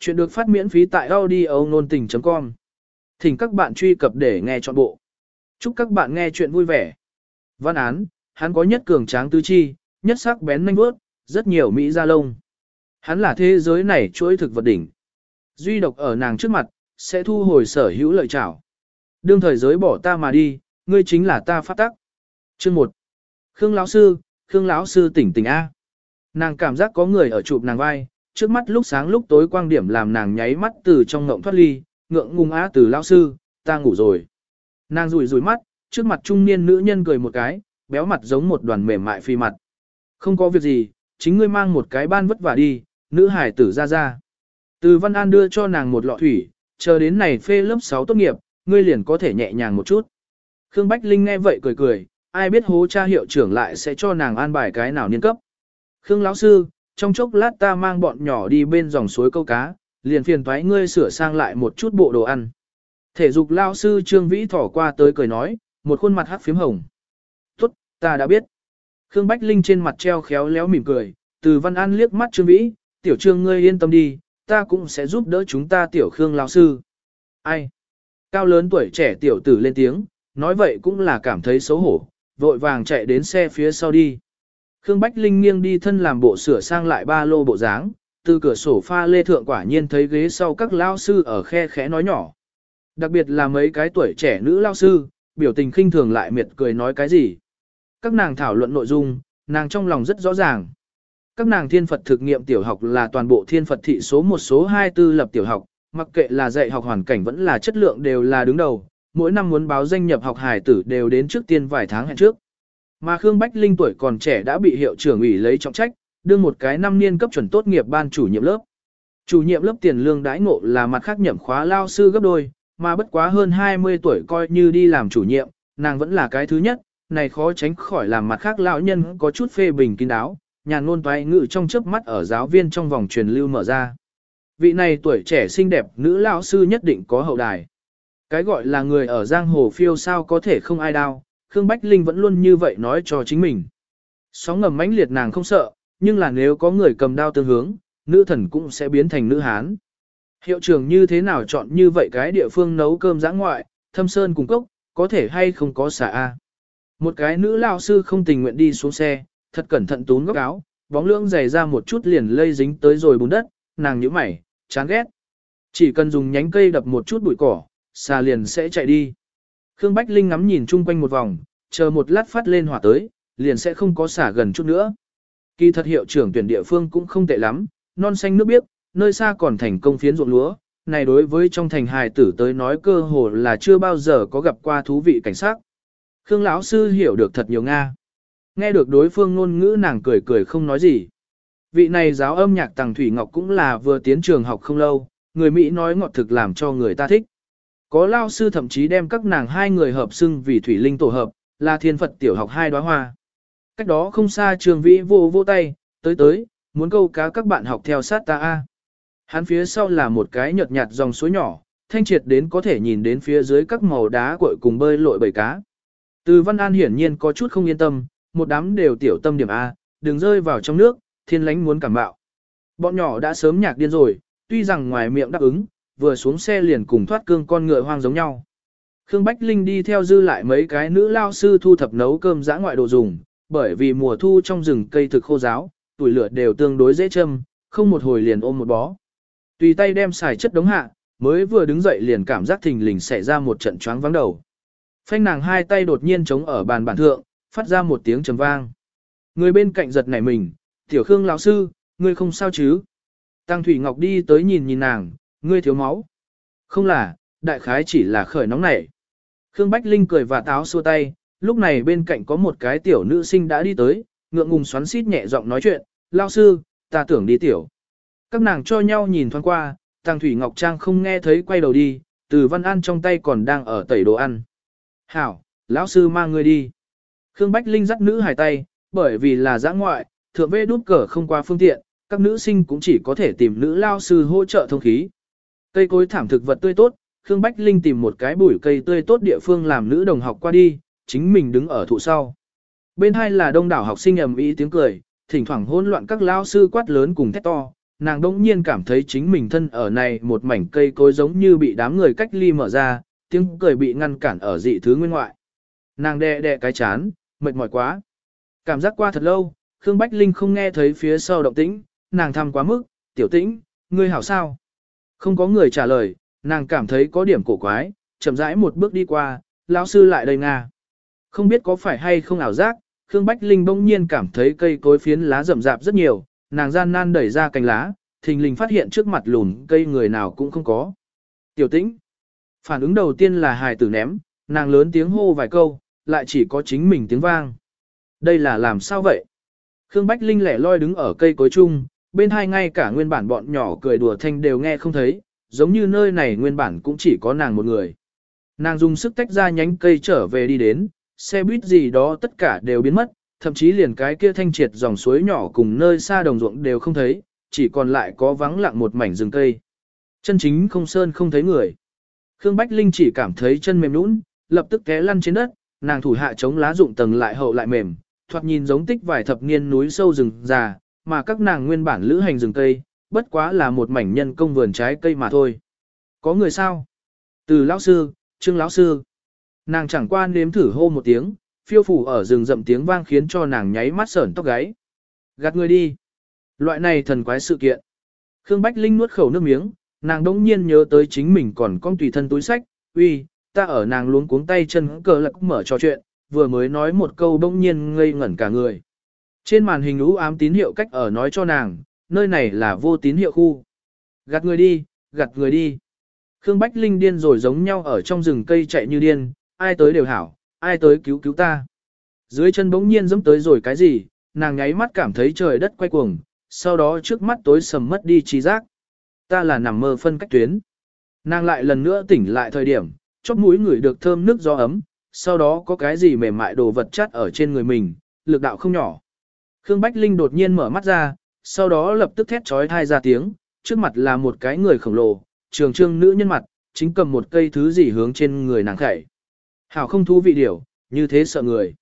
Chuyện được phát miễn phí tại audio nôn tình.com. Thỉnh các bạn truy cập để nghe trọn bộ. Chúc các bạn nghe chuyện vui vẻ. Văn án, hắn có nhất cường tráng tứ chi, nhất sắc bén nhanh bước, rất nhiều mỹ da lông. Hắn là thế giới này chuỗi thực vật đỉnh. Duy độc ở nàng trước mặt, sẽ thu hồi sở hữu lợi trảo. Đương thời giới bỏ ta mà đi, ngươi chính là ta phát tắc. Chương 1. Khương lão sư, Khương lão sư tỉnh tỉnh A. Nàng cảm giác có người ở chụp nàng vai, trước mắt lúc sáng lúc tối quang điểm làm nàng nháy mắt từ trong ngộng thoát ly, ngượng ngung á từ lão sư, ta ngủ rồi. Nàng rủi rủi mắt, trước mặt trung niên nữ nhân cười một cái, béo mặt giống một đoàn mềm mại phi mặt. Không có việc gì, chính ngươi mang một cái ban vất vả đi, nữ hải tử ra ra. Từ Văn An đưa cho nàng một lọ thủy, chờ đến này phê lớp 6 tốt nghiệp, ngươi liền có thể nhẹ nhàng một chút. Khương Bách Linh nghe vậy cười cười, ai biết hố cha hiệu trưởng lại sẽ cho nàng an bài cái nào niên cấp. Khương lão sư, trong chốc lát ta mang bọn nhỏ đi bên dòng suối câu cá, liền phiền thoái ngươi sửa sang lại một chút bộ đồ ăn. Thể dục lao sư Trương Vĩ thỏ qua tới cười nói, một khuôn mặt hắc phím hồng. Tốt, ta đã biết. Khương Bách Linh trên mặt treo khéo léo mỉm cười, từ văn an liếc mắt Trương Vĩ, tiểu trương ngươi yên tâm đi, ta cũng sẽ giúp đỡ chúng ta tiểu Khương lao sư. Ai? Cao lớn tuổi trẻ tiểu tử lên tiếng, nói vậy cũng là cảm thấy xấu hổ, vội vàng chạy đến xe phía sau đi. Khương Bách Linh nghiêng đi thân làm bộ sửa sang lại ba lô bộ dáng, từ cửa sổ pha lê thượng quả nhiên thấy ghế sau các lao sư ở khe khẽ nói nhỏ. Đặc biệt là mấy cái tuổi trẻ nữ lao sư, biểu tình khinh thường lại miệt cười nói cái gì. Các nàng thảo luận nội dung, nàng trong lòng rất rõ ràng. Các nàng thiên Phật thực nghiệm tiểu học là toàn bộ thiên Phật thị số một số 24 lập tiểu học, mặc kệ là dạy học hoàn cảnh vẫn là chất lượng đều là đứng đầu, mỗi năm muốn báo danh nhập học hải tử đều đến trước tiên vài tháng hẹn trước. Mà Khương Bách Linh tuổi còn trẻ đã bị hiệu trưởng ủy lấy trọng trách, đương một cái năm niên cấp chuẩn tốt nghiệp ban chủ nhiệm lớp. Chủ nhiệm lớp tiền lương đãi ngộ là mặt khác nhậm khóa lao sư gấp đôi, mà bất quá hơn 20 tuổi coi như đi làm chủ nhiệm, nàng vẫn là cái thứ nhất, này khó tránh khỏi làm mặt khác lão nhân có chút phê bình kín đáo, nhàn ngôn toái ngự trong chớp mắt ở giáo viên trong vòng truyền lưu mở ra. Vị này tuổi trẻ xinh đẹp nữ lão sư nhất định có hậu đài. Cái gọi là người ở giang hồ phiêu sao có thể không ai đau, Khương Bách Linh vẫn luôn như vậy nói cho chính mình. Sóng ngầm mãnh liệt nàng không sợ, nhưng là nếu có người cầm đao tương hướng, nữ thần cũng sẽ biến thành nữ hán. Hiệu trưởng như thế nào chọn như vậy cái địa phương nấu cơm giã ngoại, thâm sơn cùng cốc, có thể hay không có xả A. Một cái nữ lao sư không tình nguyện đi xuống xe, thật cẩn thận tún góc áo, bóng lưỡng dày ra một chút liền lây dính tới rồi bùn đất, nàng nhíu mày, chán ghét. Chỉ cần dùng nhánh cây đập một chút bụi cỏ, xà liền sẽ chạy đi. Khương Bách Linh ngắm nhìn chung quanh một vòng, chờ một lát phát lên hỏa tới, liền sẽ không có xả gần chút nữa. Kỳ thật hiệu trưởng tuyển địa phương cũng không tệ lắm, non xanh nước biếc, nơi xa còn thành công phiến ruộng lúa, này đối với trong thành hài tử tới nói cơ hồ là chưa bao giờ có gặp qua thú vị cảnh sát. Khương lão sư hiểu được thật nhiều Nga. Nghe được đối phương ngôn ngữ nàng cười cười không nói gì. Vị này giáo âm nhạc Tàng Thủy Ngọc cũng là vừa tiến trường học không lâu, người Mỹ nói ngọt thực làm cho người ta thích. Có lao sư thậm chí đem các nàng hai người hợp xưng vì thủy linh tổ hợp, là thiên Phật tiểu học hai đóa hoa. Cách đó không xa trường vĩ vô vô tay, tới tới, muốn câu cá các bạn học theo sát ta a. Hắn phía sau là một cái nhợt nhạt dòng suối nhỏ, thanh triệt đến có thể nhìn đến phía dưới các màu đá cội cùng bơi lội bầy cá. Từ Văn An hiển nhiên có chút không yên tâm, một đám đều tiểu tâm điểm A, đừng rơi vào trong nước, thiên lánh muốn cảm bạo. Bọn nhỏ đã sớm nhạc điên rồi, tuy rằng ngoài miệng đáp ứng, vừa xuống xe liền cùng thoát cương con ngựa hoang giống nhau. Khương Bách Linh đi theo dư lại mấy cái nữ lao sư thu thập nấu cơm giã ngoại đồ dùng, bởi vì mùa thu trong rừng cây thực khô giáo, tuổi lửa đều tương đối dễ châm, không một hồi liền ôm một bó. Tùy tay đem xài chất đống hạ, mới vừa đứng dậy liền cảm giác thình lình xảy ra một trận choáng vắng đầu. Phanh nàng hai tay đột nhiên chống ở bàn bản thượng, phát ra một tiếng trầm vang. Người bên cạnh giật nảy mình, tiểu khương lão sư, ngươi không sao chứ? Tăng Thủy Ngọc đi tới nhìn nhìn nàng, ngươi thiếu máu. Không là, đại khái chỉ là khởi nóng nảy. Khương Bách Linh cười và táo xua tay, lúc này bên cạnh có một cái tiểu nữ sinh đã đi tới, ngượng ngùng xoắn xít nhẹ giọng nói chuyện, lao sư, ta tưởng đi tiểu. Các nàng cho nhau nhìn thoáng qua, Tàng Thủy Ngọc Trang không nghe thấy quay đầu đi, từ văn an trong tay còn đang ở tẩy đồ ăn. Hảo, lão sư mang người đi. Khương Bách Linh dắt nữ hài tay, bởi vì là giã ngoại, thượng vê đút cờ không qua phương tiện, các nữ sinh cũng chỉ có thể tìm nữ lao sư hỗ trợ thông khí. Cây cối thảm thực vật tươi tốt, Khương Bách Linh tìm một cái bụi cây tươi tốt địa phương làm nữ đồng học qua đi, chính mình đứng ở thụ sau. Bên hai là đông đảo học sinh ầm ĩ tiếng cười, thỉnh thoảng hỗn loạn các lao sư quát lớn cùng thét to, nàng đông nhiên cảm thấy chính mình thân ở này một mảnh cây cối giống như bị đám người cách ly mở ra, tiếng cười bị ngăn cản ở dị thứ nguyên ngoại. Nàng đè đè cái chán, mệt mỏi quá. Cảm giác qua thật lâu, Khương Bách Linh không nghe thấy phía sau động tĩnh, nàng thăm quá mức, tiểu tĩnh, ngươi hảo sao? Không có người trả lời, nàng cảm thấy có điểm cổ quái, chậm rãi một bước đi qua, lão sư lại đây nga. Không biết có phải hay không ảo giác, Khương Bách Linh bỗng nhiên cảm thấy cây cối phiến lá rậm rạp rất nhiều, nàng gian nan đẩy ra cành lá, thình lình phát hiện trước mặt lùn cây người nào cũng không có. Tiểu tĩnh. Phản ứng đầu tiên là hài tử ném, nàng lớn tiếng hô vài câu, lại chỉ có chính mình tiếng vang. Đây là làm sao vậy? Khương Bách Linh lẻ loi đứng ở cây cối chung, bên hai ngay cả nguyên bản bọn nhỏ cười đùa thanh đều nghe không thấy, giống như nơi này nguyên bản cũng chỉ có nàng một người. Nàng dùng sức tách ra nhánh cây trở về đi đến, xe buýt gì đó tất cả đều biến mất, thậm chí liền cái kia thanh triệt dòng suối nhỏ cùng nơi xa đồng ruộng đều không thấy, chỉ còn lại có vắng lặng một mảnh rừng cây. Chân chính không sơn không thấy người. Khương Bách Linh chỉ cảm thấy chân mềm nũng, lập tức té lăn trên đất, nàng thủ hạ chống lá dụng tầng lại hậu lại mềm, thoạt nhìn giống tích vài thập niên núi sâu rừng già, mà các nàng nguyên bản lữ hành rừng cây, bất quá là một mảnh nhân công vườn trái cây mà thôi. Có người sao? Từ lão sư, trương lão sư. Nàng chẳng qua nếm thử hô một tiếng, phiêu phủ ở rừng rậm tiếng vang khiến cho nàng nháy mắt sởn tóc gáy. Gạt người đi. Loại này thần quái sự kiện. Khương Bách Linh nuốt khẩu nước miếng, nàng đỗng nhiên nhớ tới chính mình còn con tùy thân túi sách, uy, ta ở nàng luống cuống tay chân cờ lạc mở trò chuyện, vừa mới nói một câu bỗng nhiên ngây ngẩn cả người. Trên màn hình ú ám tín hiệu cách ở nói cho nàng, nơi này là vô tín hiệu khu. Gạt người đi, gạt người đi. Khương Bách Linh điên rồi giống nhau ở trong rừng cây chạy như điên, ai tới đều hảo, ai tới cứu cứu ta. Dưới chân bỗng nhiên dẫm tới rồi cái gì, nàng nháy mắt cảm thấy trời đất quay cuồng, sau đó trước mắt tối sầm mất đi trí giác. Ta là nằm mơ phân cách tuyến. Nàng lại lần nữa tỉnh lại thời điểm, chóp mũi người được thơm nước gió ấm, sau đó có cái gì mềm mại đồ vật chát ở trên người mình, lực đạo không nhỏ. Khương Bách Linh đột nhiên mở mắt ra, sau đó lập tức thét trói thai ra tiếng, trước mặt là một cái người khổng lồ, trường trương nữ nhân mặt, chính cầm một cây thứ gì hướng trên người nàng khẩy. Hảo không thú vị điều, như thế sợ người.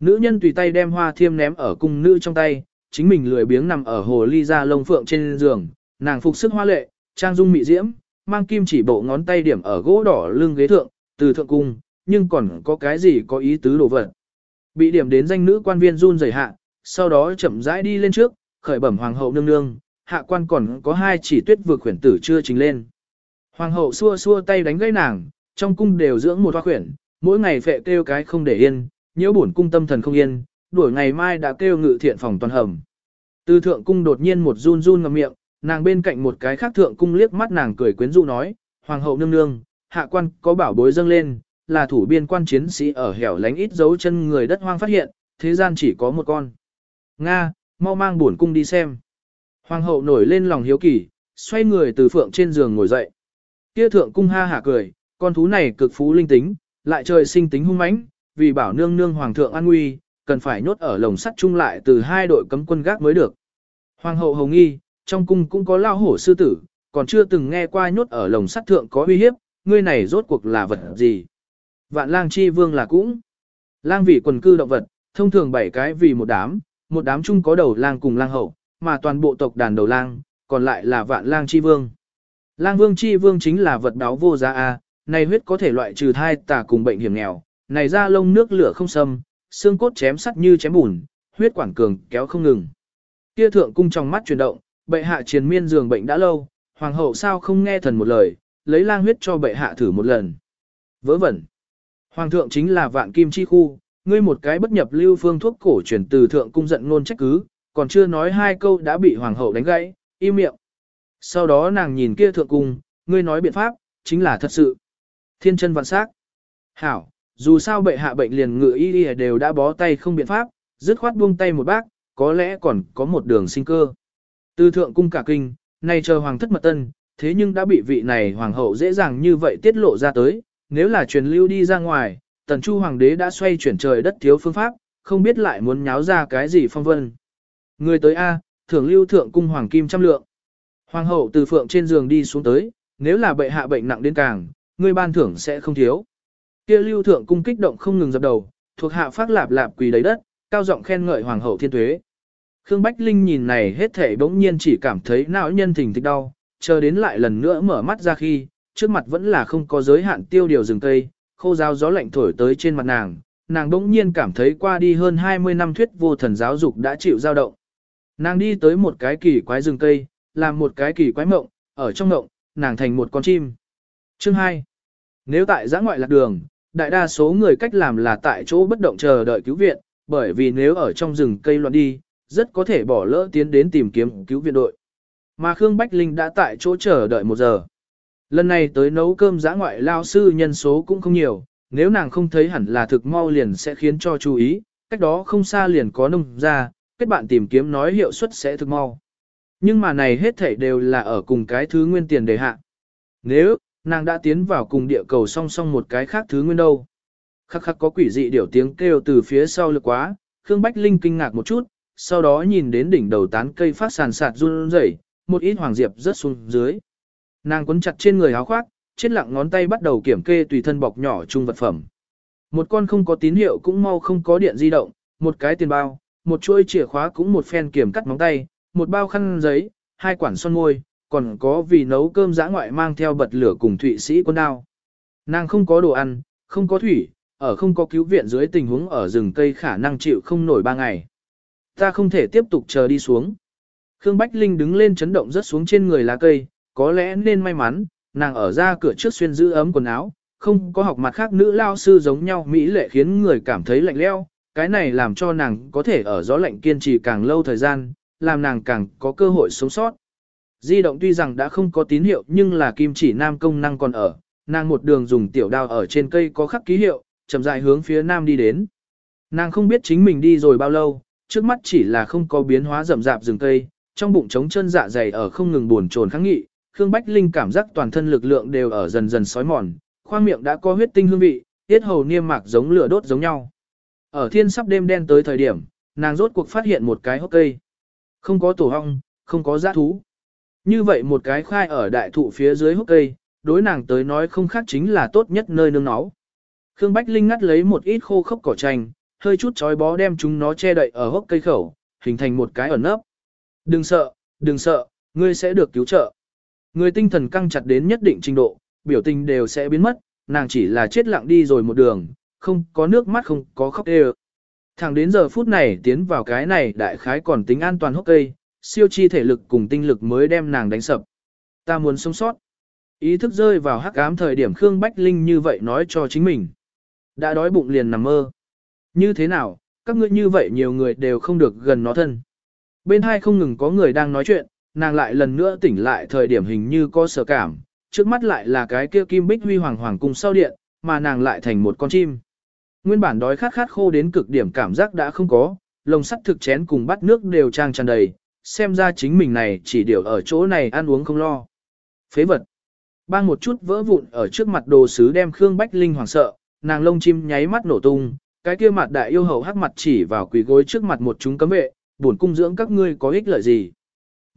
Nữ nhân tùy tay đem hoa thiêm ném ở cung nữ trong tay, chính mình lười biếng nằm ở hồ ly ra lông phượng trên giường, nàng phục sức hoa lệ, trang dung mị diễm, mang kim chỉ bộ ngón tay điểm ở gỗ đỏ lưng ghế thượng, từ thượng cung, nhưng còn có cái gì có ý tứ đồ vật. Bị điểm đến danh nữ quan viên run rẩy hạ, sau đó chậm rãi đi lên trước, khởi bẩm hoàng hậu nương nương, hạ quan còn có hai chỉ tuyết vừa khuyển tử chưa trình lên. Hoàng hậu xua xua tay đánh gãy nàng, trong cung đều dưỡng một hoa khuyển, mỗi ngày phệ kêu cái không để yên, nhiễu bổn cung tâm thần không yên, đuổi ngày mai đã kêu ngự thiện phòng toàn hầm. tư thượng cung đột nhiên một run run ngậm miệng, nàng bên cạnh một cái khác thượng cung liếc mắt nàng cười quyến rũ nói, hoàng hậu nương nương, hạ quan có bảo bối dâng lên, là thủ biên quan chiến sĩ ở hẻo lánh ít dấu chân người đất hoang phát hiện, thế gian chỉ có một con. Nga, mau mang buồn cung đi xem. Hoàng hậu nổi lên lòng hiếu kỳ, xoay người từ phượng trên giường ngồi dậy. Kia thượng cung ha hả cười, con thú này cực phú linh tính, lại trời sinh tính hung mãnh, vì bảo nương nương hoàng thượng an nguy, cần phải nhốt ở lồng sắt chung lại từ hai đội cấm quân gác mới được. Hoàng hậu hồng nghi, trong cung cũng có lao hổ sư tử, còn chưa từng nghe qua nhốt ở lồng sắt thượng có uy hiếp, ngươi này rốt cuộc là vật gì. Vạn lang chi vương là cũng. Lang vị quần cư động vật, thông thường bảy cái vì một đám, một đám chung có đầu lang cùng lang hậu, mà toàn bộ tộc đàn đầu lang, còn lại là vạn lang chi vương. Lang vương chi vương chính là vật đáo vô giá a, này huyết có thể loại trừ thai tà cùng bệnh hiểm nghèo, này da lông nước lửa không xâm, xương cốt chém sắt như chém bùn, huyết quản cường kéo không ngừng. Kia thượng cung trong mắt chuyển động, bệ hạ triền miên giường bệnh đã lâu, hoàng hậu sao không nghe thần một lời, lấy lang huyết cho bệ hạ thử một lần. Vớ vẩn. Hoàng thượng chính là vạn kim chi khu, ngươi một cái bất nhập lưu phương thuốc cổ truyền từ thượng cung giận ngôn trách cứ, còn chưa nói hai câu đã bị hoàng hậu đánh gãy, im miệng. Sau đó nàng nhìn kia thượng cung, ngươi nói biện pháp, chính là thật sự. Thiên chân vạn sắc. Hảo, dù sao bệ hạ bệnh liền ngự y y đều đã bó tay không biện pháp, dứt khoát buông tay một bác, có lẽ còn có một đường sinh cơ. Từ thượng cung cả kinh, nay chờ hoàng thất mật tân, thế nhưng đã bị vị này hoàng hậu dễ dàng như vậy tiết lộ ra tới, nếu là truyền lưu đi ra ngoài, tần chu hoàng đế đã xoay chuyển trời đất thiếu phương pháp, không biết lại muốn nháo ra cái gì phong vân. Người tới A, thưởng lưu thượng cung hoàng kim trăm lượng. Hoàng hậu từ phượng trên giường đi xuống tới, nếu là bệ hạ bệnh nặng đến càng, người ban thưởng sẽ không thiếu. Kia lưu thượng cung kích động không ngừng dập đầu, thuộc hạ phát lạp lạp quỳ đầy đất, cao giọng khen ngợi hoàng hậu thiên tuế. Khương Bách Linh nhìn này hết thể bỗng nhiên chỉ cảm thấy não nhân thình thịch đau, chờ đến lại lần nữa mở mắt ra khi, trước mặt vẫn là không có giới hạn tiêu điều rừng cây, khô giáo gió lạnh thổi tới trên mặt nàng, nàng bỗng nhiên cảm thấy qua đi hơn 20 năm thuyết vô thần giáo dục đã chịu dao động. Nàng đi tới một cái kỳ quái rừng cây, làm một cái kỳ quái mộng, ở trong mộng, nàng thành một con chim. Chương 2. Nếu tại giã ngoại lạc đường, đại đa số người cách làm là tại chỗ bất động chờ đợi cứu viện, bởi vì nếu ở trong rừng cây loạn đi, rất có thể bỏ lỡ tiến đến tìm kiếm cứu viện đội. Mà Khương Bách Linh đã tại chỗ chờ đợi một giờ. Lần này tới nấu cơm giã ngoại lao sư nhân số cũng không nhiều, nếu nàng không thấy hẳn là thực mau liền sẽ khiến cho chú ý, cách đó không xa liền có nông ra, kết bạn tìm kiếm nói hiệu suất sẽ thực mau. Nhưng mà này hết thảy đều là ở cùng cái thứ nguyên tiền đề hạ. Nếu, nàng đã tiến vào cùng địa cầu song song một cái khác thứ nguyên đâu. Khắc khắc có quỷ dị điểu tiếng kêu từ phía sau lực quá, Khương Bách Linh kinh ngạc một chút, sau đó nhìn đến đỉnh đầu tán cây phát sàn sạt run rẩy, một ít hoàng diệp rớt xuống dưới. Nàng quấn chặt trên người áo khoác, chết lặng ngón tay bắt đầu kiểm kê tùy thân bọc nhỏ chung vật phẩm. Một con không có tín hiệu cũng mau không có điện di động, một cái tiền bao, một chuôi chìa khóa cũng một phen kiểm cắt móng tay, một bao khăn giấy, hai quản son môi, còn có vì nấu cơm giã ngoại mang theo bật lửa cùng thụy sĩ quân đao. Nàng không có đồ ăn, không có thủy, ở không có cứu viện dưới tình huống ở rừng cây khả năng chịu không nổi ba ngày. Ta không thể tiếp tục chờ đi xuống. Khương Bách Linh đứng lên chấn động rất xuống trên người lá cây, có lẽ nên may mắn, nàng ở ra cửa trước xuyên giữ ấm quần áo, không có học mặt khác nữ lao sư giống nhau mỹ lệ khiến người cảm thấy lạnh leo, cái này làm cho nàng có thể ở gió lạnh kiên trì càng lâu thời gian, làm nàng càng có cơ hội sống sót. Di động tuy rằng đã không có tín hiệu nhưng là kim chỉ nam công năng còn ở, nàng một đường dùng tiểu đao ở trên cây có khắc ký hiệu, chậm rãi hướng phía nam đi đến. Nàng không biết chính mình đi rồi bao lâu, trước mắt chỉ là không có biến hóa rậm rạp rừng cây, trong bụng trống chân dạ dày ở không ngừng buồn chồn kháng nghị, Khương Bách Linh cảm giác toàn thân lực lượng đều ở dần dần sói mòn, khoang miệng đã có huyết tinh hương vị, tiết hầu niêm mạc giống lửa đốt giống nhau. Ở thiên sắp đêm đen tới thời điểm, nàng rốt cuộc phát hiện một cái hốc cây. Không có tổ hong, không có giá thú. Như vậy một cái khai ở đại thụ phía dưới hốc cây, đối nàng tới nói không khác chính là tốt nhất nơi nương náu. Khương Bách Linh ngắt lấy một ít khô khốc cỏ tranh, hơi chút chói bó đem chúng nó che đậy ở hốc cây khẩu, hình thành một cái ẩn nấp. Đừng sợ, đừng sợ, ngươi sẽ được cứu trợ. Người tinh thần căng chặt đến nhất định trình độ, biểu tình đều sẽ biến mất, nàng chỉ là chết lặng đi rồi một đường, không có nước mắt không có khóc đê Thẳng đến giờ phút này tiến vào cái này đại khái còn tính an toàn hốc cây, siêu chi thể lực cùng tinh lực mới đem nàng đánh sập. Ta muốn sống sót. Ý thức rơi vào hắc ám thời điểm Khương Bách Linh như vậy nói cho chính mình. Đã đói bụng liền nằm mơ. Như thế nào, các ngươi như vậy nhiều người đều không được gần nó thân. Bên hai không ngừng có người đang nói chuyện, nàng lại lần nữa tỉnh lại thời điểm hình như có sợ cảm, trước mắt lại là cái kia kim bích huy hoàng hoàng cung sau điện, mà nàng lại thành một con chim. Nguyên bản đói khát khát khô đến cực điểm cảm giác đã không có, lồng sắt thực chén cùng bát nước đều trang tràn đầy, xem ra chính mình này chỉ điều ở chỗ này ăn uống không lo. Phế vật. Bang một chút vỡ vụn ở trước mặt đồ sứ đem Khương Bách Linh hoảng sợ, nàng lông chim nháy mắt nổ tung, cái kia mặt đại yêu hầu hắc mặt chỉ vào quỳ gối trước mặt một chúng cấm vệ, buồn cung dưỡng các ngươi có ích lợi gì.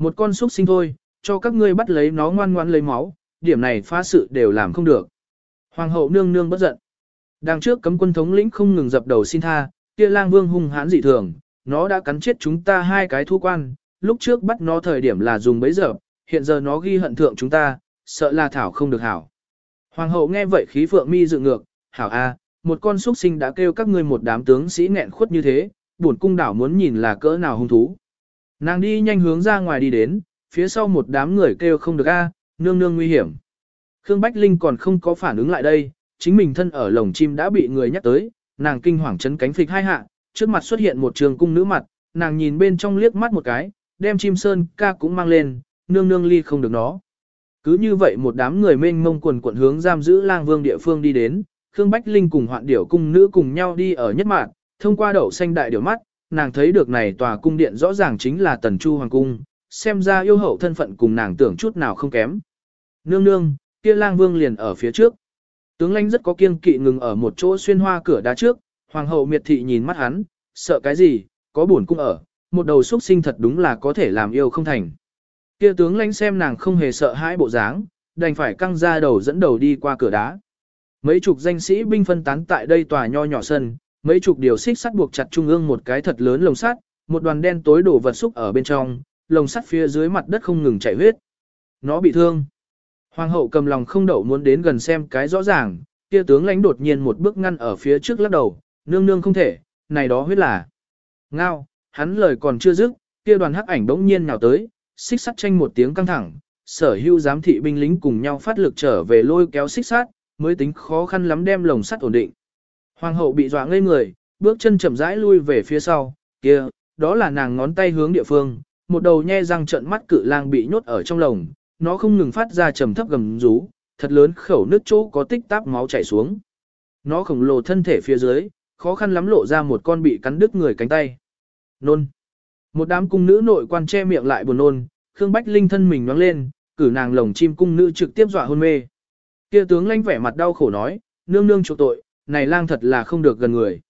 Một con xúc sinh thôi, cho các ngươi bắt lấy nó ngoan ngoan lấy máu, điểm này phá sự đều làm không được. Hoàng hậu nương nương bất giận. Đằng trước cấm quân thống lĩnh không ngừng dập đầu xin tha, kia lang vương hung hãn dị thường, nó đã cắn chết chúng ta hai cái thu quan, lúc trước bắt nó thời điểm là dùng bấy giờ, hiện giờ nó ghi hận thượng chúng ta, sợ là thảo không được hảo. Hoàng hậu nghe vậy khí phượng mi dựng ngược, hảo a, một con xuất sinh đã kêu các ngươi một đám tướng sĩ nghẹn khuất như thế, bổn cung đảo muốn nhìn là cỡ nào hung thú. Nàng đi nhanh hướng ra ngoài đi đến, phía sau một đám người kêu không được a, nương nương nguy hiểm. Khương Bách Linh còn không có phản ứng lại đây, chính mình thân ở lồng chim đã bị người nhắc tới, nàng kinh hoàng chấn cánh phịch hai hạ, trước mặt xuất hiện một trường cung nữ mặt, nàng nhìn bên trong liếc mắt một cái, đem chim sơn ca cũng mang lên, nương nương ly không được nó. Cứ như vậy một đám người mênh mông quần quận hướng giam giữ lang vương địa phương đi đến, Khương Bách Linh cùng hoạn điểu cung nữ cùng nhau đi ở nhất mạng, thông qua đậu xanh đại điểu mắt, nàng thấy được này tòa cung điện rõ ràng chính là tần chu hoàng cung, xem ra yêu hậu thân phận cùng nàng tưởng chút nào không kém. Nương nương, kia lang vương liền ở phía trước. Tướng lãnh rất có kiêng kỵ ngừng ở một chỗ xuyên hoa cửa đá trước, hoàng hậu miệt thị nhìn mắt hắn, sợ cái gì, có buồn cung ở, một đầu xuất sinh thật đúng là có thể làm yêu không thành. Kia tướng lãnh xem nàng không hề sợ hãi bộ dáng, đành phải căng ra đầu dẫn đầu đi qua cửa đá. Mấy chục danh sĩ binh phân tán tại đây tòa nho nhỏ sân, mấy chục điều xích sắt buộc chặt trung ương một cái thật lớn lồng sắt, một đoàn đen tối đổ vật xúc ở bên trong, lồng sắt phía dưới mặt đất không ngừng chảy huyết. Nó bị thương. Hoàng hậu cầm lòng không đậu muốn đến gần xem cái rõ ràng, kia tướng lãnh đột nhiên một bước ngăn ở phía trước lắc đầu, nương nương không thể, này đó huyết là. Ngao, hắn lời còn chưa dứt, kia đoàn hắc ảnh bỗng nhiên nào tới, xích sắt tranh một tiếng căng thẳng, sở hữu giám thị binh lính cùng nhau phát lực trở về lôi kéo xích sắt, mới tính khó khăn lắm đem lồng sắt ổn định. Hoàng hậu bị dọa ngây người, bước chân chậm rãi lui về phía sau, kia, đó là nàng ngón tay hướng địa phương, một đầu nhe răng trận mắt cự lang bị nhốt ở trong lồng, nó không ngừng phát ra trầm thấp gầm rú, thật lớn khẩu nước chỗ có tích táp máu chảy xuống. Nó khổng lồ thân thể phía dưới, khó khăn lắm lộ ra một con bị cắn đứt người cánh tay. Nôn. Một đám cung nữ nội quan che miệng lại buồn nôn, Khương Bách Linh thân mình nhoáng lên, cử nàng lồng chim cung nữ trực tiếp dọa hôn mê. Kia tướng lãnh vẻ mặt đau khổ nói, nương nương chỗ tội, này lang thật là không được gần người.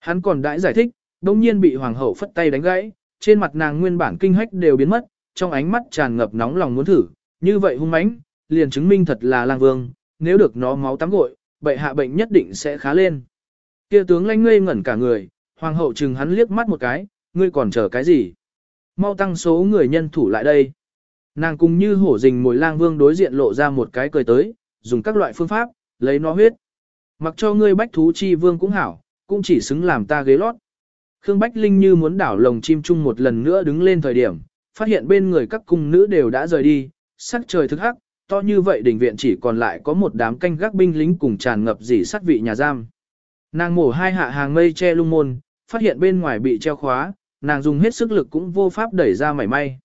Hắn còn đãi giải thích, đồng nhiên bị hoàng hậu phất tay đánh gãy, trên mặt nàng nguyên bản kinh hách đều biến mất, trong ánh mắt tràn ngập nóng lòng muốn thử, như vậy hung mãnh, liền chứng minh thật là lang vương, nếu được nó máu tắm gội, bệ hạ bệnh nhất định sẽ khá lên. Kia tướng lãnh ngây ngẩn cả người, hoàng hậu chừng hắn liếc mắt một cái, ngươi còn chờ cái gì? Mau tăng số người nhân thủ lại đây. Nàng cùng như hổ rình mồi lang vương đối diện lộ ra một cái cười tới, dùng các loại phương pháp, lấy nó huyết. Mặc cho ngươi bách thú chi vương cũng hảo, cũng chỉ xứng làm ta ghế lót. Khương Bách Linh như muốn đảo lồng chim chung một lần nữa đứng lên thời điểm, phát hiện bên người các cung nữ đều đã rời đi, sắc trời thức hắc, to như vậy đỉnh viện chỉ còn lại có một đám canh gác binh lính cùng tràn ngập dỉ sắt vị nhà giam. Nàng mổ hai hạ hàng mây che lung môn, phát hiện bên ngoài bị treo khóa, nàng dùng hết sức lực cũng vô pháp đẩy ra mảy may.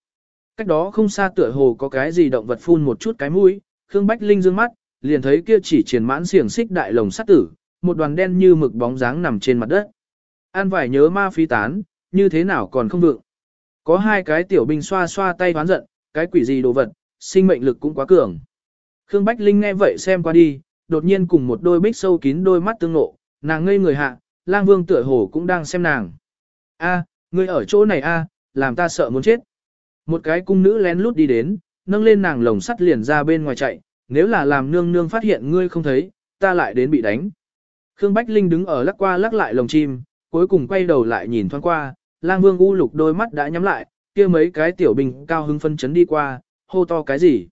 Cách đó không xa tựa hồ có cái gì động vật phun một chút cái mũi, Khương Bách Linh dương mắt, liền thấy kia chỉ triển mãn xiềng xích đại lồng sắt tử, một đoàn đen như mực bóng dáng nằm trên mặt đất. An vải nhớ ma phi tán, như thế nào còn không vượng. Có hai cái tiểu binh xoa xoa tay hoán giận, cái quỷ gì đồ vật, sinh mệnh lực cũng quá cường. Khương Bách Linh nghe vậy xem qua đi, đột nhiên cùng một đôi bích sâu kín đôi mắt tương ngộ, nàng ngây người hạ, lang vương tựa hồ cũng đang xem nàng. A, ngươi ở chỗ này a, làm ta sợ muốn chết. Một cái cung nữ lén lút đi đến, nâng lên nàng lồng sắt liền ra bên ngoài chạy, nếu là làm nương nương phát hiện ngươi không thấy, ta lại đến bị đánh. Khương Bách Linh đứng ở lắc qua lắc lại lồng chim, cuối cùng quay đầu lại nhìn thoáng qua, lang vương u lục đôi mắt đã nhắm lại, kia mấy cái tiểu bình cao hưng phân chấn đi qua, hô to cái gì.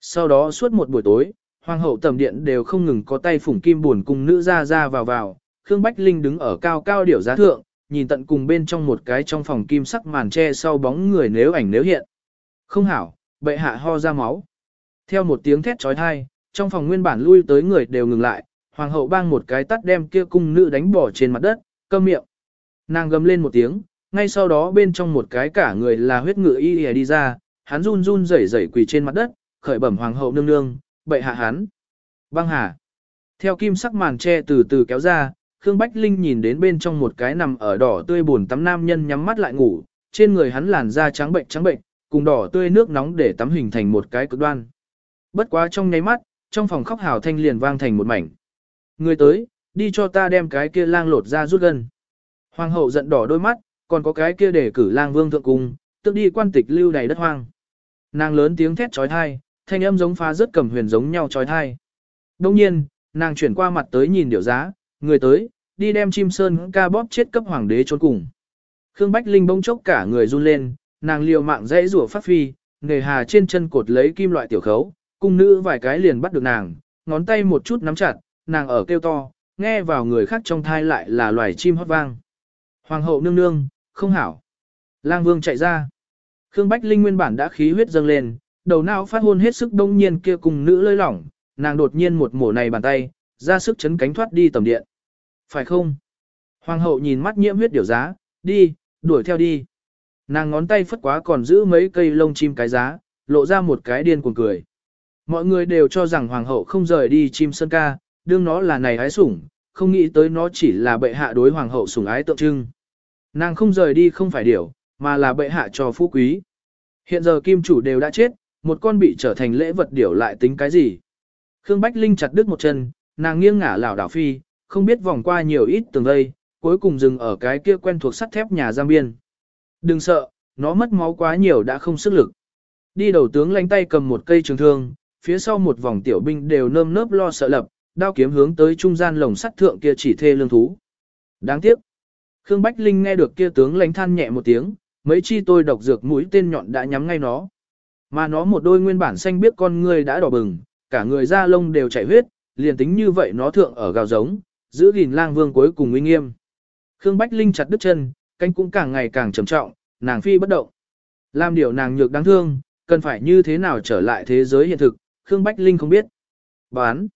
Sau đó suốt một buổi tối, hoàng hậu tầm điện đều không ngừng có tay phủng kim buồn cùng nữ ra ra vào vào, Khương Bách Linh đứng ở cao cao điểu giá thượng, nhìn tận cùng bên trong một cái trong phòng kim sắc màn che sau bóng người nếu ảnh nếu hiện. Không hảo, bệ hạ ho ra máu. Theo một tiếng thét trói thai, trong phòng nguyên bản lui tới người đều ngừng lại, hoàng hậu bang một cái tắt đem kia cung nữ đánh bỏ trên mặt đất, câm miệng. Nàng gầm lên một tiếng, ngay sau đó bên trong một cái cả người là huyết ngựa y đi ra, hắn run run rẩy rẩy quỳ trên mặt đất, khởi bẩm hoàng hậu nương nương, bệ hạ hắn. Băng hà. Theo kim sắc màn che từ từ kéo ra, Khương Bách Linh nhìn đến bên trong một cái nằm ở đỏ tươi buồn tắm nam nhân nhắm mắt lại ngủ, trên người hắn làn da trắng bệnh trắng bệnh, cùng đỏ tươi nước nóng để tắm hình thành một cái cực đoan. Bất quá trong nháy mắt, trong phòng khóc hào thanh liền vang thành một mảnh. Người tới, đi cho ta đem cái kia lang lột ra rút gân. Hoàng hậu giận đỏ đôi mắt, còn có cái kia để cử lang vương thượng cung, tức đi quan tịch lưu đầy đất hoang. Nàng lớn tiếng thét trói thai, thanh âm giống phá rất cầm huyền giống nhau trói thai. Đông nhiên, nàng chuyển qua mặt tới nhìn điều giá, người tới, đi đem chim sơn ca bóp chết cấp hoàng đế trốn cùng. Khương Bách Linh bỗng chốc cả người run lên, nàng liều mạng dãy rủa phát phi, nghề hà trên chân cột lấy kim loại tiểu khấu, cung nữ vài cái liền bắt được nàng, ngón tay một chút nắm chặt, nàng ở kêu to, nghe vào người khác trong thai lại là loài chim hót vang. Hoàng hậu nương nương, không hảo. Lang vương chạy ra. Khương Bách Linh nguyên bản đã khí huyết dâng lên, đầu não phát hôn hết sức đông nhiên kia cùng nữ lơi lỏng, nàng đột nhiên một mổ này bàn tay, ra sức chấn cánh thoát đi tầm điện. Phải không? Hoàng hậu nhìn mắt nhiễm huyết điều giá, đi, đuổi theo đi. Nàng ngón tay phất quá còn giữ mấy cây lông chim cái giá, lộ ra một cái điên cuồng cười. Mọi người đều cho rằng hoàng hậu không rời đi chim sơn ca, đương nó là này ái sủng, không nghĩ tới nó chỉ là bệ hạ đối hoàng hậu sủng ái tượng trưng. Nàng không rời đi không phải điều, mà là bệ hạ cho phú quý. Hiện giờ kim chủ đều đã chết, một con bị trở thành lễ vật điểu lại tính cái gì. Khương Bách Linh chặt đứt một chân, nàng nghiêng ngả lảo đảo phi, không biết vòng qua nhiều ít tường đây, cuối cùng dừng ở cái kia quen thuộc sắt thép nhà giam biên. Đừng sợ, nó mất máu quá nhiều đã không sức lực. Đi đầu tướng lánh tay cầm một cây trường thương, phía sau một vòng tiểu binh đều nơm nớp lo sợ lập, đao kiếm hướng tới trung gian lồng sắt thượng kia chỉ thê lương thú. Đáng tiếc. Khương Bách Linh nghe được kia tướng lánh than nhẹ một tiếng, mấy chi tôi độc dược mũi tên nhọn đã nhắm ngay nó. Mà nó một đôi nguyên bản xanh biết con người đã đỏ bừng, cả người da lông đều chảy huyết, liền tính như vậy nó thượng ở gào giống, giữ gìn lang vương cuối cùng uy nghiêm. Khương Bách Linh chặt đứt chân, cánh cũng càng ngày càng trầm trọng, nàng phi bất động. Làm điều nàng nhược đáng thương, cần phải như thế nào trở lại thế giới hiện thực, Khương Bách Linh không biết. Bán.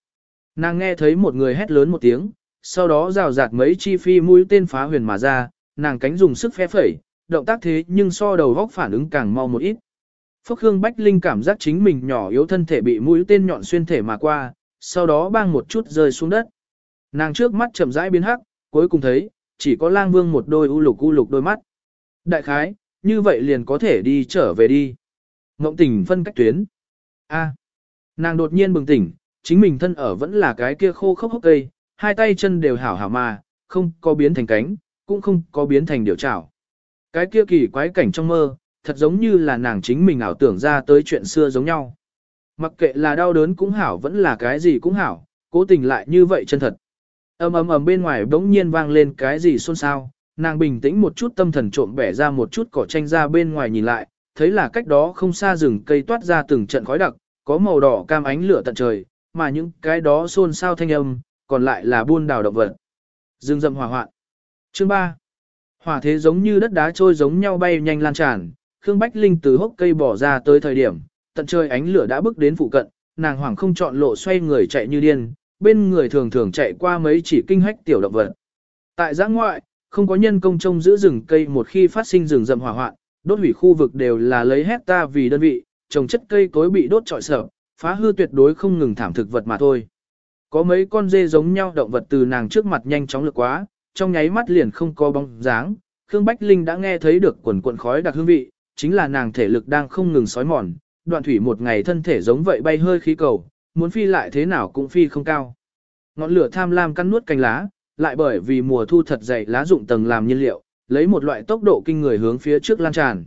Nàng nghe thấy một người hét lớn một tiếng, sau đó rào rạt mấy chi phi mũi tên phá huyền mà ra, nàng cánh dùng sức phe phẩy, động tác thế nhưng so đầu góc phản ứng càng mau một ít. Phúc Khương Bách Linh cảm giác chính mình nhỏ yếu thân thể bị mũi tên nhọn xuyên thể mà qua, sau đó bang một chút rơi xuống đất. Nàng trước mắt chậm rãi biến hắc, cuối cùng thấy, chỉ có lang vương một đôi u lục u lục đôi mắt. Đại khái, như vậy liền có thể đi trở về đi. Ngộng tỉnh phân cách tuyến. A nàng đột nhiên bừng tỉnh, chính mình thân ở vẫn là cái kia khô khốc hốc cây, hai tay chân đều hảo hảo mà, không có biến thành cánh, cũng không có biến thành điều trảo. Cái kia kỳ quái cảnh trong mơ, thật giống như là nàng chính mình ảo tưởng ra tới chuyện xưa giống nhau. Mặc kệ là đau đớn cũng hảo vẫn là cái gì cũng hảo, cố tình lại như vậy chân thật. ầm ầm ầm bên ngoài bỗng nhiên vang lên cái gì xôn xao, nàng bình tĩnh một chút tâm thần trộm bẻ ra một chút cỏ tranh ra bên ngoài nhìn lại, thấy là cách đó không xa rừng cây toát ra từng trận khói đặc, có màu đỏ cam ánh lửa tận trời, mà những cái đó xôn xao thanh âm, còn lại là buôn đảo động vật. Dương dâm hỏa hoạn. Chương 3. Hỏa thế giống như đất đá trôi giống nhau bay nhanh lan tràn, Khương Bách Linh từ hốc cây bỏ ra tới thời điểm, tận trời ánh lửa đã bước đến phụ cận, nàng hoảng không chọn lộ xoay người chạy như điên, bên người thường thường chạy qua mấy chỉ kinh hách tiểu động vật. Tại giã ngoại, không có nhân công trông giữ rừng cây một khi phát sinh rừng rậm hỏa hoạn, đốt hủy khu vực đều là lấy hecta vì đơn vị, trồng chất cây cối bị đốt trọi sở, phá hư tuyệt đối không ngừng thảm thực vật mà thôi. Có mấy con dê giống nhau động vật từ nàng trước mặt nhanh chóng lược quá, trong nháy mắt liền không có bóng dáng, Khương Bách Linh đã nghe thấy được quần cuộn khói đặc hương vị, chính là nàng thể lực đang không ngừng sói mòn, đoạn thủy một ngày thân thể giống vậy bay hơi khí cầu, muốn phi lại thế nào cũng phi không cao. Ngọn lửa tham lam cắn nuốt cành lá, lại bởi vì mùa thu thật dày lá dụng tầng làm nhiên liệu, lấy một loại tốc độ kinh người hướng phía trước lan tràn.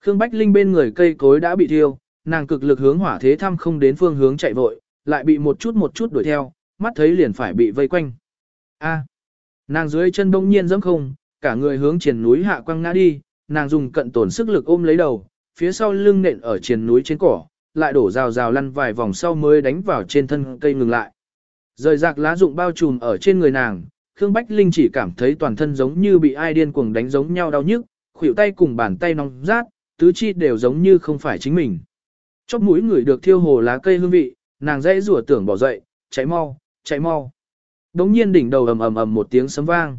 Khương Bách Linh bên người cây cối đã bị thiêu, nàng cực lực hướng hỏa thế thăm không đến phương hướng chạy vội, lại bị một chút một chút đuổi theo, mắt thấy liền phải bị vây quanh. A. nàng dưới chân đông nhiên giẫm không, cả người hướng triển núi hạ quăng ngã đi, nàng dùng cận tổn sức lực ôm lấy đầu, phía sau lưng nện ở triển núi trên cỏ, lại đổ rào rào lăn vài vòng sau mới đánh vào trên thân cây ngừng lại. Rời rạc lá rụng bao trùm ở trên người nàng, Khương Bách Linh chỉ cảm thấy toàn thân giống như bị ai điên cuồng đánh giống nhau đau nhức, khuỷu tay cùng bàn tay nóng rát, tứ chi đều giống như không phải chính mình. Chóp mũi người được thiêu hồ lá cây hương vị, nàng dãy rủa tưởng bỏ dậy, chạy mau, chạy mau. Đống nhiên đỉnh đầu ầm ầm ầm một tiếng sấm vang.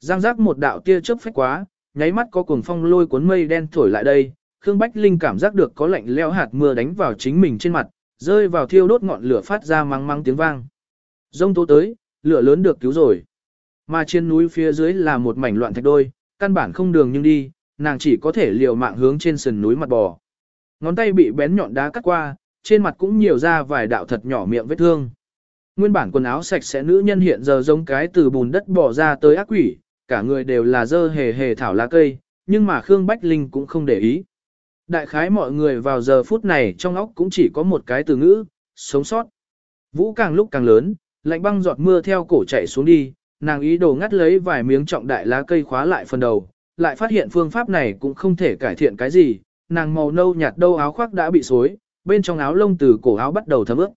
Giang giác một đạo tia chớp phách quá, nháy mắt có cuồng phong lôi cuốn mây đen thổi lại đây, Khương Bách Linh cảm giác được có lạnh leo hạt mưa đánh vào chính mình trên mặt, rơi vào thiêu đốt ngọn lửa phát ra măng măng tiếng vang. Rông tố tới, lửa lớn được cứu rồi. Mà trên núi phía dưới là một mảnh loạn thạch đôi, căn bản không đường nhưng đi, nàng chỉ có thể liều mạng hướng trên sườn núi mặt bò. Ngón tay bị bén nhọn đá cắt qua, trên mặt cũng nhiều ra vài đạo thật nhỏ miệng vết thương. Nguyên bản quần áo sạch sẽ nữ nhân hiện giờ giống cái từ bùn đất bỏ ra tới ác quỷ, cả người đều là dơ hề hề thảo lá cây, nhưng mà Khương Bách Linh cũng không để ý. Đại khái mọi người vào giờ phút này trong óc cũng chỉ có một cái từ ngữ, sống sót. Vũ càng lúc càng lớn, lạnh băng giọt mưa theo cổ chạy xuống đi, nàng ý đồ ngắt lấy vài miếng trọng đại lá cây khóa lại phần đầu, lại phát hiện phương pháp này cũng không thể cải thiện cái gì, nàng màu nâu nhạt đâu áo khoác đã bị xối, bên trong áo lông từ cổ áo bắt đầu thấm ướt.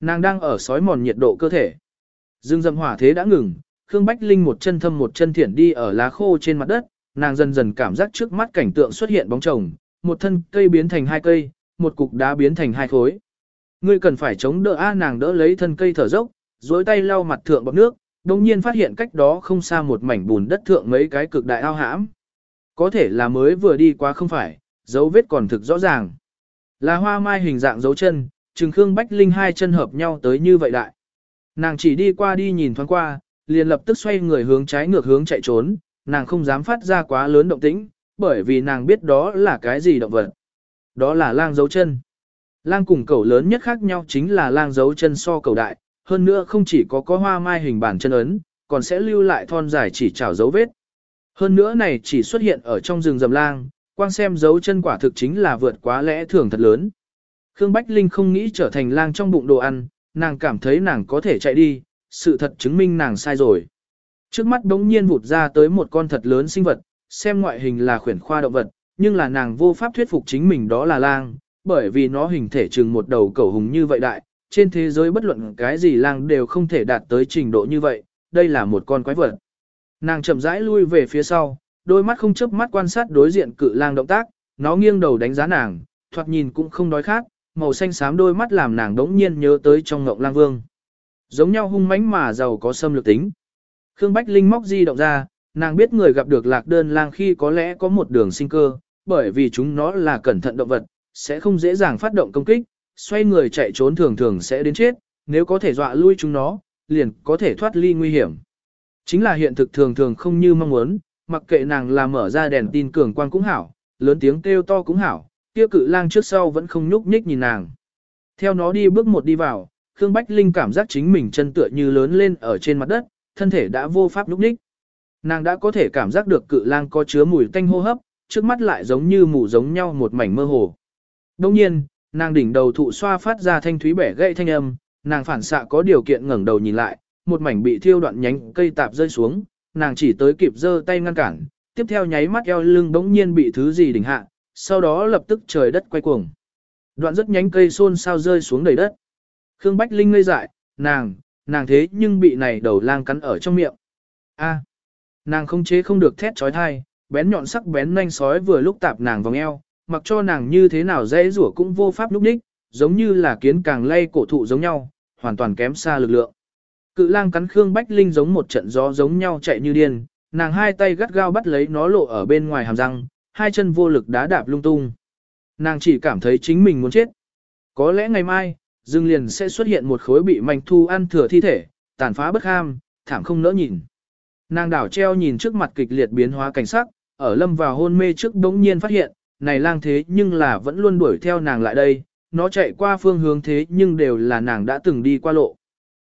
Nàng đang ở sói mòn nhiệt độ cơ thể. Dương dâm hỏa thế đã ngừng, Khương Bách Linh một chân thâm một chân thiển đi ở lá khô trên mặt đất, nàng dần dần cảm giác trước mắt cảnh tượng xuất hiện bóng chồng, một thân cây biến thành hai cây, một cục đá biến thành hai khối. Ngươi cần phải chống đỡ a nàng đỡ lấy thân cây thở dốc, duỗi tay lau mặt thượng bọt nước, đồng nhiên phát hiện cách đó không xa một mảnh bùn đất thượng mấy cái cực đại ao hãm. Có thể là mới vừa đi qua không phải, dấu vết còn thực rõ ràng. Là hoa mai hình dạng dấu chân, trừng Khương Bách Linh hai chân hợp nhau tới như vậy đại. Nàng chỉ đi qua đi nhìn thoáng qua, liền lập tức xoay người hướng trái ngược hướng chạy trốn, nàng không dám phát ra quá lớn động tĩnh, bởi vì nàng biết đó là cái gì động vật. Đó là lang dấu chân. Lang cùng cẩu lớn nhất khác nhau chính là lang dấu chân so cầu đại, hơn nữa không chỉ có có hoa mai hình bản chân ấn, còn sẽ lưu lại thon dài chỉ trảo dấu vết. Hơn nữa này chỉ xuất hiện ở trong rừng rầm lang, quang xem dấu chân quả thực chính là vượt quá lẽ thường thật lớn. Khương Bách Linh không nghĩ trở thành lang trong bụng đồ ăn, nàng cảm thấy nàng có thể chạy đi, sự thật chứng minh nàng sai rồi. Trước mắt đống nhiên vụt ra tới một con thật lớn sinh vật, xem ngoại hình là khuyển khoa động vật, nhưng là nàng vô pháp thuyết phục chính mình đó là lang, bởi vì nó hình thể chừng một đầu cẩu hùng như vậy đại, trên thế giới bất luận cái gì lang đều không thể đạt tới trình độ như vậy, đây là một con quái vật. Nàng chậm rãi lui về phía sau, đôi mắt không chớp mắt quan sát đối diện cự lang động tác, nó nghiêng đầu đánh giá nàng, thoạt nhìn cũng không đói khát, màu xanh xám đôi mắt làm nàng đống nhiên nhớ tới trong ngộng lang vương. Giống nhau hung mãnh mà giàu có xâm lược tính. Khương Bách Linh móc di động ra, nàng biết người gặp được lạc đơn lang khi có lẽ có một đường sinh cơ, bởi vì chúng nó là cẩn thận động vật, sẽ không dễ dàng phát động công kích, xoay người chạy trốn thường thường sẽ đến chết, nếu có thể dọa lui chúng nó, liền có thể thoát ly nguy hiểm. Chính là hiện thực thường thường không như mong muốn, mặc kệ nàng là mở ra đèn tin cường quang cũng hảo, lớn tiếng kêu to cũng hảo, kia cự lang trước sau vẫn không nhúc nhích nhìn nàng. Theo nó đi bước một đi vào, Khương Bách Linh cảm giác chính mình chân tựa như lớn lên ở trên mặt đất, thân thể đã vô pháp nhúc nhích. Nàng đã có thể cảm giác được cự lang có chứa mùi tanh hô hấp, trước mắt lại giống như mù giống nhau một mảnh mơ hồ. Đồng nhiên, nàng đỉnh đầu thụ xoa phát ra thanh thúy bẻ gãy thanh âm, nàng phản xạ có điều kiện ngẩng đầu nhìn lại, một mảnh bị thiêu đoạn nhánh cây tạp rơi xuống, nàng chỉ tới kịp giơ tay ngăn cản, tiếp theo nháy mắt eo lưng bỗng nhiên bị thứ gì đỉnh hạ, sau đó lập tức trời đất quay cuồng. Đoạn rất nhánh cây xôn sao rơi xuống đầy đất. Khương Bách Linh ngây dại, nàng, nàng thế nhưng bị này đầu lang cắn ở trong miệng. A, nàng không chế không được thét trói thai, bén nhọn sắc bén nhanh sói vừa lúc tạp nàng vòng eo, mặc cho nàng như thế nào dễ rủa cũng vô pháp lúc đích, giống như là kiến càng lay cổ thụ giống nhau, hoàn toàn kém xa lực lượng. Cự lang cắn Khương Bách Linh giống một trận gió giống nhau chạy như điên, nàng hai tay gắt gao bắt lấy nó lộ ở bên ngoài hàm răng, hai chân vô lực đá đạp lung tung. Nàng chỉ cảm thấy chính mình muốn chết. Có lẽ ngày mai, dương liền sẽ xuất hiện một khối bị manh thu ăn thừa thi thể, tàn phá bất ham, thảm không nỡ nhìn. Nàng đảo treo nhìn trước mặt kịch liệt biến hóa cảnh sắc, ở lâm vào hôn mê trước đống nhiên phát hiện, này lang thế nhưng là vẫn luôn đuổi theo nàng lại đây, nó chạy qua phương hướng thế nhưng đều là nàng đã từng đi qua lộ.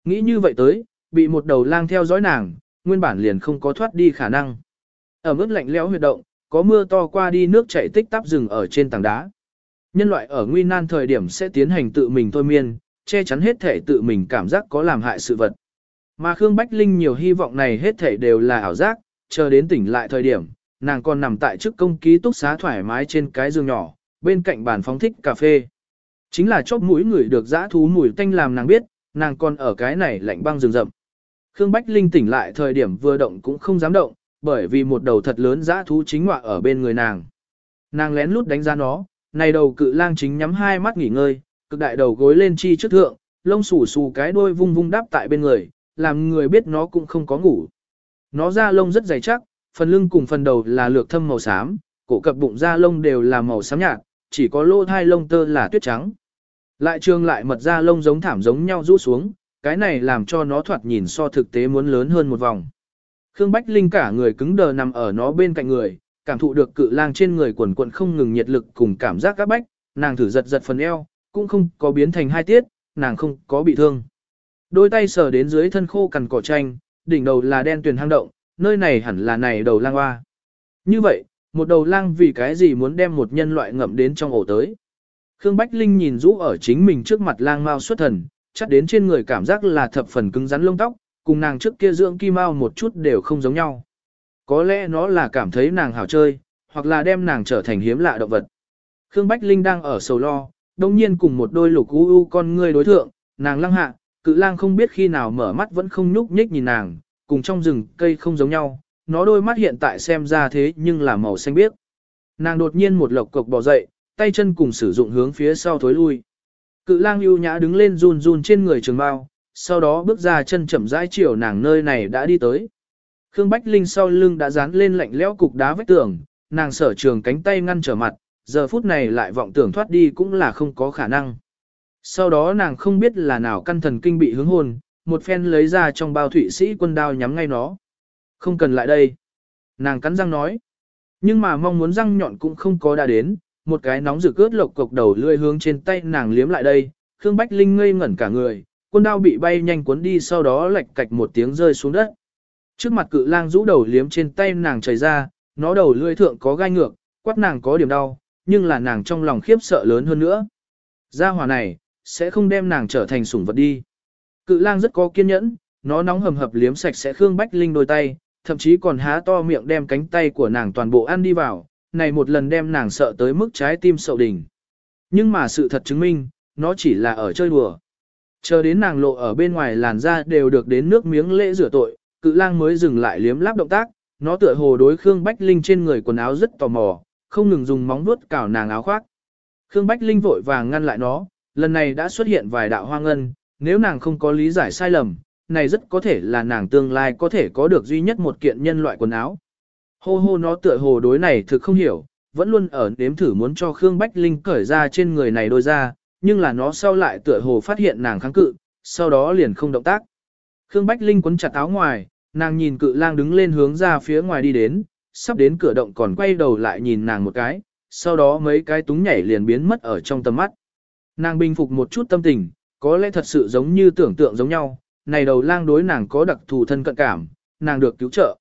Nghĩ như vậy tới, bị một đầu lang theo dõi nàng, nguyên bản liền không có thoát đi khả năng. Ở mức lạnh lẽo huyệt động, có mưa to qua đi nước chảy tích tắp rừng ở trên tảng đá. Nhân loại ở nguy nan thời điểm sẽ tiến hành tự mình thôi miên, che chắn hết thể tự mình cảm giác có làm hại sự vật. Mà Khương Bách Linh nhiều hy vọng này hết thể đều là ảo giác, chờ đến tỉnh lại thời điểm, nàng còn nằm tại trước công ký túc xá thoải mái trên cái giường nhỏ, bên cạnh bàn phóng thích cà phê. Chính là chóp mũi người được dã thú mùi tanh làm nàng biết, nàng còn ở cái này lạnh băng rừng rậm. Khương Bách Linh tỉnh lại thời điểm vừa động cũng không dám động, bởi vì một đầu thật lớn dã thú chính ngọa ở bên người nàng. Nàng lén lút đánh giá nó, này đầu cự lang chính nhắm hai mắt nghỉ ngơi, cực đại đầu gối lên chi trước thượng, lông xù xù cái đuôi vung vung đáp tại bên người, làm người biết nó cũng không có ngủ. Nó da lông rất dày chắc, phần lưng cùng phần đầu là lược thâm màu xám, cổ cập bụng da lông đều là màu xám nhạt, chỉ có lỗ hai lông tơ là tuyết trắng. Lại trường lại mật da lông giống thảm giống nhau rũ xuống, cái này làm cho nó thoạt nhìn so thực tế muốn lớn hơn một vòng. Khương Bách Linh cả người cứng đờ nằm ở nó bên cạnh người, cảm thụ được cự lang trên người quần quần không ngừng nhiệt lực cùng cảm giác các bách, nàng thử giật giật phần eo, cũng không có biến thành hai tiết, nàng không có bị thương. Đôi tay sờ đến dưới thân khô cằn cỏ tranh, đỉnh đầu là đen tuyền hang động, nơi này hẳn là này đầu lang hoa. Như vậy, một đầu lang vì cái gì muốn đem một nhân loại ngậm đến trong ổ tới. Khương Bách Linh nhìn rũ ở chính mình trước mặt lang mau xuất thần, chắc đến trên người cảm giác là thập phần cứng rắn lông tóc, cùng nàng trước kia dưỡng kim mau một chút đều không giống nhau. Có lẽ nó là cảm thấy nàng hảo chơi, hoặc là đem nàng trở thành hiếm lạ động vật. Khương Bách Linh đang ở sầu lo, đồng nhiên cùng một đôi lục u u con ngươi đối thượng, nàng lăng hạ, cự lang không biết khi nào mở mắt vẫn không nhúc nhích nhìn nàng, cùng trong rừng cây không giống nhau, nó đôi mắt hiện tại xem ra thế nhưng là màu xanh biếc. Nàng đột nhiên một lộc cộc bò dậy, tay chân cùng sử dụng hướng phía sau thối lui. Cự lang ưu nhã đứng lên run run trên người trường bao, sau đó bước ra chân chậm rãi chiều nàng nơi này đã đi tới. Khương Bách Linh sau lưng đã dán lên lạnh lẽo cục đá vách tường, nàng sở trường cánh tay ngăn trở mặt, giờ phút này lại vọng tưởng thoát đi cũng là không có khả năng. Sau đó nàng không biết là nào căn thần kinh bị hướng hồn, một phen lấy ra trong bao thủy sĩ quân đao nhắm ngay nó. Không cần lại đây. Nàng cắn răng nói. Nhưng mà mong muốn răng nhọn cũng không có đã đến, một cái nóng rực ướt lộc cục đầu lươi hướng trên tay nàng liếm lại đây, Khương Bách Linh ngây ngẩn cả người, quân đao bị bay nhanh cuốn đi sau đó lạch cạch một tiếng rơi xuống đất. Trước mặt cự lang rũ đầu liếm trên tay nàng chảy ra, nó đầu lưỡi thượng có gai ngược, quát nàng có điểm đau, nhưng là nàng trong lòng khiếp sợ lớn hơn nữa. Gia hỏa này, sẽ không đem nàng trở thành sủng vật đi. Cự lang rất có kiên nhẫn, nó nóng hầm hập liếm sạch sẽ Khương Bách Linh đôi tay, thậm chí còn há to miệng đem cánh tay của nàng toàn bộ ăn đi vào, này một lần đem nàng sợ tới mức trái tim sậu đỉnh. Nhưng mà sự thật chứng minh, nó chỉ là ở chơi đùa. Chờ đến nàng lộ ở bên ngoài làn da đều được đến nước miếng lễ rửa tội, cự lang mới dừng lại liếm láp động tác, nó tựa hồ đối Khương Bách Linh trên người quần áo rất tò mò, không ngừng dùng móng vuốt cào nàng áo khoác. Khương Bách Linh vội vàng ngăn lại nó, lần này đã xuất hiện vài đạo hoang ngân, nếu nàng không có lý giải sai lầm, này rất có thể là nàng tương lai có thể có được duy nhất một kiện nhân loại quần áo. Hô hô nó tựa hồ đối này thực không hiểu, vẫn luôn ở nếm thử muốn cho Khương Bách Linh cởi ra trên người này đôi ra, nhưng là nó sau lại tựa hồ phát hiện nàng kháng cự, sau đó liền không động tác. Khương Bách Linh quấn chặt áo ngoài, nàng nhìn cự lang đứng lên hướng ra phía ngoài đi đến, sắp đến cửa động còn quay đầu lại nhìn nàng một cái, sau đó mấy cái túng nhảy liền biến mất ở trong tầm mắt. Nàng bình phục một chút tâm tình, có lẽ thật sự giống như tưởng tượng giống nhau, này đầu lang đối nàng có đặc thù thân cận cảm, nàng được cứu trợ.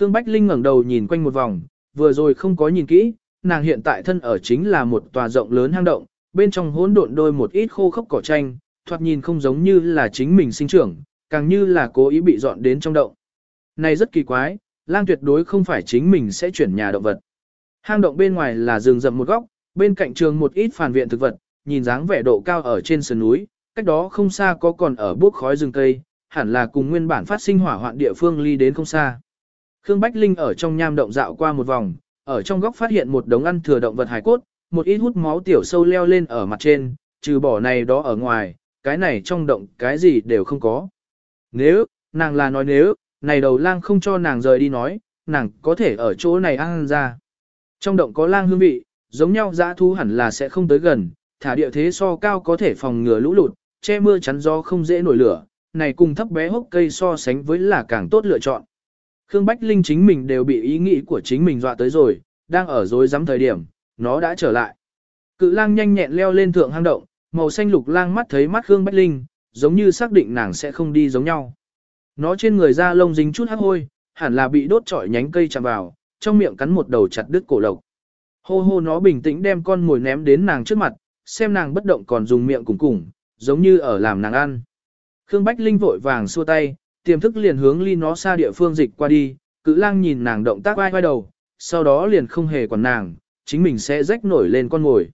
Khương Bách Linh ngẩng đầu nhìn quanh một vòng, vừa rồi không có nhìn kỹ, nàng hiện tại thân ở chính là một tòa rộng lớn hang động, bên trong hỗn độn đôi một ít khô khốc cỏ tranh, thoạt nhìn không giống như là chính mình sinh trưởng, càng như là cố ý bị dọn đến trong động. Này rất kỳ quái, lang tuyệt đối không phải chính mình sẽ chuyển nhà động vật. Hang động bên ngoài là rừng rậm một góc, bên cạnh trường một ít phản viện thực vật, nhìn dáng vẻ độ cao ở trên sườn núi, cách đó không xa có còn ở bước khói rừng cây, hẳn là cùng nguyên bản phát sinh hỏa hoạn địa phương ly đến không xa. Khương Bách Linh ở trong nham động dạo qua một vòng, ở trong góc phát hiện một đống ăn thừa động vật hải cốt, một ít hút máu tiểu sâu leo lên ở mặt trên, trừ bỏ này đó ở ngoài, cái này trong động cái gì đều không có. Nếu, nàng là nói nếu, này đầu lang không cho nàng rời đi nói, nàng có thể ở chỗ này ăn ra. Trong động có lang hương vị, giống nhau dã thú hẳn là sẽ không tới gần, thả địa thế so cao có thể phòng ngừa lũ lụt, che mưa chắn gió không dễ nổi lửa, này cùng thấp bé hốc cây so sánh với là càng tốt lựa chọn. Khương Bách Linh chính mình đều bị ý nghĩ của chính mình dọa tới rồi, đang ở dối rắm thời điểm, nó đã trở lại. Cự lang nhanh nhẹn leo lên thượng hang động, màu xanh lục lang mắt thấy mắt Khương Bách Linh, giống như xác định nàng sẽ không đi giống nhau. Nó trên người da lông dính chút hắc hôi, hẳn là bị đốt trọi nhánh cây chạm vào, trong miệng cắn một đầu chặt đứt cổ lộc. Hô hô nó bình tĩnh đem con mồi ném đến nàng trước mặt, xem nàng bất động còn dùng miệng cùng cùng, giống như ở làm nàng ăn. Khương Bách Linh vội vàng xua tay, tiềm thức liền hướng ly nó xa địa phương dịch qua đi, cự lang nhìn nàng động tác vai vai đầu, sau đó liền không hề quản nàng, chính mình sẽ rách nổi lên con ngồi.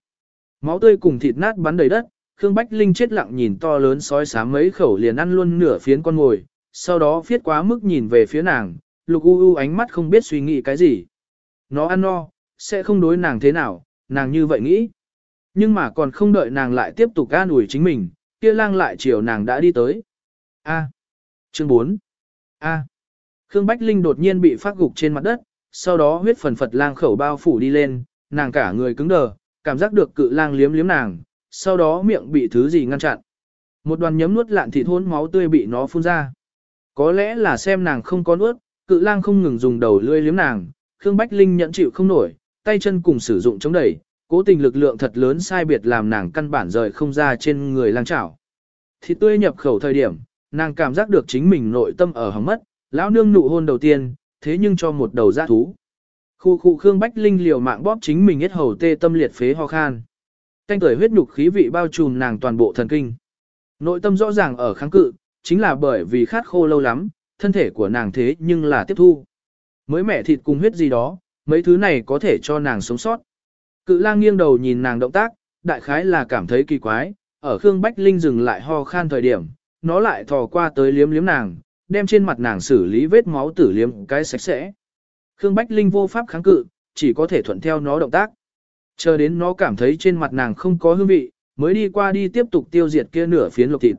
Máu tươi cùng thịt nát bắn đầy đất, Khương Bách Linh chết lặng nhìn to lớn sói xám mấy khẩu liền ăn luôn nửa phiến con ngồi, sau đó phiết quá mức nhìn về phía nàng, lục u u ánh mắt không biết suy nghĩ cái gì. Nó ăn no, sẽ không đối nàng thế nào, nàng như vậy nghĩ. Nhưng mà còn không đợi nàng lại tiếp tục an ủi chính mình, kia lang lại chiều nàng đã đi tới. A. Chương 4. A. Khương Bách Linh đột nhiên bị phát gục trên mặt đất, sau đó huyết phần phật lang khẩu bao phủ đi lên, nàng cả người cứng đờ, cảm giác được cự lang liếm liếm nàng, sau đó miệng bị thứ gì ngăn chặn. Một đoàn nhấm nuốt lạn thịt hôn máu tươi bị nó phun ra. Có lẽ là xem nàng không có nuốt, cự lang không ngừng dùng đầu lưỡi liếm nàng, Khương Bách Linh nhận chịu không nổi, tay chân cùng sử dụng chống đẩy, cố tình lực lượng thật lớn sai biệt làm nàng căn bản rời không ra trên người lang chảo. Thịt tươi nhập khẩu thời điểm, nàng cảm giác được chính mình nội tâm ở hóng mất, lão nương nụ hôn đầu tiên, thế nhưng cho một đầu giã thú. Khu khu Khương Bách Linh liều mạng bóp chính mình hết hầu tê tâm liệt phế ho khan. Canh tuổi huyết nhục khí vị bao trùm nàng toàn bộ thần kinh. Nội tâm rõ ràng ở kháng cự, chính là bởi vì khát khô lâu lắm, thân thể của nàng thế nhưng là tiếp thu. Mới mẻ thịt cùng huyết gì đó, mấy thứ này có thể cho nàng sống sót. Cự lang nghiêng đầu nhìn nàng động tác, đại khái là cảm thấy kỳ quái, ở Khương Bách Linh dừng lại ho khan thời điểm, nó lại thò qua tới liếm liếm nàng, đem trên mặt nàng xử lý vết máu tử liếm cái sạch sẽ. Khương Bách Linh vô pháp kháng cự, chỉ có thể thuận theo nó động tác. Chờ đến nó cảm thấy trên mặt nàng không có hương vị, mới đi qua đi tiếp tục tiêu diệt kia nửa phiến lục thịt.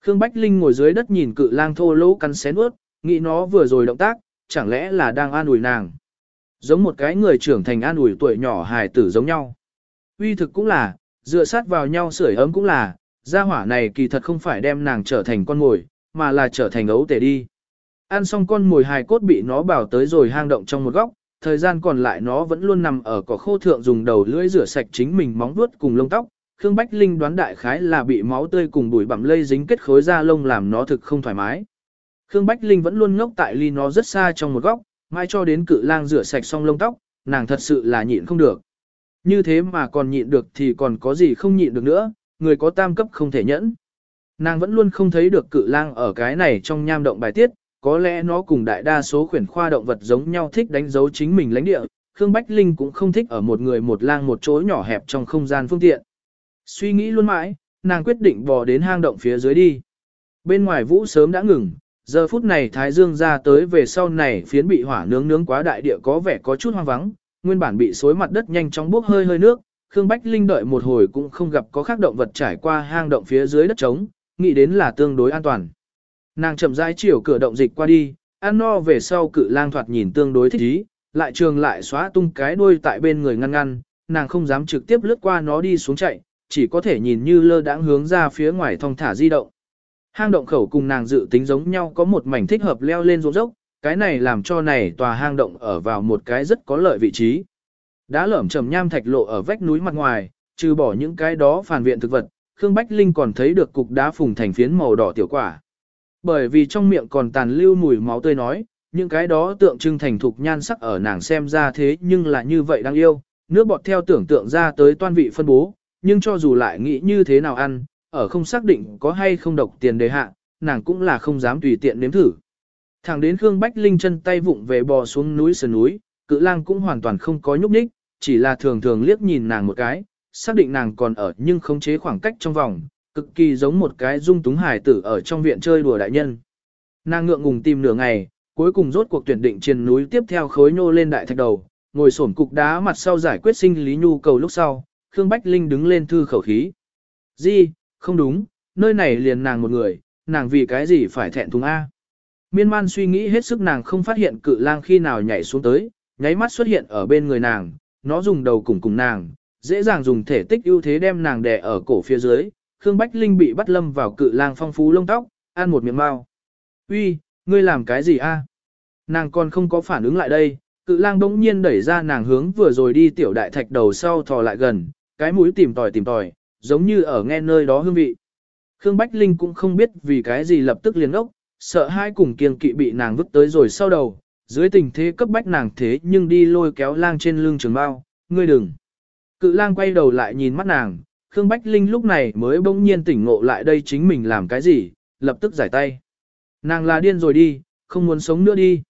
Khương Bách Linh ngồi dưới đất nhìn cự lang thô lỗ cắn xén ướt, nghĩ nó vừa rồi động tác, chẳng lẽ là đang an ủi nàng. Giống một cái người trưởng thành an ủi tuổi nhỏ hài tử giống nhau. Uy thực cũng là, dựa sát vào nhau sưởi ấm cũng là, gia hỏa này kỳ thật không phải đem nàng trở thành con mồi, mà là trở thành ấu tể đi. Ăn xong con mồi hài cốt bị nó bảo tới rồi hang động trong một góc, thời gian còn lại nó vẫn luôn nằm ở cỏ khô thượng dùng đầu lưỡi rửa sạch chính mình móng vuốt cùng lông tóc. Khương Bách Linh đoán đại khái là bị máu tươi cùng bụi bặm lây dính kết khối da lông làm nó thực không thoải mái. Khương Bách Linh vẫn luôn ngốc tại ly nó rất xa trong một góc, mai cho đến cự lang rửa sạch xong lông tóc, nàng thật sự là nhịn không được. Như thế mà còn nhịn được thì còn có gì không nhịn được nữa, người có tam cấp không thể nhẫn. Nàng vẫn luôn không thấy được cự lang ở cái này trong nham động bài tiết, có lẽ nó cùng đại đa số khuyển khoa động vật giống nhau thích đánh dấu chính mình lãnh địa, Khương Bách Linh cũng không thích ở một người một lang một chỗ nhỏ hẹp trong không gian phương tiện. Suy nghĩ luôn mãi, nàng quyết định bò đến hang động phía dưới đi. Bên ngoài vũ sớm đã ngừng, giờ phút này Thái Dương ra tới về sau này phiến bị hỏa nướng nướng quá đại địa có vẻ có chút hoang vắng, nguyên bản bị xối mặt đất nhanh chóng bốc hơi hơi nước, Khương Bách Linh đợi một hồi cũng không gặp có khác động vật trải qua hang động phía dưới đất trống, nghĩ đến là tương đối an toàn. Nàng chậm rãi chiều cửa động dịch qua đi, ăn no về sau cự lang thoạt nhìn tương đối thích ý, lại trường lại xóa tung cái đuôi tại bên người ngăn ngăn, nàng không dám trực tiếp lướt qua nó đi xuống chạy, chỉ có thể nhìn như lơ đãng hướng ra phía ngoài thong thả di động. Hang động khẩu cùng nàng dự tính giống nhau có một mảnh thích hợp leo lên ruộng dốc, cái này làm cho này tòa hang động ở vào một cái rất có lợi vị trí đã lởm chầm nham thạch lộ ở vách núi mặt ngoài, trừ bỏ những cái đó phản viện thực vật, Khương Bách Linh còn thấy được cục đá phùng thành phiến màu đỏ tiểu quả. Bởi vì trong miệng còn tàn lưu mùi máu tươi nói, những cái đó tượng trưng thành thục nhan sắc ở nàng xem ra thế nhưng là như vậy đang yêu, nước bọt theo tưởng tượng ra tới toan vị phân bố, nhưng cho dù lại nghĩ như thế nào ăn, ở không xác định có hay không độc tiền đề hạ, nàng cũng là không dám tùy tiện nếm thử. Thẳng đến Khương Bách Linh chân tay vụng về bò xuống núi sườn núi, cự lang cũng hoàn toàn không có nhúc nhích, chỉ là thường thường liếc nhìn nàng một cái, xác định nàng còn ở nhưng khống chế khoảng cách trong vòng, cực kỳ giống một cái dung túng hài tử ở trong viện chơi đùa đại nhân. Nàng ngượng ngùng tìm nửa ngày, cuối cùng rốt cuộc tuyển định trên núi tiếp theo khối nhô lên đại thạch đầu, ngồi xổm cục đá mặt sau giải quyết sinh lý nhu cầu lúc sau, Khương Bách Linh đứng lên thư khẩu khí. Di, không đúng, nơi này liền nàng một người, nàng vì cái gì phải thẹn thùng A. Miên man suy nghĩ hết sức nàng không phát hiện cự lang khi nào nhảy xuống tới, nháy mắt xuất hiện ở bên người nàng, nó dùng đầu cùng cùng nàng, dễ dàng dùng thể tích ưu thế đem nàng đè ở cổ phía dưới. Khương Bách Linh bị bắt lâm vào cự lang phong phú lông tóc, ăn một miệng mau. Uy, ngươi làm cái gì a? Nàng còn không có phản ứng lại đây, cự lang bỗng nhiên đẩy ra nàng hướng vừa rồi đi tiểu đại thạch đầu sau thò lại gần, cái mũi tìm tòi tìm tòi, giống như ở nghe nơi đó hương vị. Khương Bách Linh cũng không biết vì cái gì lập tức liền ốc, sợ hai cùng kiêng kỵ bị nàng vứt tới rồi sau đầu, dưới tình thế cấp bách nàng thế nhưng đi lôi kéo lang trên lưng trường bao, ngươi đừng. Cự lang quay đầu lại nhìn mắt nàng, Khương Bách Linh lúc này mới bỗng nhiên tỉnh ngộ lại đây chính mình làm cái gì, lập tức giải tay. Nàng là điên rồi đi, không muốn sống nữa đi.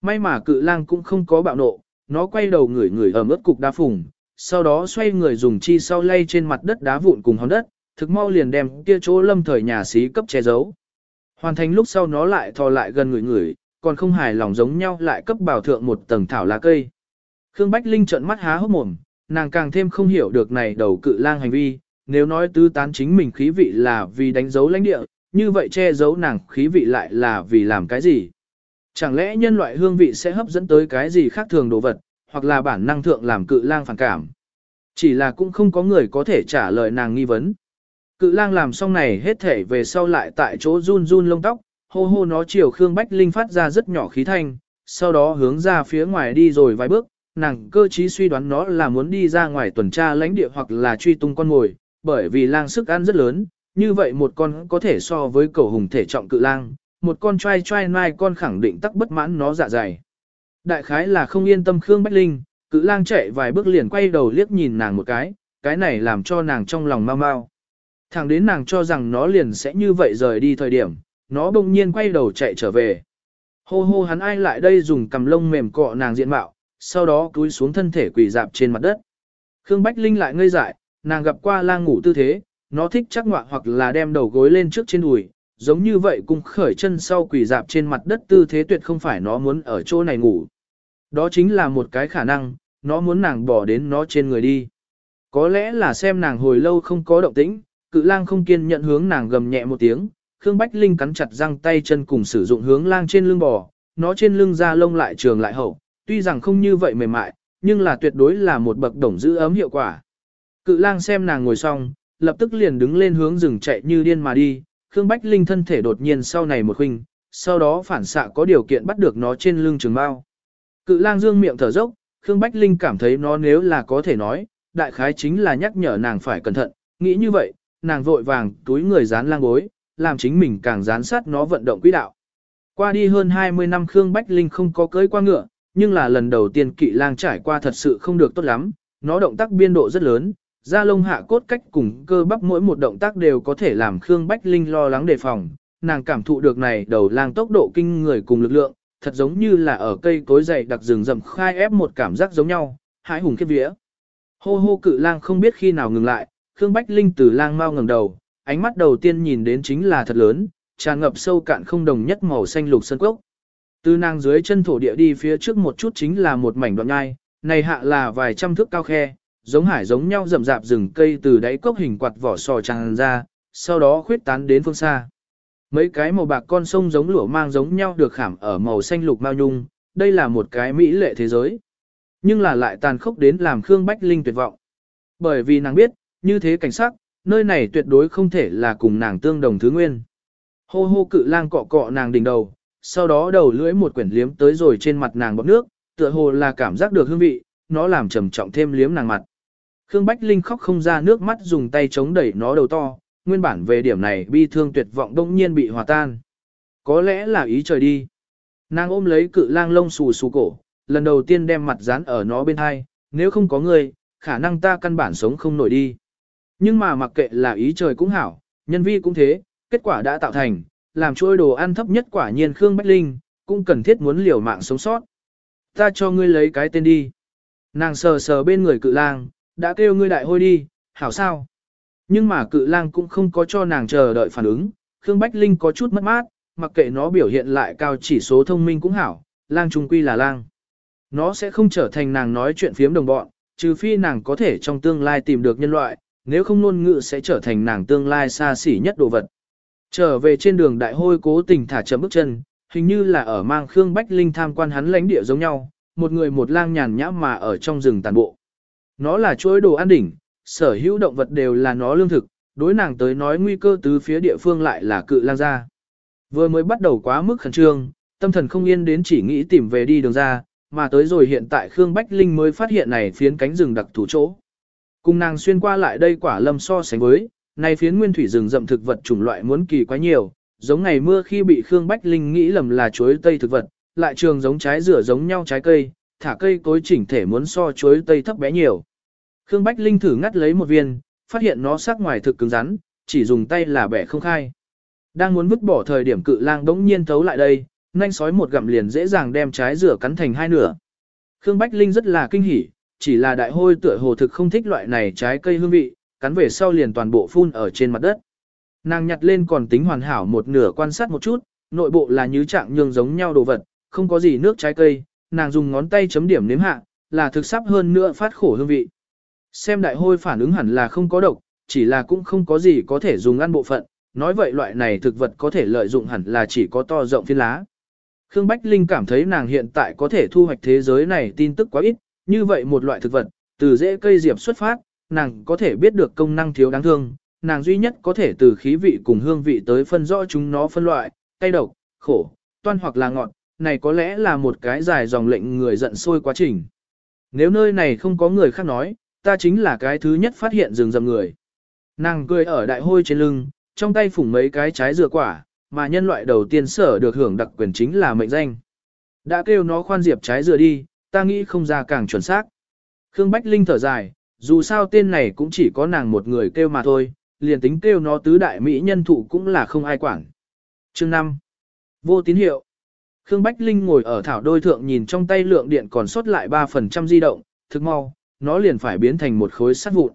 May mà cự lang cũng không có bạo nộ, nó quay đầu ngửi ngửi ở mức cục đá phùng, sau đó xoay người dùng chi sau lay trên mặt đất đá vụn cùng hòn đất, thực mau liền đem kia chỗ lâm thời nhà xí cấp che giấu. Hoàn thành lúc sau nó lại thò lại gần người người, còn không hài lòng giống nhau lại cấp bảo thượng một tầng thảo lá cây. Khương Bách Linh trợn mắt há hốc mồm, nàng càng thêm không hiểu được này đầu cự lang hành vi, nếu nói tứ tán chính mình khí vị là vì đánh dấu lãnh địa, như vậy che giấu nàng khí vị lại là vì làm cái gì? Chẳng lẽ nhân loại hương vị sẽ hấp dẫn tới cái gì khác thường đồ vật, hoặc là bản năng thượng làm cự lang phản cảm? Chỉ là cũng không có người có thể trả lời nàng nghi vấn. Cự lang làm xong này hết thể về sau lại tại chỗ run run lông tóc, hô hô nó chiều Khương Bách Linh phát ra rất nhỏ khí thanh, sau đó hướng ra phía ngoài đi rồi vài bước, nàng cơ trí suy đoán nó là muốn đi ra ngoài tuần tra lãnh địa hoặc là truy tung con mồi, bởi vì lang sức ăn rất lớn, như vậy một con có thể so với cầu hùng thể trọng cự lang, một con trai trai nai con khẳng định tắc bất mãn nó dạ dày. Đại khái là không yên tâm Khương Bách Linh, cự lang chạy vài bước liền quay đầu liếc nhìn nàng một cái, cái này làm cho nàng trong lòng mau mau. Thẳng đến nàng cho rằng nó liền sẽ như vậy rời đi thời điểm, nó bỗng nhiên quay đầu chạy trở về. Hô hô hắn ai lại đây dùng cầm lông mềm cọ nàng diện mạo, sau đó cúi xuống thân thể quỳ dạp trên mặt đất. Khương Bách Linh lại ngây dại, nàng gặp qua lang ngủ tư thế, nó thích chắc ngoạ hoặc là đem đầu gối lên trước trên đùi, giống như vậy cung khởi chân sau quỳ dạp trên mặt đất tư thế tuyệt không phải nó muốn ở chỗ này ngủ. Đó chính là một cái khả năng, nó muốn nàng bỏ đến nó trên người đi. Có lẽ là xem nàng hồi lâu không có động tĩnh, cự lang không kiên nhận hướng nàng gầm nhẹ một tiếng, Khương Bách Linh cắn chặt răng tay chân cùng sử dụng hướng lang trên lưng bò, nó trên lưng da lông lại trường lại hậu, tuy rằng không như vậy mềm mại, nhưng là tuyệt đối là một bậc đồng giữ ấm hiệu quả. Cự lang xem nàng ngồi xong, lập tức liền đứng lên hướng rừng chạy như điên mà đi, Khương Bách Linh thân thể đột nhiên sau này một huynh, sau đó phản xạ có điều kiện bắt được nó trên lưng trường bao. Cự lang dương miệng thở dốc, Khương Bách Linh cảm thấy nó nếu là có thể nói, đại khái chính là nhắc nhở nàng phải cẩn thận, nghĩ như vậy, nàng vội vàng túi người dán lang bối, làm chính mình càng gián sát nó vận động quỹ đạo. Qua đi hơn 20 năm Khương Bách Linh không có cưới qua ngựa, nhưng là lần đầu tiên kỵ lang trải qua thật sự không được tốt lắm, nó động tác biên độ rất lớn, da lông hạ cốt cách cùng cơ bắp mỗi một động tác đều có thể làm Khương Bách Linh lo lắng đề phòng, nàng cảm thụ được này đầu lang tốc độ kinh người cùng lực lượng, thật giống như là ở cây cối dày đặc rừng rậm khai ép một cảm giác giống nhau, hãi hùng khiếp vía. Hô hô cự lang không biết khi nào ngừng lại, Khương Bách Linh từ lang mau ngẩng đầu, ánh mắt đầu tiên nhìn đến chính là thật lớn, tràn ngập sâu cạn không đồng nhất màu xanh lục sơn cốc. Từ nàng dưới chân thổ địa đi phía trước một chút chính là một mảnh đoạn nhai, này hạ là vài trăm thước cao khe, giống hải giống nhau rậm rạp rừng cây từ đáy cốc hình quạt vỏ sò tràn ra, sau đó khuyết tán đến phương xa. Mấy cái màu bạc con sông giống lửa mang giống nhau được khảm ở màu xanh lục mao nhung, đây là một cái mỹ lệ thế giới. Nhưng là lại tàn khốc đến làm Khương Bách Linh tuyệt vọng. Bởi vì nàng biết, như thế cảnh sắc, nơi này tuyệt đối không thể là cùng nàng tương đồng thứ nguyên. Hô hô cự lang cọ cọ nàng đỉnh đầu, sau đó đầu lưỡi một quyển liếm tới rồi trên mặt nàng bọt nước, tựa hồ là cảm giác được hương vị, nó làm trầm trọng thêm liếm nàng mặt. Khương Bách Linh khóc không ra nước mắt dùng tay chống đẩy nó đầu to, nguyên bản về điểm này bi thương tuyệt vọng đông nhiên bị hòa tan. Có lẽ là ý trời đi. Nàng ôm lấy cự lang lông xù xù cổ, lần đầu tiên đem mặt dán ở nó bên hai, nếu không có người, khả năng ta căn bản sống không nổi đi. Nhưng mà mặc kệ là ý trời cũng hảo, nhân vi cũng thế, kết quả đã tạo thành, làm trôi đồ ăn thấp nhất quả nhiên Khương Bách Linh, cũng cần thiết muốn liều mạng sống sót. Ta cho ngươi lấy cái tên đi. Nàng sờ sờ bên người cự lang, đã kêu ngươi đại hôi đi, hảo sao? Nhưng mà cự lang cũng không có cho nàng chờ đợi phản ứng, Khương Bách Linh có chút mất mát, mặc kệ nó biểu hiện lại cao chỉ số thông minh cũng hảo, lang trung quy là lang. Nó sẽ không trở thành nàng nói chuyện phiếm đồng bọn, trừ phi nàng có thể trong tương lai tìm được nhân loại, nếu không ngôn ngữ sẽ trở thành nàng tương lai xa xỉ nhất đồ vật. Trở về trên đường đại hôi cố tình thả chậm bước chân, hình như là ở mang Khương Bách Linh tham quan hắn lãnh địa giống nhau, một người một lang nhàn nhã mà ở trong rừng tàn bộ. Nó là chuỗi đồ ăn đỉnh, sở hữu động vật đều là nó lương thực, đối nàng tới nói nguy cơ từ phía địa phương lại là cự lang ra. Vừa mới bắt đầu quá mức khẩn trương, tâm thần không yên đến chỉ nghĩ tìm về đi đường ra, mà tới rồi hiện tại Khương Bách Linh mới phát hiện này phiến cánh rừng đặc thủ chỗ. Cùng nàng xuyên qua lại đây quả lâm so sánh với, này phiến nguyên thủy rừng rậm thực vật chủng loại muốn kỳ quá nhiều, giống ngày mưa khi bị Khương Bách Linh nghĩ lầm là chuối tây thực vật, lại trường giống trái rửa giống nhau trái cây, thả cây cối chỉnh thể muốn so chuối tây thấp bé nhiều. Khương Bách Linh thử ngắt lấy một viên, phát hiện nó sắc ngoài thực cứng rắn, chỉ dùng tay là bẻ không khai. Đang muốn vứt bỏ thời điểm cự lang đống nhiên thấu lại đây, nhanh sói một gặm liền dễ dàng đem trái rửa cắn thành hai nửa. Khương Bách Linh rất là kinh hỉ, chỉ là đại hôi tựa hồ thực không thích loại này trái cây hương vị, cắn về sau liền toàn bộ phun ở trên mặt đất. Nàng nhặt lên còn tính hoàn hảo một nửa quan sát một chút, nội bộ là như trạng nhường giống nhau đồ vật, không có gì nước trái cây, nàng dùng ngón tay chấm điểm nếm hạ, là thực sắp hơn nữa phát khổ hương vị. Xem đại hôi phản ứng hẳn là không có độc, chỉ là cũng không có gì có thể dùng ăn bộ phận, nói vậy loại này thực vật có thể lợi dụng hẳn là chỉ có to rộng phiên lá. Khương Bách Linh cảm thấy nàng hiện tại có thể thu hoạch thế giới này tin tức quá ít, như vậy một loại thực vật, từ rễ cây diệp xuất phát, nàng có thể biết được công năng thiếu đáng thương, nàng duy nhất có thể từ khí vị cùng hương vị tới phân rõ chúng nó phân loại, cay độc, khổ, toan hoặc là ngọt, này có lẽ là một cái dài dòng lệnh người giận sôi quá trình. Nếu nơi này không có người khác nói, ta chính là cái thứ nhất phát hiện rừng rầm người. Nàng cười ở đại hôi trên lưng, trong tay phủng mấy cái trái dừa quả, mà nhân loại đầu tiên sở được hưởng đặc quyền chính là mệnh danh. Đã kêu nó khoan diệp trái dừa đi, ta nghĩ không ra càng chuẩn xác. Khương Bách Linh thở dài, dù sao tên này cũng chỉ có nàng một người kêu mà thôi, liền tính kêu nó tứ đại mỹ nhân thụ cũng là không ai quản. Chương 5. Vô tín hiệu. Khương Bách Linh ngồi ở thảo đôi thượng nhìn trong tay lượng điện còn sót lại 3% di động, thực mau, nó liền phải biến thành một khối sắt vụn.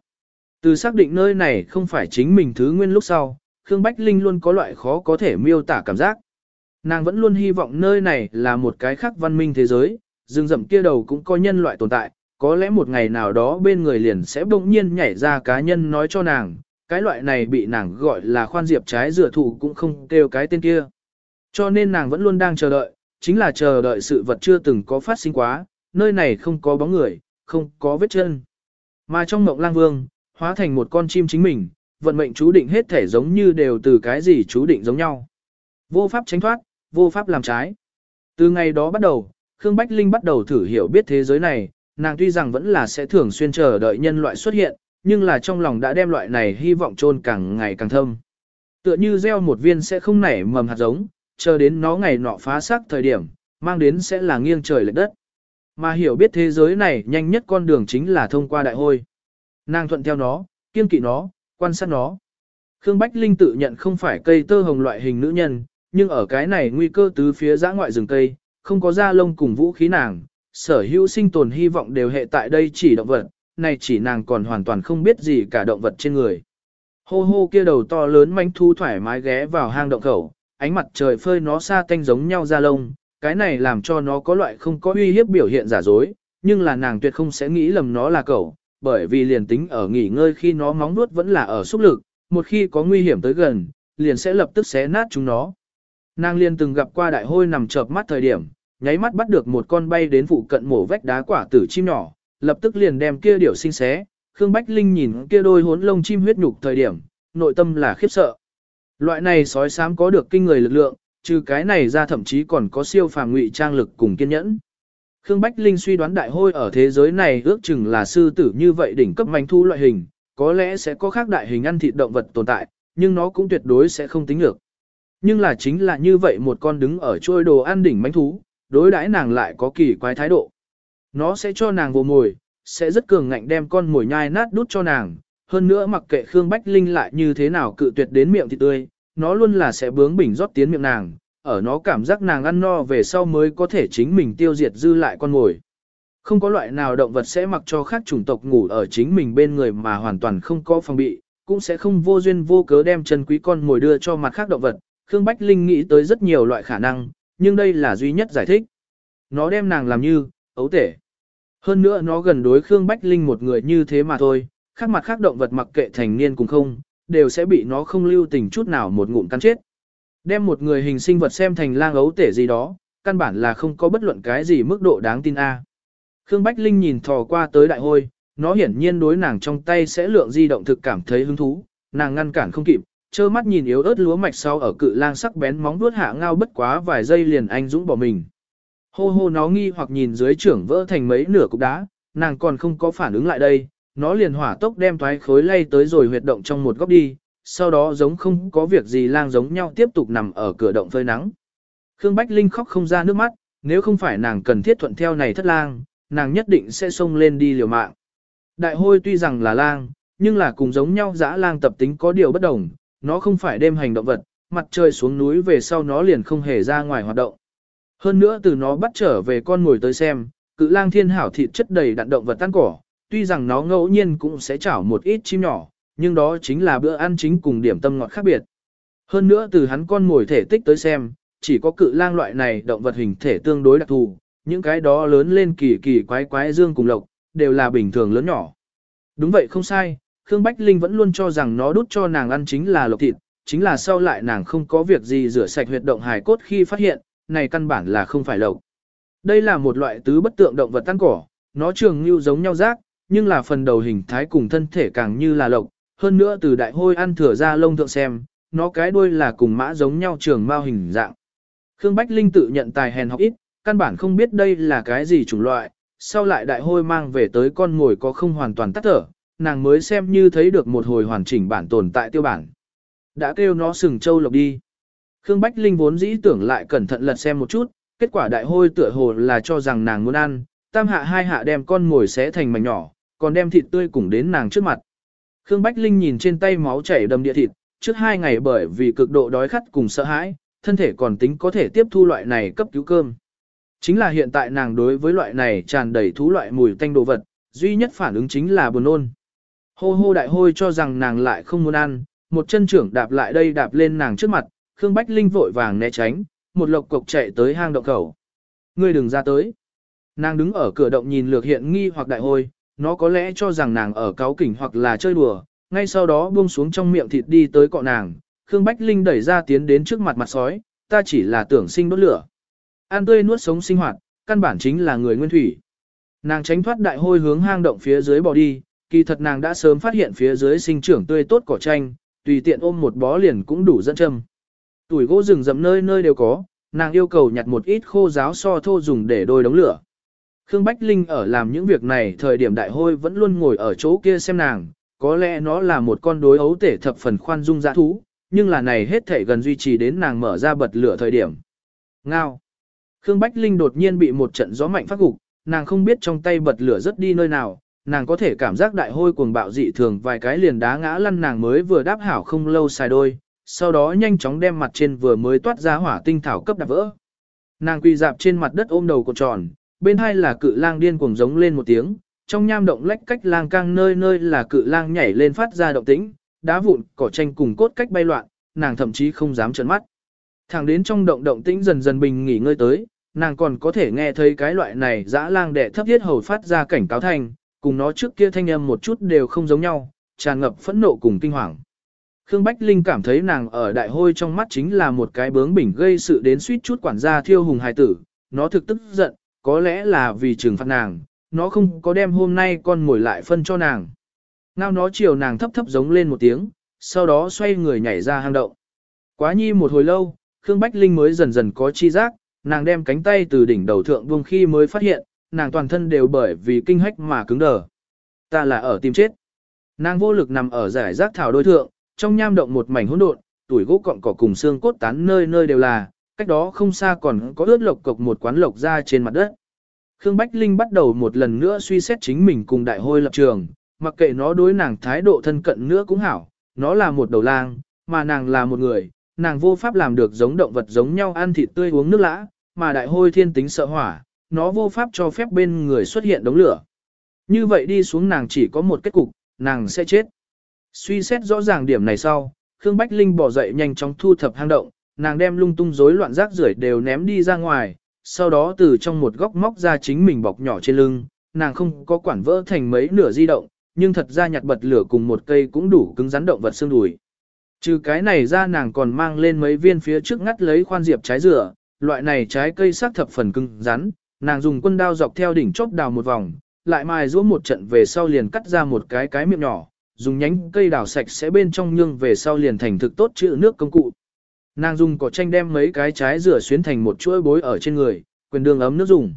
Từ xác định nơi này không phải chính mình thứ nguyên lúc sau, Khương Bách Linh luôn có loại khó có thể miêu tả cảm giác. Nàng vẫn luôn hy vọng nơi này là một cái khác văn minh thế giới, rừng rậm kia đầu cũng có nhân loại tồn tại, có lẽ một ngày nào đó bên người liền sẽ bỗng nhiên nhảy ra cá nhân nói cho nàng, cái loại này bị nàng gọi là khoan diệp trái dựa thủ cũng không kêu cái tên kia. Cho nên nàng vẫn luôn đang chờ đợi, chính là chờ đợi sự vật chưa từng có phát sinh quá, nơi này không có bóng người, không có vết chân. Mà trong mộng lang vương, hóa thành một con chim chính mình, vận mệnh chú định hết thể giống như đều từ cái gì chú định giống nhau. Vô pháp tránh thoát, vô pháp làm trái. Từ ngày đó bắt đầu, Khương Bách Linh bắt đầu thử hiểu biết thế giới này, nàng tuy rằng vẫn là sẽ thường xuyên chờ đợi nhân loại xuất hiện, nhưng là trong lòng đã đem loại này hy vọng chôn càng ngày càng thâm. Tựa như gieo một viên sẽ không nảy mầm hạt giống, chờ đến nó ngày nọ phá xác thời điểm, mang đến sẽ là nghiêng trời lệch đất. Mà hiểu biết thế giới này nhanh nhất con đường chính là thông qua đại hôi. Nàng thuận theo nó, kiên kỵ nó, quan sát nó. Khương Bách Linh tự nhận không phải cây tơ hồng loại hình nữ nhân, nhưng ở cái này nguy cơ tứ phía giã ngoại rừng cây, không có da lông cùng vũ khí nàng, sở hữu sinh tồn hy vọng đều hệ tại đây chỉ động vật, này chỉ nàng còn hoàn toàn không biết gì cả động vật trên người. Hô hô kia đầu to lớn manh thu thoải mái ghé vào hang động khẩu, ánh mặt trời phơi nó xa tanh giống nhau da lông, cái này làm cho nó có loại không có uy hiếp biểu hiện giả dối, nhưng là nàng tuyệt không sẽ nghĩ lầm nó là cẩu, bởi vì liền tính ở nghỉ ngơi khi nó móng nuốt vẫn là ở xúc lực, một khi có nguy hiểm tới gần, liền sẽ lập tức xé nát chúng nó. Nàng liền từng gặp qua đại hôi nằm chợp mắt thời điểm, nháy mắt bắt được một con bay đến phụ cận mổ vách đá quả tử chim nhỏ, lập tức liền đem kia điểu sinh xé. Khương Bách Linh nhìn kia đôi hốn lông chim huyết nhục thời điểm, nội tâm là khiếp sợ. Loại này sói xám có được kinh người lực lượng, trừ cái này ra thậm chí còn có siêu phàm ngụy trang lực cùng kiên nhẫn. Khương Bách Linh suy đoán đại hôi ở thế giới này ước chừng là sư tử như vậy đỉnh cấp manh thu loại hình, có lẽ sẽ có khác đại hình ăn thịt động vật tồn tại, nhưng nó cũng tuyệt đối sẽ không tính được. Nhưng là chính là như vậy một con đứng ở trôi đồ ăn đỉnh mánh thú, đối đãi nàng lại có kỳ quái thái độ. Nó sẽ cho nàng vô mồi, sẽ rất cường ngạnh đem con mồi nhai nát đút cho nàng, hơn nữa mặc kệ Khương Bách Linh lại như thế nào cự tuyệt đến miệng thì tươi, nó luôn là sẽ bướng bỉnh rót tiến miệng nàng, ở nó cảm giác nàng ăn no về sau mới có thể chính mình tiêu diệt dư lại con mồi. Không có loại nào động vật sẽ mặc cho khác chủng tộc ngủ ở chính mình bên người mà hoàn toàn không có phòng bị, cũng sẽ không vô duyên vô cớ đem chân quý con mồi đưa cho mặt khác động vật. Khương Bách Linh nghĩ tới rất nhiều loại khả năng, nhưng đây là duy nhất giải thích. Nó đem nàng làm như, ấu tể. Hơn nữa nó gần đối Khương Bách Linh một người như thế mà thôi, khác mặt khác động vật mặc kệ thành niên cùng không, đều sẽ bị nó không lưu tình chút nào một ngụm cắn chết. Đem một người hình sinh vật xem thành lang ấu tể gì đó, căn bản là không có bất luận cái gì mức độ đáng tin a. Khương Bách Linh nhìn thò qua tới đại hôi, nó hiển nhiên đối nàng trong tay sẽ lượng di động thực cảm thấy hứng thú, nàng ngăn cản không kịp, trơ mắt nhìn yếu ớt lúa mạch sau ở cự lang sắc bén móng vuốt hạ ngao bất quá vài giây liền anh dũng bỏ mình. Hô hô nó nghi hoặc nhìn dưới trưởng vỡ thành mấy nửa cục đá, nàng còn không có phản ứng lại đây, nó liền hỏa tốc đem thoái khối lay tới rồi huyệt động trong một góc đi, sau đó giống không có việc gì lang giống nhau tiếp tục nằm ở cửa động phơi nắng. Khương Bách Linh khóc không ra nước mắt, nếu không phải nàng cần thiết thuận theo này thất lang, nàng nhất định sẽ xông lên đi liều mạng. Đại hôi tuy rằng là lang, nhưng là cùng giống nhau dã lang tập tính có điều bất đồng, nó không phải đêm hành động vật, mặt trời xuống núi về sau nó liền không hề ra ngoài hoạt động. Hơn nữa từ nó bắt trở về con ngồi tới xem, cự lang thiên hảo thịt chất đầy đặn động vật tan cỏ, tuy rằng nó ngẫu nhiên cũng sẽ chảo một ít chim nhỏ, nhưng đó chính là bữa ăn chính cùng điểm tâm ngọt khác biệt. Hơn nữa từ hắn con ngồi thể tích tới xem, chỉ có cự lang loại này động vật hình thể tương đối đặc thù, những cái đó lớn lên kỳ kỳ quái quái dương cùng lộc, đều là bình thường lớn nhỏ. Đúng vậy không sai, Khương Bách Linh vẫn luôn cho rằng nó đút cho nàng ăn chính là lộc thịt, chính là sau lại nàng không có việc gì rửa sạch huyệt động hài cốt khi phát hiện, này căn bản là không phải lộc. Đây là một loại tứ bất tượng động vật tan cỏ, nó trường như giống nhau rác, nhưng là phần đầu hình thái cùng thân thể càng như là lộc, hơn nữa từ đại hôi ăn thừa ra lông thượng xem, nó cái đuôi là cùng mã giống nhau trường mao hình dạng. Khương Bách Linh tự nhận tài hèn học ít, căn bản không biết đây là cái gì chủng loại, sau lại đại hôi mang về tới con ngồi có không hoàn toàn tắt thở, nàng mới xem như thấy được một hồi hoàn chỉnh bản tồn tại tiêu bản. Đã kêu nó sừng châu lộc đi. Khương Bách Linh vốn dĩ tưởng lại cẩn thận lật xem một chút, kết quả đại hôi tựa hồ là cho rằng nàng muốn ăn, tam hạ hai hạ đem con ngồi xé thành mảnh nhỏ, còn đem thịt tươi cùng đến nàng trước mặt. Khương Bách Linh nhìn trên tay máu chảy đầm địa thịt, trước hai ngày bởi vì cực độ đói khát cùng sợ hãi, thân thể còn tính có thể tiếp thu loại này cấp cứu cơm. Chính là hiện tại nàng đối với loại này tràn đầy thú loại mùi tanh đồ vật, duy nhất phản ứng chính là buồn nôn. Hô hô đại hôi cho rằng nàng lại không muốn ăn, một chân trưởng đạp lại đây đạp lên nàng trước mặt, Khương Bách Linh vội vàng né tránh, một lộc cộc chạy tới hang động khẩu. Ngươi đừng ra tới. Nàng đứng ở cửa động nhìn lược hiện nghi hoặc đại hôi, nó có lẽ cho rằng nàng ở cáo kỉnh hoặc là chơi đùa, ngay sau đó buông xuống trong miệng thịt đi tới cọ nàng, Khương Bách Linh đẩy ra tiến đến trước mặt mặt sói, ta chỉ là tưởng sinh đốt lửa. An tươi nuốt sống sinh hoạt, căn bản chính là người nguyên thủy. Nàng tránh thoát đại hôi hướng hang động phía dưới bỏ đi, kỳ thật nàng đã sớm phát hiện phía dưới sinh trưởng tươi tốt cỏ tranh, tùy tiện ôm một bó liền cũng đủ dẫn châm. Tuổi gỗ rừng rậm nơi nơi đều có, nàng yêu cầu nhặt một ít khô giáo so thô dùng để đôi đống lửa. Khương Bách Linh ở làm những việc này thời điểm đại hôi vẫn luôn ngồi ở chỗ kia xem nàng, có lẽ nó là một con đối ấu tể thập phần khoan dung dã thú, nhưng là này hết thể gần duy trì đến nàng mở ra bật lửa thời điểm. Ngao. Khương Bách Linh đột nhiên bị một trận gió mạnh phát gục, nàng không biết trong tay bật lửa rất đi nơi nào, nàng có thể cảm giác đại hôi cuồng bạo dị thường vài cái liền đá ngã lăn nàng mới vừa đáp hảo không lâu xài đôi, sau đó nhanh chóng đem mặt trên vừa mới toát ra hỏa tinh thảo cấp đạp vỡ. Nàng quỳ dạp trên mặt đất ôm đầu cột tròn, bên hai là cự lang điên cuồng giống lên một tiếng, trong nham động lách cách lang cang nơi nơi là cự lang nhảy lên phát ra động tĩnh, đá vụn, cỏ tranh cùng cốt cách bay loạn, nàng thậm chí không dám trợn mắt. Thẳng đến trong động động tĩnh dần dần bình nghỉ ngơi tới, nàng còn có thể nghe thấy cái loại này dã lang đệ thấp thiết hầu phát ra cảnh cáo thành, cùng nó trước kia thanh âm một chút đều không giống nhau, tràn ngập phẫn nộ cùng kinh hoàng. Khương Bách Linh cảm thấy nàng ở đại hôi trong mắt chính là một cái bướng bỉnh gây sự đến suýt chút quản gia thiêu hùng hài tử, nó thực tức giận, có lẽ là vì trừng phạt nàng, nó không có đem hôm nay con ngồi lại phân cho nàng. Ngao nó chiều nàng thấp thấp giống lên một tiếng, sau đó xoay người nhảy ra hang động. Quá nhi một hồi lâu, Khương Bách Linh mới dần dần có chi giác, nàng đem cánh tay từ đỉnh đầu thượng buông khi mới phát hiện, nàng toàn thân đều bởi vì kinh hách mà cứng đờ. Ta là ở tim chết. Nàng vô lực nằm ở giải rác thảo đôi thượng, trong nham động một mảnh hỗn độn, tuổi gỗ cọng cỏ cùng xương cốt tán nơi nơi đều là, cách đó không xa còn có ướt lộc cộc một quán lộc ra trên mặt đất. Khương Bách Linh bắt đầu một lần nữa suy xét chính mình cùng đại hôi lập trường, mặc kệ nó đối nàng thái độ thân cận nữa cũng hảo, nó là một đầu lang, mà nàng là một người, nàng vô pháp làm được giống động vật giống nhau ăn thịt tươi uống nước lã, mà đại hôi thiên tính sợ hỏa, nó vô pháp cho phép bên người xuất hiện đống lửa. Như vậy đi xuống nàng chỉ có một kết cục, nàng sẽ chết. Suy xét rõ ràng điểm này sau, Khương Bách Linh bỏ dậy nhanh chóng thu thập hang động, nàng đem lung tung rối loạn rác rưởi đều ném đi ra ngoài, sau đó từ trong một góc móc ra chính mình bọc nhỏ trên lưng, nàng không có quản vỡ thành mấy nửa di động, nhưng thật ra nhặt bật lửa cùng một cây cũng đủ cứng rắn động vật xương đùi. Trừ cái này ra nàng còn mang lên mấy viên phía trước ngắt lấy khoan diệp trái dừa, loại này trái cây sắc thập phần cứng rắn, nàng dùng quân đao dọc theo đỉnh chóp đào một vòng, lại mài giũa một trận về sau liền cắt ra một cái cái miệng nhỏ, dùng nhánh cây đào sạch sẽ bên trong nhưng về sau liền thành thực tốt chữ nước công cụ. Nàng dùng cỏ tranh đem mấy cái trái rửa xuyến thành một chuỗi bối ở trên người, quyền đường ấm nước dùng.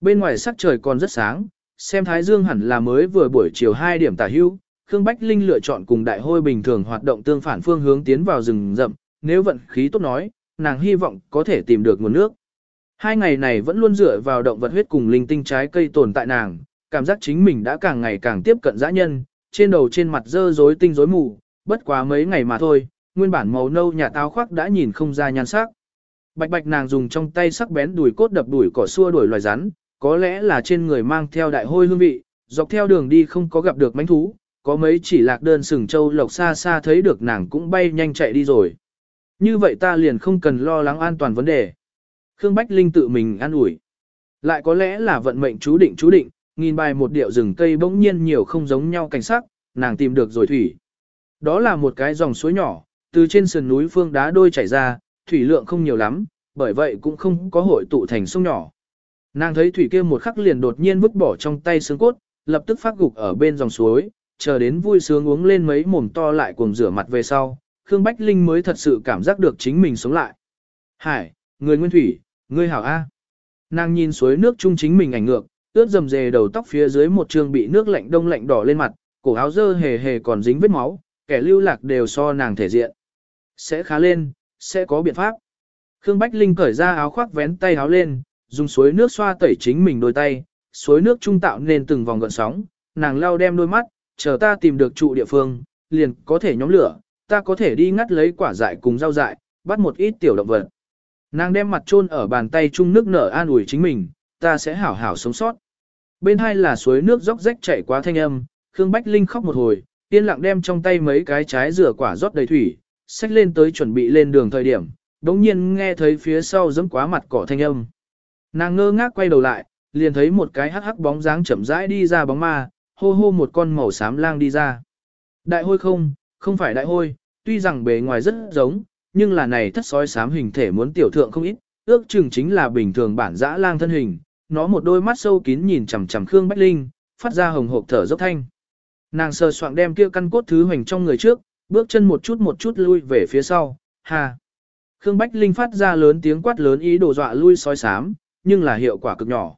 Bên ngoài sắc trời còn rất sáng, xem thái dương hẳn là mới vừa buổi chiều 2 điểm tả hưu, Khương Bách Linh lựa chọn cùng đại hôi bình thường hoạt động tương phản phương hướng tiến vào rừng rậm, nếu vận khí tốt nói, nàng hy vọng có thể tìm được nguồn nước. Hai ngày này vẫn luôn dựa vào động vật huyết cùng linh tinh trái cây tồn tại nàng, cảm giác chính mình đã càng ngày càng tiếp cận dã nhân, trên đầu trên mặt dơ rối tinh rối mù, bất quá mấy ngày mà thôi, nguyên bản màu nâu nhà táo khoác đã nhìn không ra nhan sắc. Bạch bạch nàng dùng trong tay sắc bén đùi cốt đập đuổi cỏ xua đuổi loài rắn, có lẽ là trên người mang theo đại hôi hương vị, dọc theo đường đi không có gặp được mánh thú, có mấy chỉ lạc đơn sừng châu lộc xa xa thấy được nàng cũng bay nhanh chạy đi rồi. Như vậy ta liền không cần lo lắng an toàn vấn đề. Khương Bách Linh tự mình an ủi. Lại có lẽ là vận mệnh chú định chú định, nghìn bài một điệu rừng cây bỗng nhiên nhiều không giống nhau cảnh sắc, nàng tìm được rồi thủy. Đó là một cái dòng suối nhỏ, từ trên sườn núi phương đá đôi chảy ra, thủy lượng không nhiều lắm, bởi vậy cũng không có hội tụ thành sông nhỏ. Nàng thấy thủy kia một khắc liền đột nhiên vứt bỏ trong tay xương cốt, lập tức phát gục ở bên dòng suối, chờ đến vui sướng uống lên mấy mồm to lại cuồng rửa mặt về sau, Khương Bách Linh mới thật sự cảm giác được chính mình sống lại. Hải, người nguyên thủy, ngươi hảo A. Nàng nhìn suối nước chung chính mình ảnh ngược, ướt dầm dề đầu tóc phía dưới một trường bị nước lạnh đông lạnh đỏ lên mặt, cổ áo dơ hề hề còn dính vết máu, kẻ lưu lạc đều so nàng thể diện. Sẽ khá lên, sẽ có biện pháp. Khương Bách Linh cởi ra áo khoác vén tay áo lên, dùng suối nước xoa tẩy chính mình đôi tay, suối nước trung tạo nên từng vòng gợn sóng, nàng lau đem đôi mắt, chờ ta tìm được trụ địa phương, liền có thể nhóm lửa, ta có thể đi ngắt lấy quả dại cùng rau dại, bắt một ít tiểu động vật. Nàng đem mặt chôn ở bàn tay chung nước nở an ủi chính mình, ta sẽ hảo hảo sống sót. Bên hai là suối nước róc rách chảy qua thanh âm, Khương Bách Linh khóc một hồi, yên lặng đem trong tay mấy cái trái rửa quả rót đầy thủy, xách lên tới chuẩn bị lên đường thời điểm, đống nhiên nghe thấy phía sau giẫm quá mặt cỏ thanh âm. Nàng ngơ ngác quay đầu lại, liền thấy một cái hắc hắc bóng dáng chậm rãi đi ra bóng ma, hô hô một con màu xám lang đi ra. Đại hôi không, không phải đại hôi, tuy rằng bề ngoài rất giống, nhưng là này thất sói xám hình thể muốn tiểu thượng không ít, ước chừng chính là bình thường bản dã lang thân hình, nó một đôi mắt sâu kín nhìn chằm chằm Khương Bách Linh, phát ra hồng hộp thở dốc thanh. Nàng sờ soạng đem kia căn cốt thứ hoành trong người trước, bước chân một chút một chút lui về phía sau, hà. Khương Bách Linh phát ra lớn tiếng quát lớn ý đồ dọa lui sói xám, nhưng là hiệu quả cực nhỏ.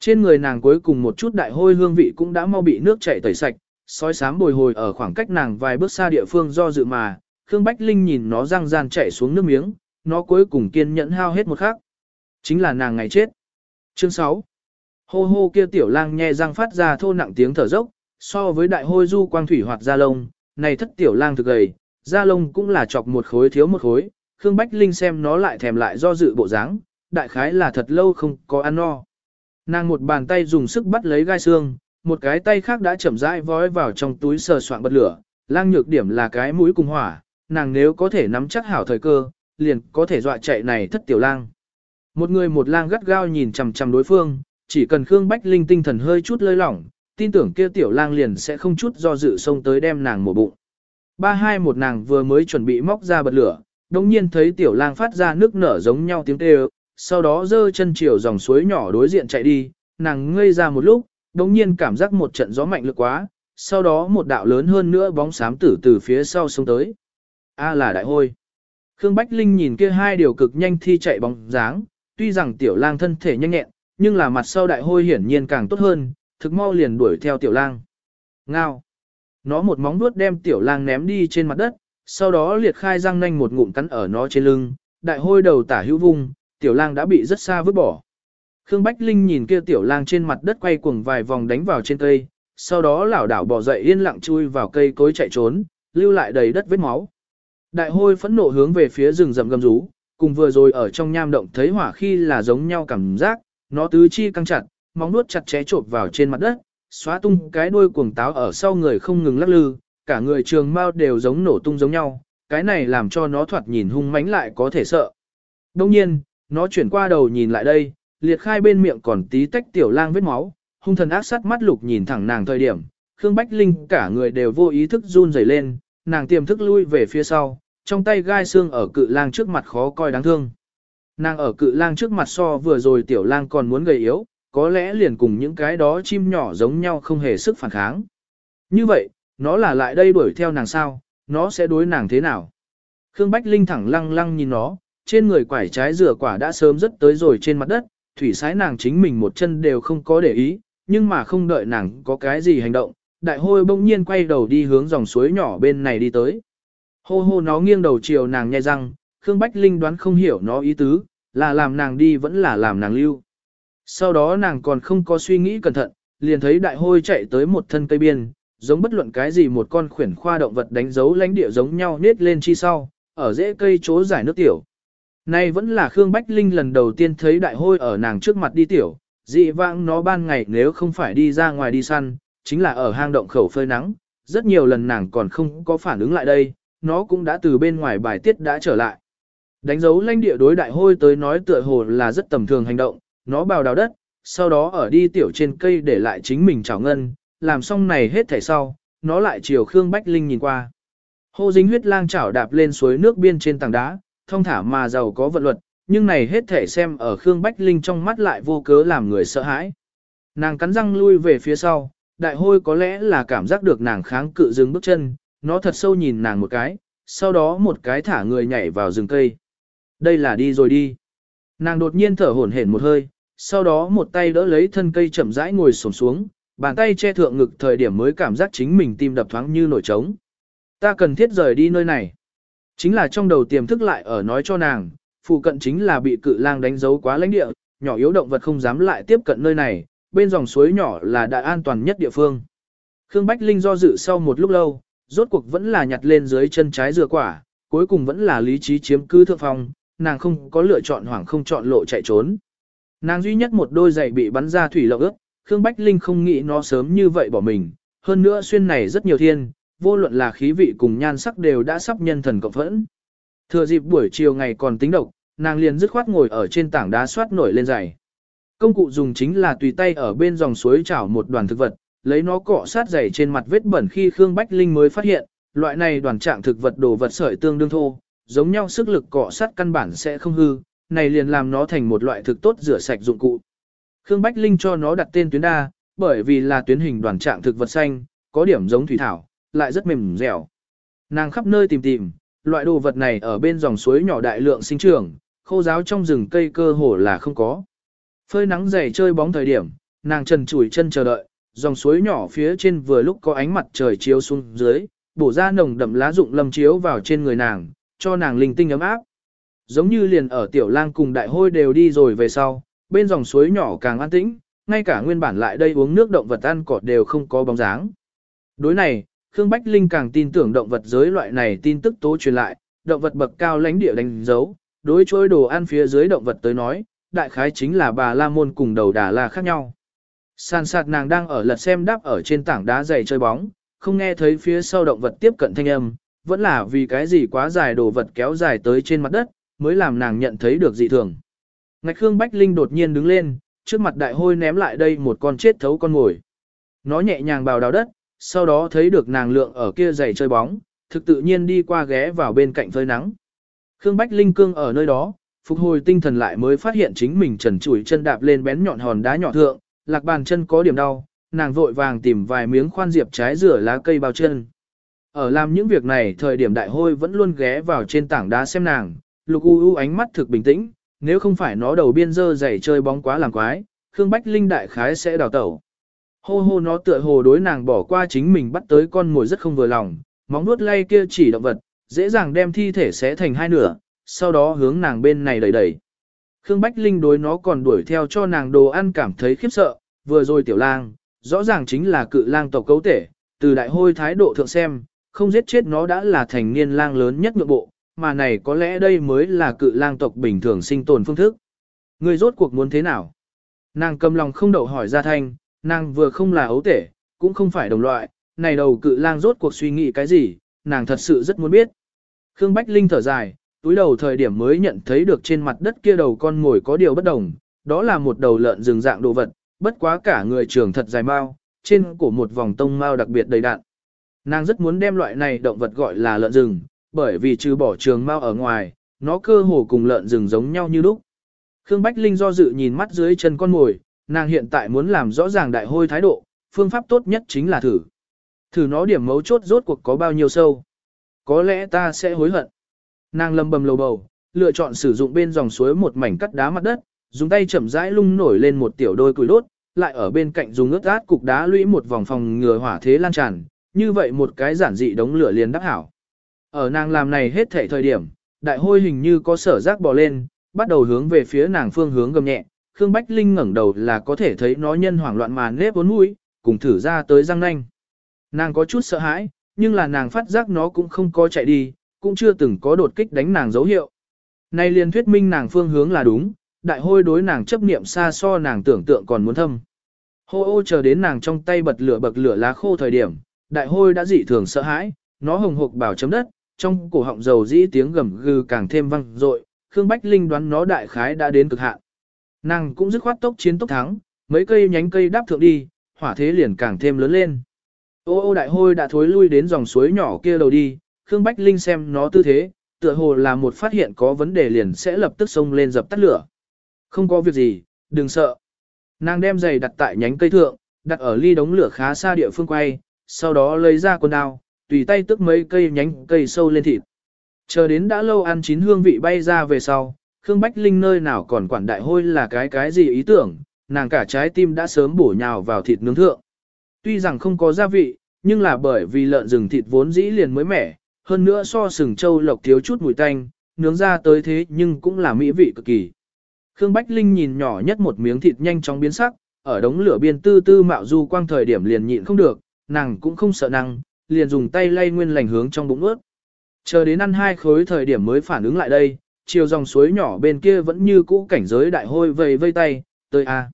Trên người nàng cuối cùng một chút đại hôi hương vị cũng đã mau bị nước chảy tẩy sạch, sói xám bồi hồi ở khoảng cách nàng vài bước xa địa phương do dự mà, Khương Bách Linh nhìn nó răng ràn chạy xuống nước miếng, nó cuối cùng kiên nhẫn hao hết một khắc. Chính là nàng ngày chết. Chương 6 Hô hô kia tiểu lang nhe răng phát ra thô nặng tiếng thở dốc, so với đại hôi du quang thủy hoạt da lông, này thất tiểu lang thực gầy, da lông cũng là chọc một khối thiếu một khối, Khương Bách Linh xem nó lại thèm lại do dự bộ dáng, đại khái là thật lâu không có ăn no. Nàng một bàn tay dùng sức bắt lấy gai xương, một cái tay khác đã chậm rãi vói vào trong túi sờ soạn bật lửa, lang nhược điểm là cái mũi cùng hỏa, nàng nếu có thể nắm chắc hảo thời cơ, liền có thể dọa chạy này thất tiểu lang. Một người một lang gắt gao nhìn chằm chằm đối phương, chỉ cần Khương Bách Linh tinh thần hơi chút lơi lỏng, tin tưởng kia tiểu lang liền sẽ không chút do dự xông tới đem nàng mổ bụng. Ba hai một nàng vừa mới chuẩn bị móc ra bật lửa, đồng nhiên thấy tiểu lang phát ra nước nở giống nhau tiếng kêu, sau đó dơ chân chiều dòng suối nhỏ đối diện chạy đi, nàng ngây ra một lúc, đồng nhiên cảm giác một trận gió mạnh lực quá, sau đó một đạo lớn hơn nữa bóng xám tử từ phía sau xông tới. A là đại hôi. Khương Bách Linh nhìn kia hai điều cực nhanh thi chạy bóng dáng, tuy rằng tiểu lang thân thể nhanh nhẹn, nhưng là mặt sau đại hôi hiển nhiên càng tốt hơn, thực mau liền đuổi theo tiểu lang. Ngao. Nó một móng vuốt đem tiểu lang ném đi trên mặt đất, sau đó liệt khai răng nanh một ngụm cắn ở nó trên lưng, đại hôi đầu tả hữu vung, tiểu lang đã bị rất xa vứt bỏ. Khương Bách Linh nhìn kia tiểu lang trên mặt đất quay cuồng vài vòng đánh vào trên cây, sau đó lảo đảo bỏ dậy yên lặng chui vào cây cối chạy trốn, lưu lại đầy đất vết máu. Đại hôi phẫn nộ hướng về phía rừng rậm gầm rú, cùng vừa rồi ở trong nham động thấy hỏa khi là giống nhau cảm giác, nó tứ chi căng chặt, móng nuốt chặt chẽ chộp vào trên mặt đất, xóa tung cái đuôi cuồng táo ở sau người không ngừng lắc lư, cả người trường mao đều giống nổ tung giống nhau, cái này làm cho nó thoạt nhìn hung mãnh lại có thể sợ. Đông nhiên, nó chuyển qua đầu nhìn lại đây, liệt khai bên miệng còn tí tách tiểu lang vết máu, hung thần ác sát mắt lục nhìn thẳng nàng thời điểm, Khương Bách Linh cả người đều vô ý thức run rẩy lên, nàng tiềm thức lui về phía sau, trong tay gai xương ở cự lang trước mặt khó coi đáng thương. Nàng ở cự lang trước mặt so vừa rồi tiểu lang còn muốn gầy yếu, có lẽ liền cùng những cái đó chim nhỏ giống nhau không hề sức phản kháng. Như vậy, nó là lại đây đuổi theo nàng sao, nó sẽ đối nàng thế nào? Khương Bách Linh thẳng lăng lăng nhìn nó, trên người quải trái rửa quả đã sớm rất tới rồi trên mặt đất, thủy sái nàng chính mình một chân đều không có để ý, nhưng mà không đợi nàng có cái gì hành động, đại hôi bỗng nhiên quay đầu đi hướng dòng suối nhỏ bên này đi tới. Hô hô nó nghiêng đầu chiều nàng nhai răng, Khương Bách Linh đoán không hiểu nó ý tứ, là làm nàng đi vẫn là làm nàng lưu. Sau đó nàng còn không có suy nghĩ cẩn thận, liền thấy đại hôi chạy tới một thân cây biên, giống bất luận cái gì một con khuyển khoa động vật đánh dấu lãnh địa giống nhau nết lên chi sau, ở rễ cây chỗ giải nước tiểu. Nay vẫn là Khương Bách Linh lần đầu tiên thấy đại hôi ở nàng trước mặt đi tiểu, dị vãng nó ban ngày nếu không phải đi ra ngoài đi săn, chính là ở hang động khẩu phơi nắng, rất nhiều lần nàng còn không có phản ứng lại đây, nó cũng đã từ bên ngoài bài tiết đã trở lại. Đánh dấu lãnh địa đối đại hôi tới nói tựa hồ là rất tầm thường hành động, nó bào đào đất, sau đó ở đi tiểu trên cây để lại chính mình chảo ngân, làm xong này hết thảy sau, nó lại chiều Khương Bách Linh nhìn qua. Hô dính huyết lang chảo đạp lên suối nước biên trên tảng đá, thông thả mà giàu có vận luật, nhưng này hết thể xem ở Khương Bách Linh trong mắt lại vô cớ làm người sợ hãi. Nàng cắn răng lui về phía sau, đại hôi có lẽ là cảm giác được nàng kháng cự dừng bước chân, nó thật sâu nhìn nàng một cái, sau đó một cái thả người nhảy vào rừng cây. Đây là đi rồi đi. Nàng đột nhiên thở hổn hển một hơi, sau đó một tay đỡ lấy thân cây chậm rãi ngồi xổm xuống, bàn tay che thượng ngực thời điểm mới cảm giác chính mình tim đập thoáng như nổi trống. Ta cần thiết rời đi nơi này. Chính là trong đầu tiềm thức lại ở nói cho nàng, phụ cận chính là bị cự lang đánh dấu quá lãnh địa, nhỏ yếu động vật không dám lại tiếp cận nơi này, bên dòng suối nhỏ là đã an toàn nhất địa phương. Khương Bách Linh do dự sau một lúc lâu, rốt cuộc vẫn là nhặt lên dưới chân trái dừa quả, cuối cùng vẫn là lý trí chiếm cứ thượng phong, nàng không có lựa chọn hoảng không chọn lộ chạy trốn. Nàng duy nhất một đôi giày bị bắn ra thủy lộng ướt, Khương Bách Linh không nghĩ nó sớm như vậy bỏ mình, hơn nữa xuyên này rất nhiều thiên, vô luận là khí vị cùng nhan sắc đều đã sắp nhân thần cộng phẫn. Thừa dịp buổi chiều ngày còn tính độc, nàng liền dứt khoát ngồi ở trên tảng đá soát nổi lên giày. Công cụ dùng chính là tùy tay ở bên dòng suối chảo một đoàn thực vật, lấy nó cọ sát dày trên mặt vết bẩn khi Khương Bách Linh mới phát hiện, loại này đoàn trạng thực vật đồ vật sợi tương đương thô, giống nhau sức lực cọ sát căn bản sẽ không hư, này liền làm nó thành một loại thực tốt rửa sạch dụng cụ. Khương Bách Linh cho nó đặt tên tuyến đa, bởi vì là tuyến hình đoàn trạng thực vật xanh, có điểm giống thủy thảo, lại rất mềm dẻo. Nàng khắp nơi tìm tìm, loại đồ vật này ở bên dòng suối nhỏ đại lượng sinh trưởng, khô giáo trong rừng cây cơ hồ là không có. Phơi nắng dày chơi bóng thời điểm, nàng trần chủi chân chờ đợi, dòng suối nhỏ phía trên vừa lúc có ánh mặt trời chiếu xuống dưới, bổ ra nồng đậm lá rụng lâm chiếu vào trên người nàng, cho nàng linh tinh ấm áp. Giống như liền ở tiểu lang cùng đại hôi đều đi rồi về sau, bên dòng suối nhỏ càng an tĩnh, ngay cả nguyên bản lại đây uống nước động vật ăn cỏ đều không có bóng dáng. Đối này, Khương Bách Linh càng tin tưởng động vật giới loại này tin tức tố truyền lại, động vật bậc cao lãnh địa đánh dấu, đối chối đồ ăn phía dưới động vật tới nói, đại khái chính là bà La Môn cùng đầu đà la khác nhau. Sàn sạt nàng đang ở lật xem đáp ở trên tảng đá dày chơi bóng, không nghe thấy phía sau động vật tiếp cận thanh âm, vẫn là vì cái gì quá dài đồ vật kéo dài tới trên mặt đất, mới làm nàng nhận thấy được dị thường. Ngạch Khương Bách Linh đột nhiên đứng lên, trước mặt đại hôi ném lại đây một con chết thấu con ngồi. Nó nhẹ nhàng bào đào đất, sau đó thấy được nàng lượng ở kia giày chơi bóng, thực tự nhiên đi qua ghé vào bên cạnh phơi nắng. Khương Bách Linh cương ở nơi đó, phục hồi tinh thần lại mới phát hiện chính mình trần trụi chân đạp lên bén nhọn hòn đá nhỏ thượng, lạc bàn chân có điểm đau, nàng vội vàng tìm vài miếng khoan diệp trái rửa lá cây bao chân. Ở làm những việc này thời điểm đại hôi vẫn luôn ghé vào trên tảng đá xem nàng, lục u u ánh mắt thực bình tĩnh, nếu không phải nó đầu biên dơ dày chơi bóng quá làm quái, Khương Bách Linh đại khái sẽ đào tẩu. Hô hô nó tựa hồ đối nàng bỏ qua chính mình bắt tới con mồi rất không vừa lòng, móng nuốt lay kia chỉ động vật, dễ dàng đem thi thể xé thành hai nửa, sau đó hướng nàng bên này đẩy đẩy. Khương Bách Linh đối nó còn đuổi theo cho nàng đồ ăn cảm thấy khiếp sợ, vừa rồi tiểu lang, rõ ràng chính là cự lang tộc cấu thể, từ đại hôi thái độ thượng xem, không giết chết nó đã là thành niên lang lớn nhất ngược bộ, mà này có lẽ đây mới là cự lang tộc bình thường sinh tồn phương thức. Người rốt cuộc muốn thế nào? Nàng cầm lòng không đậu hỏi ra thanh, nàng vừa không là ấu tể, cũng không phải đồng loại, này đầu cự lang rốt cuộc suy nghĩ cái gì, nàng thật sự rất muốn biết. Khương Bách Linh thở dài, túi đầu thời điểm mới nhận thấy được trên mặt đất kia đầu con ngồi có điều bất đồng, đó là một đầu lợn rừng dạng đồ vật, bất quá cả người trường thật dài mau, trên cổ một vòng tông mau đặc biệt đầy đạn. Nàng rất muốn đem loại này động vật gọi là lợn rừng, bởi vì trừ bỏ trường mau ở ngoài, nó cơ hồ cùng lợn rừng giống nhau như lúc. Khương Bách Linh do dự nhìn mắt dưới chân con ngồi, nàng hiện tại muốn làm rõ ràng đại hôi thái độ, phương pháp tốt nhất chính là thử. Thử nó điểm mấu chốt rốt cuộc có bao nhiêu sâu. Có lẽ ta sẽ hối hận. Nàng lầm bầm lầu bầu, lựa chọn sử dụng bên dòng suối một mảnh cắt đá mặt đất, dùng tay chậm rãi lung nổi lên một tiểu đôi củi đốt, lại ở bên cạnh dùng ướt át cục đá lũy một vòng phòng ngừa hỏa thế lan tràn, như vậy một cái giản dị đống lửa liền đắc hảo. Ở nàng làm này hết thể thời điểm, đại hôi hình như có sở giác bò lên, bắt đầu hướng về phía nàng phương hướng gầm nhẹ, Khương Bách Linh ngẩng đầu là có thể thấy nó nhân hoảng loạn mà nếp vốn mũi, cùng thử ra tới răng nanh. Nàng có chút sợ hãi, nhưng là nàng phát giác nó cũng không có chạy đi, cũng chưa từng có đột kích đánh nàng dấu hiệu. nay liền thuyết minh nàng phương hướng là đúng, đại hôi đối nàng chấp niệm xa so nàng tưởng tượng còn muốn thâm. Hô ô chờ đến nàng trong tay bật lửa bậc lửa lá khô thời điểm, đại hôi đã dị thường sợ hãi, nó hồng hộc bảo chấm đất, trong cổ họng dầu dĩ tiếng gầm gừ càng thêm vang dội, Khương Bách Linh đoán nó đại khái đã đến cực hạn. Nàng cũng dứt khoát tốc chiến tốc thắng, mấy cây nhánh cây đáp thượng đi, hỏa thế liền càng thêm lớn lên. Ô ô đại hôi đã thối lui đến dòng suối nhỏ kia đầu đi, Khương Bách Linh xem nó tư thế, tựa hồ là một phát hiện có vấn đề liền sẽ lập tức xông lên dập tắt lửa. Không có việc gì, đừng sợ. Nàng đem giày đặt tại nhánh cây thượng, đặt ở ly đống lửa khá xa địa phương quay, sau đó lấy ra con đao, tùy tay tức mấy cây nhánh cây sâu lên thịt. Chờ đến đã lâu ăn chín hương vị bay ra về sau, Khương Bách Linh nơi nào còn quản đại hôi là cái cái gì ý tưởng, nàng cả trái tim đã sớm bổ nhào vào thịt nướng thượng. Tuy rằng không có gia vị, nhưng là bởi vì lợn rừng thịt vốn dĩ liền mới mẻ, hơn nữa so sừng châu lộc thiếu chút mùi tanh, nướng ra tới thế nhưng cũng là mỹ vị cực kỳ. Khương Bách Linh nhìn nhỏ nhất một miếng thịt nhanh chóng biến sắc, ở đống lửa biên tư tư mạo du quang thời điểm liền nhịn không được, nàng cũng không sợ năng, liền dùng tay lay nguyên lành hướng trong bụng ướt. Chờ đến ăn hai khối thời điểm mới phản ứng lại đây, chiều dòng suối nhỏ bên kia vẫn như cũ cảnh giới đại hôi vây vây tay, tới a.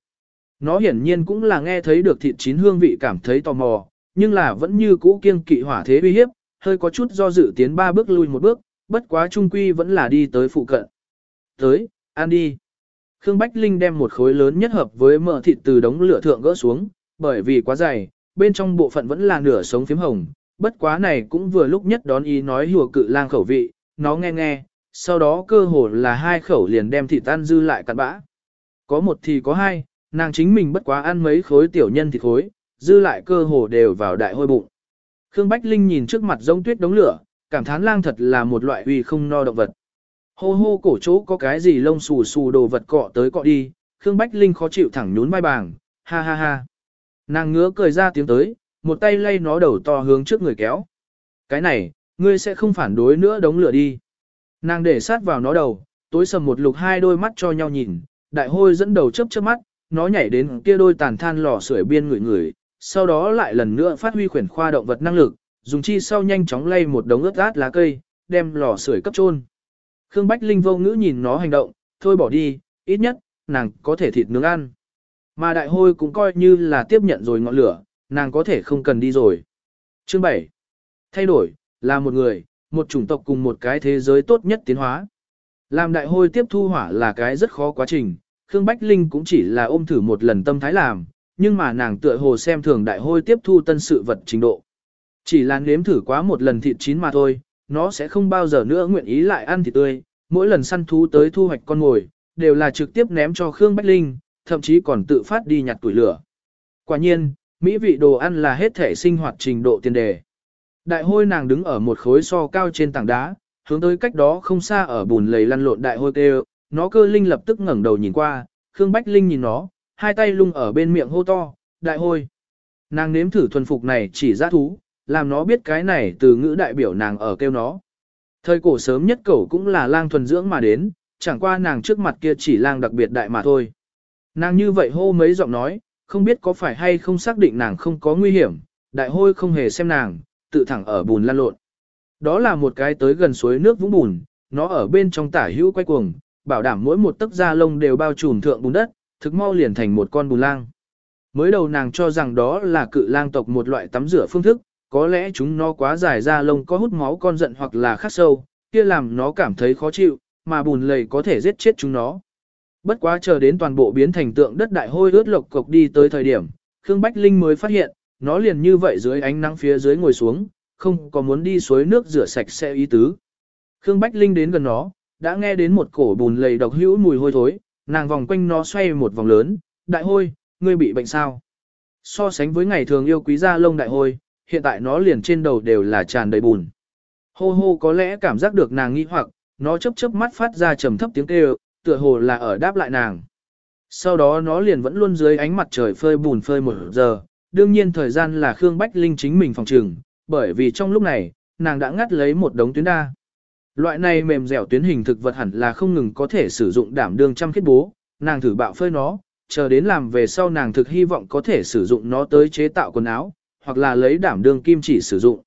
Nó hiển nhiên cũng là nghe thấy được thịt chín hương vị cảm thấy tò mò, nhưng là vẫn như cũ kiêng kỵ hỏa thế uy hiếp, hơi có chút do dự tiến ba bước lui một bước, bất quá trung quy vẫn là đi tới phụ cận. Tới, ăn đi. Khương Bách Linh đem một khối lớn nhất hợp với mỡ thịt từ đống lửa thượng gỡ xuống, bởi vì quá dày, bên trong bộ phận vẫn là nửa sống phím hồng, bất quá này cũng vừa lúc nhất đón ý nói hùa cự lang khẩu vị, nó nghe nghe, sau đó cơ hồ là hai khẩu liền đem thịt tan dư lại cặn bã. Có một thì có hai, nàng chính mình bất quá ăn mấy khối tiểu nhân thịt khối, dư lại cơ hồ đều vào đại hôi bụng. Khương Bách Linh nhìn trước mặt giống tuyết đống lửa, cảm thán lang thật là một loại uy không no động vật. Hô hô cổ chỗ có cái gì lông xù xù đồ vật cọ tới cọ đi, Khương Bách Linh khó chịu thẳng nhún vai bàng, ha ha ha. Nàng ngứa cười ra tiếng tới, một tay lay nó đầu to hướng trước người kéo. Cái này, ngươi sẽ không phản đối nữa đống lửa đi. Nàng để sát vào nó đầu, tối sầm một lục hai đôi mắt cho nhau nhìn, đại hôi dẫn đầu chớp chớp mắt, nó nhảy đến kia đôi tàn than lò sưởi biên người người, sau đó lại lần nữa phát huy khuyển khoa động vật năng lực, dùng chi sau nhanh chóng lay một đống ướt át lá cây, đem lò sưởi cấp chôn. Khương Bách Linh vô ngữ nhìn nó hành động, thôi bỏ đi, ít nhất, nàng có thể thịt nướng ăn. Mà đại hôi cũng coi như là tiếp nhận rồi ngọn lửa, nàng có thể không cần đi rồi. Chương 7. Thay đổi, là một người, một chủng tộc cùng một cái thế giới tốt nhất tiến hóa. Làm đại hôi tiếp thu hỏa là cái rất khó quá trình, Khương Bách Linh cũng chỉ là ôm thử một lần tâm thái làm, nhưng mà nàng tựa hồ xem thường đại hôi tiếp thu tân sự vật trình độ. Chỉ là nếm thử quá một lần thịt chín mà thôi, nó sẽ không bao giờ nữa nguyện ý lại ăn thịt tươi, mỗi lần săn thú tới thu hoạch con ngồi, đều là trực tiếp ném cho Khương Bách Linh, thậm chí còn tự phát đi nhặt tuổi lửa. Quả nhiên, mỹ vị đồ ăn là hết thể sinh hoạt trình độ tiền đề. Đại hôi nàng đứng ở một khối so cao trên tảng đá, hướng tới cách đó không xa ở bùn lầy lăn lộn đại hôi kêu, nó cơ linh lập tức ngẩng đầu nhìn qua, Khương Bách Linh nhìn nó, hai tay lung ở bên miệng hô to, đại hôi. Nàng nếm thử thuần phục này chỉ ra thú, làm nó biết cái này từ ngữ đại biểu nàng ở kêu nó. Thời cổ sớm nhất cẩu cũng là lang thuần dưỡng mà đến, chẳng qua nàng trước mặt kia chỉ lang đặc biệt đại mà thôi. Nàng như vậy hô mấy giọng nói, không biết có phải hay không xác định nàng không có nguy hiểm, đại hôi không hề xem nàng, tự thẳng ở bùn lan lộn. Đó là một cái tới gần suối nước vũng bùn, nó ở bên trong tả hữu quay cuồng, bảo đảm mỗi một tấc da lông đều bao trùm thượng bùn đất, thực mau liền thành một con bùn lang. Mới đầu nàng cho rằng đó là cự lang tộc một loại tắm rửa phương thức, có lẽ chúng nó quá dài da lông có hút máu con giận hoặc là khắc sâu, kia làm nó cảm thấy khó chịu, mà bùn lầy có thể giết chết chúng nó. Bất quá chờ đến toàn bộ biến thành tượng đất đại hôi ướt lộc cục đi tới thời điểm, Khương Bách Linh mới phát hiện, nó liền như vậy dưới ánh nắng phía dưới ngồi xuống, không có muốn đi suối nước rửa sạch sẽ ý tứ. Khương Bách Linh đến gần nó, đã nghe đến một cổ bùn lầy độc hữu mùi hôi thối, nàng vòng quanh nó xoay một vòng lớn, đại hôi, ngươi bị bệnh sao? So sánh với ngày thường yêu quý da lông đại hôi, hiện tại nó liền trên đầu đều là tràn đầy bùn. Hô hô có lẽ cảm giác được nàng nghi hoặc, nó chớp chớp mắt phát ra trầm thấp tiếng kêu, tựa hồ là ở đáp lại nàng. Sau đó nó liền vẫn luôn dưới ánh mặt trời phơi bùn phơi một giờ, đương nhiên thời gian là Khương Bách Linh chính mình phòng trừng, bởi vì trong lúc này, nàng đã ngắt lấy một đống tuyến đa. Loại này mềm dẻo tuyến hình thực vật hẳn là không ngừng có thể sử dụng đảm đương trăm kết bố, nàng thử bạo phơi nó, chờ đến làm về sau nàng thực hy vọng có thể sử dụng nó tới chế tạo quần áo, hoặc là lấy đảm đương kim chỉ sử dụng.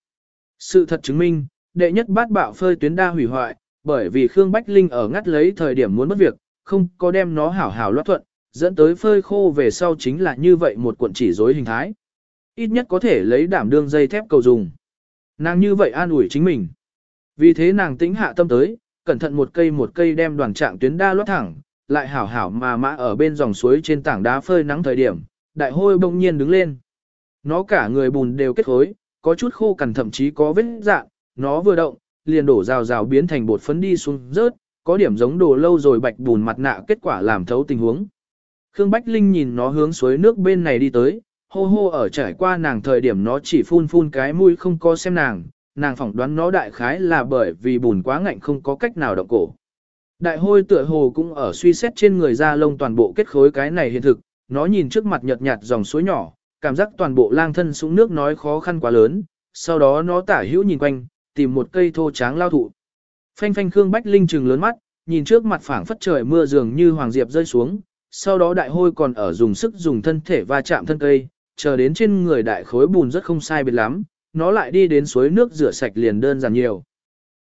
Sự thật chứng minh, đệ nhất bát bạo phơi tuyến đa hủy hoại, bởi vì Khương Bách Linh ở ngắt lấy thời điểm muốn mất việc, không có đem nó hảo hảo loát thuận, dẫn tới phơi khô về sau chính là như vậy một cuộn chỉ rối hình thái. Ít nhất có thể lấy đảm đương dây thép cầu dùng. Nàng như vậy an ủi chính mình. Vì thế nàng tĩnh hạ tâm tới, cẩn thận một cây một cây đem đoàn trạng tuyến đa loát thẳng, lại hảo hảo mà mã ở bên dòng suối trên tảng đá phơi nắng thời điểm, đại hôi bỗng nhiên đứng lên. Nó cả người bùn đều kết khối, có chút khô cằn thậm chí có vết dạng, nó vừa động, liền đổ rào rào biến thành bột phấn đi xuống rớt, có điểm giống đồ lâu rồi bạch bùn mặt nạ kết quả làm thấu tình huống. Khương Bách Linh nhìn nó hướng suối nước bên này đi tới, hô hô ở trải qua nàng thời điểm nó chỉ phun phun cái mũi không có xem nàng, nàng phỏng đoán nó đại khái là bởi vì bùn quá ngạnh không có cách nào động cổ. Đại hôi tựa hồ cũng ở suy xét trên người da lông toàn bộ kết khối cái này hiện thực, nó nhìn trước mặt nhợt nhạt dòng suối nhỏ, cảm giác toàn bộ lang thân xuống nước nói khó khăn quá lớn, sau đó nó tả hữu nhìn quanh, tìm một cây thô tráng lao thụ. Phanh phanh Khương Bách Linh trừng lớn mắt, nhìn trước mặt phảng phất trời mưa dường như hoàng diệp rơi xuống, sau đó đại hôi còn ở dùng sức dùng thân thể va chạm thân cây, chờ đến trên người đại khối bùn rất không sai biệt lắm, nó lại đi đến suối nước rửa sạch liền đơn giản nhiều.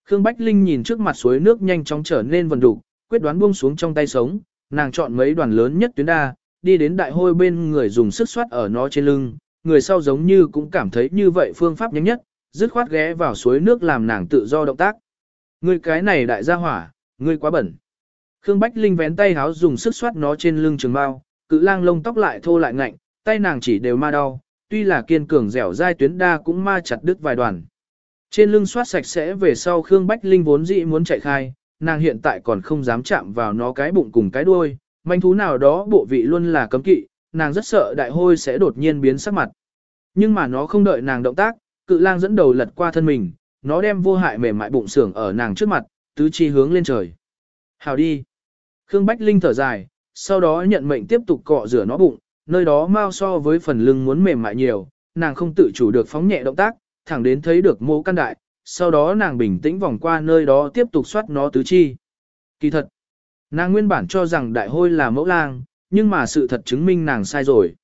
Khương Bách Linh nhìn trước mặt suối nước nhanh chóng trở nên vần đục, quyết đoán buông xuống trong tay sống, nàng chọn mấy đoàn lớn nhất tuyến đa, đi đến đại hôi bên người dùng sức xoát ở nó trên lưng, người sau giống như cũng cảm thấy như vậy phương pháp nhanh nhất, dứt khoát ghé vào suối nước làm nàng tự do động tác. người cái này đại gia hỏa, ngươi quá bẩn. Khương Bách Linh vén tay háo dùng sức xoát nó trên lưng trường bao, cự lang lông tóc lại thô lại ngạnh, tay nàng chỉ đều ma đau, tuy là kiên cường dẻo dai tuyến đa cũng ma chặt đứt vài đoàn. Trên lưng xoát sạch sẽ về sau Khương Bách Linh vốn dĩ muốn chạy khai, nàng hiện tại còn không dám chạm vào nó cái bụng cùng cái đuôi, manh thú nào đó bộ vị luôn là cấm kỵ, nàng rất sợ đại hôi sẽ đột nhiên biến sắc mặt. Nhưng mà nó không đợi nàng động tác, cự lang dẫn đầu lật qua thân mình, nó đem vô hại mềm mại bụng sưởng ở nàng trước mặt, tứ chi hướng lên trời. Hào đi. Khương Bách Linh thở dài, sau đó nhận mệnh tiếp tục cọ rửa nó bụng, nơi đó mau so với phần lưng muốn mềm mại nhiều, nàng không tự chủ được phóng nhẹ động tác, thẳng đến thấy được mô căn đại, sau đó nàng bình tĩnh vòng qua nơi đó tiếp tục xoát nó tứ chi. Kỳ thật, nàng nguyên bản cho rằng đại hôi là mẫu lang, Nhưng mà sự thật chứng minh nàng sai rồi.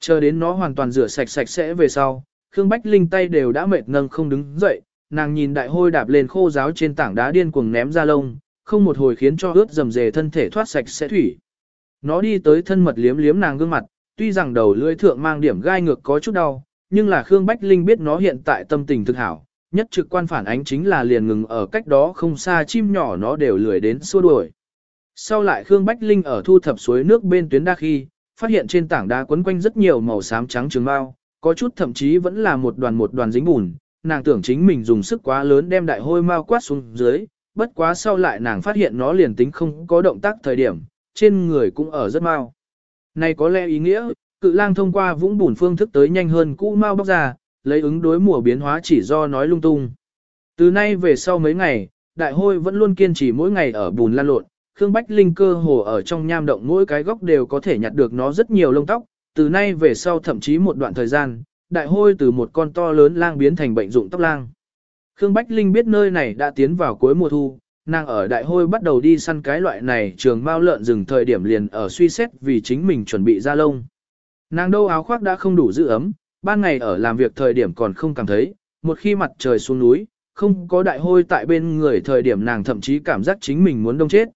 Chờ đến nó hoàn toàn rửa sạch sạch sẽ về sau, Khương Bách Linh tay đều đã mệt nâng không đứng dậy, nàng nhìn đại hôi đạp lên khô giáo trên tảng đá điên cuồng ném ra lông, không một hồi khiến cho ướt dầm dề thân thể thoát sạch sẽ thủy. Nó đi tới thân mật liếm liếm nàng gương mặt, tuy rằng đầu lưỡi thượng mang điểm gai ngược có chút đau, nhưng là Khương Bách Linh biết nó hiện tại tâm tình thực hảo, nhất trực quan phản ánh chính là liền ngừng ở cách đó không xa chim nhỏ nó đều lười đến xua đuổi. Sau lại Khương Bách Linh ở thu thập suối nước bên tuyến đa khi, phát hiện trên tảng đá quấn quanh rất nhiều màu xám trắng trường bao, có chút thậm chí vẫn là một đoàn một đoàn dính bùn, nàng tưởng chính mình dùng sức quá lớn đem đại hôi mau quát xuống dưới, bất quá sau lại nàng phát hiện nó liền tính không có động tác thời điểm, trên người cũng ở rất mau. Này có lẽ ý nghĩa, cự lang thông qua vũng bùn phương thức tới nhanh hơn cũ mau bóc ra, lấy ứng đối mùa biến hóa chỉ do nói lung tung. Từ nay về sau mấy ngày, đại hôi vẫn luôn kiên trì mỗi ngày ở bùn lan lộn, Khương Bách Linh cơ hồ ở trong nham động mỗi cái góc đều có thể nhặt được nó rất nhiều lông tóc, từ nay về sau thậm chí một đoạn thời gian, đại hôi từ một con to lớn lang biến thành bệnh dụng tóc lang. Khương Bách Linh biết nơi này đã tiến vào cuối mùa thu, nàng ở đại hôi bắt đầu đi săn cái loại này trường bao lợn rừng thời điểm liền ở suy xét vì chính mình chuẩn bị ra lông. Nàng đâu áo khoác đã không đủ giữ ấm, ban ngày ở làm việc thời điểm còn không cảm thấy, một khi mặt trời xuống núi, không có đại hôi tại bên người thời điểm nàng thậm chí cảm giác chính mình muốn đông chết.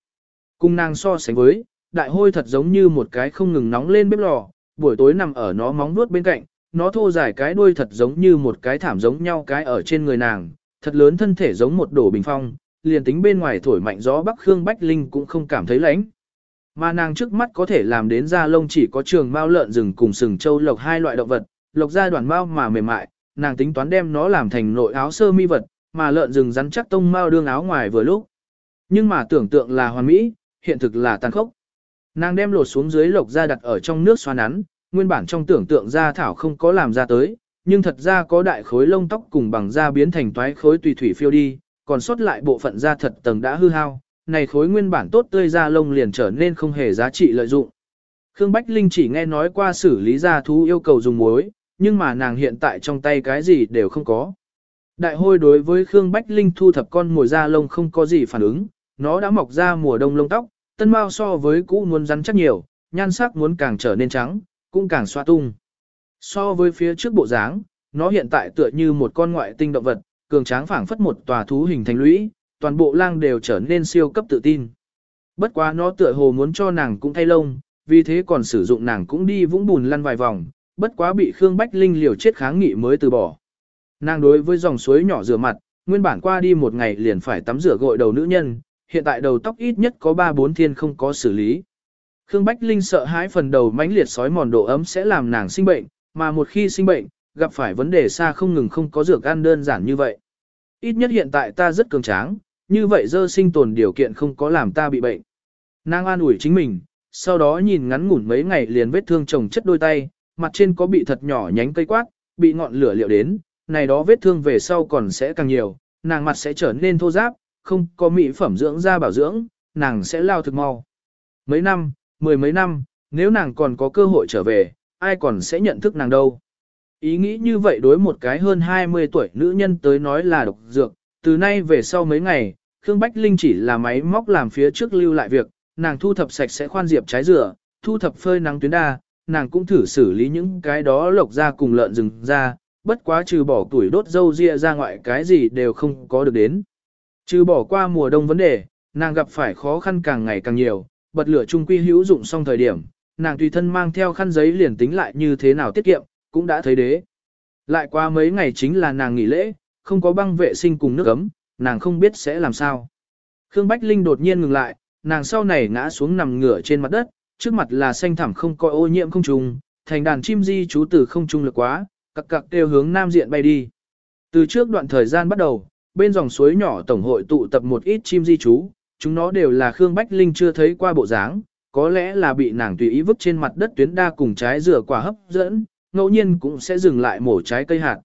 Cùng nàng so sánh với, đại hôi thật giống như một cái không ngừng nóng lên bếp lò, buổi tối nằm ở nó móng nuốt bên cạnh, nó thô dài cái đuôi thật giống như một cái thảm giống nhau cái ở trên người nàng, thật lớn thân thể giống một đổ bình phong, liền tính bên ngoài thổi mạnh gió Bắc Khương Bách Linh cũng không cảm thấy lạnh. Mà nàng trước mắt có thể làm đến da lông chỉ có trường mao lợn rừng cùng sừng châu lộc hai loại động vật, lộc ra đoàn mao mà mềm mại, nàng tính toán đem nó làm thành nội áo sơ mi vật, mà lợn rừng rắn chắc tông mao đương áo ngoài vừa lúc. Nhưng mà tưởng tượng là hoàn mỹ, hiện thực là tàn khốc. Nàng đem lột xuống dưới lộc ra đặt ở trong nước xoa nắn, nguyên bản trong tưởng tượng da thảo không có làm ra tới, nhưng thật ra có đại khối lông tóc cùng bằng da biến thành toái khối tùy thủy phiêu đi, còn sót lại bộ phận da thật tầng đã hư hao, này khối nguyên bản tốt tươi da lông liền trở nên không hề giá trị lợi dụng. Khương Bách Linh chỉ nghe nói qua xử lý da thú yêu cầu dùng muối, nhưng mà nàng hiện tại trong tay cái gì đều không có. Đại hôi đối với Khương Bách Linh thu thập con mồi da lông không có gì phản ứng, nó đã mọc ra mùa đông lông tóc, tân mao so với cũ muốn rắn chắc nhiều, nhan sắc muốn càng trở nên trắng, cũng càng xoa tung. So với phía trước bộ dáng, nó hiện tại tựa như một con ngoại tinh động vật, cường tráng phảng phất một tòa thú hình thành lũy, toàn bộ lang đều trở nên siêu cấp tự tin. Bất quá nó tựa hồ muốn cho nàng cũng thay lông, vì thế còn sử dụng nàng cũng đi vũng bùn lăn vài vòng, bất quá bị Khương Bách Linh liều chết kháng nghị mới từ bỏ. Nàng đối với dòng suối nhỏ rửa mặt, nguyên bản qua đi một ngày liền phải tắm rửa gội đầu nữ nhân, hiện tại đầu tóc ít nhất có 3-4 thiên không có xử lý. Khương Bách Linh sợ hãi phần đầu mãnh liệt sói mòn độ ấm sẽ làm nàng sinh bệnh, mà một khi sinh bệnh, gặp phải vấn đề xa không ngừng không có dược ăn đơn giản như vậy. Ít nhất hiện tại ta rất cường tráng, như vậy dơ sinh tồn điều kiện không có làm ta bị bệnh. Nàng an ủi chính mình, sau đó nhìn ngắn ngủn mấy ngày liền vết thương chồng chất đôi tay, mặt trên có bị thật nhỏ nhánh cây quát, bị ngọn lửa liệu đến, này đó vết thương về sau còn sẽ càng nhiều, nàng mặt sẽ trở nên thô ráp, không có mỹ phẩm dưỡng da bảo dưỡng, nàng sẽ lao thực mau. Mấy năm, mười mấy năm, nếu nàng còn có cơ hội trở về, ai còn sẽ nhận thức nàng đâu. Ý nghĩ như vậy đối một cái hơn 20 tuổi nữ nhân tới nói là độc dược, từ nay về sau mấy ngày, Khương Bách Linh chỉ là máy móc làm phía trước lưu lại việc, nàng thu thập sạch sẽ khoan diệp trái dừa, thu thập phơi nắng tuyến đa, nàng cũng thử xử lý những cái đó lộc ra cùng lợn rừng ra, bất quá trừ bỏ tuổi đốt dâu ria ra ngoại cái gì đều không có được đến. Trừ bỏ qua mùa đông vấn đề, nàng gặp phải khó khăn càng ngày càng nhiều, bật lửa trung quy hữu dụng xong thời điểm, nàng tùy thân mang theo khăn giấy liền tính lại như thế nào tiết kiệm, cũng đã thấy đế. Lại qua mấy ngày chính là nàng nghỉ lễ, không có băng vệ sinh cùng nước ấm, nàng không biết sẽ làm sao. Khương Bách Linh đột nhiên ngừng lại, nàng sau này ngã xuống nằm ngửa trên mặt đất, trước mặt là xanh thẳm không coi ô nhiễm không trùng, thành đàn chim di chú từ không trung lực quá, cặc cặc đều hướng nam diện bay đi. Từ trước đoạn thời gian bắt đầu, bên dòng suối nhỏ tổng hội tụ tập một ít chim di chú, chúng nó đều là Khương Bách Linh chưa thấy qua bộ dáng, có lẽ là bị nàng tùy ý vứt trên mặt đất tuyến đa cùng trái dừa quả hấp dẫn, ngẫu nhiên cũng sẽ dừng lại mổ trái cây hạt.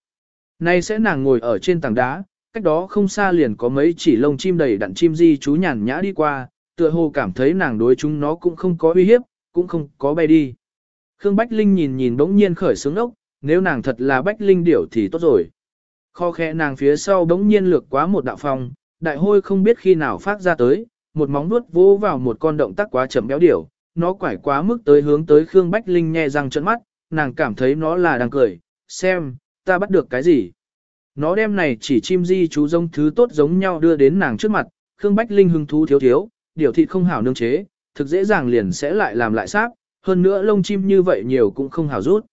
Nay sẽ nàng ngồi ở trên tảng đá, cách đó không xa liền có mấy chỉ lông chim đầy đặn chim di chú nhàn nhã đi qua, tựa hồ cảm thấy nàng đối chúng nó cũng không có uy hiếp, cũng không có bay đi. Khương Bách Linh nhìn nhìn bỗng nhiên khởi sướng ốc, nếu nàng thật là Bách Linh điểu thì tốt rồi. Kho khe nàng phía sau bỗng nhiên lược quá một đạo phong, đại hôi không biết khi nào phát ra tới, một móng vuốt vỗ vào một con động tác quá chậm béo điểu, nó quải quá mức tới hướng tới Khương Bách Linh nhẹ răng trợn mắt, nàng cảm thấy nó là đang cười, xem, ta bắt được cái gì. Nó đem này chỉ chim di chú giống thứ tốt giống nhau đưa đến nàng trước mặt, Khương Bách Linh hứng thú thiếu thiếu, điều thịt không hảo nương chế, thực dễ dàng liền sẽ lại làm lại sáp, hơn nữa lông chim như vậy nhiều cũng không hảo rút.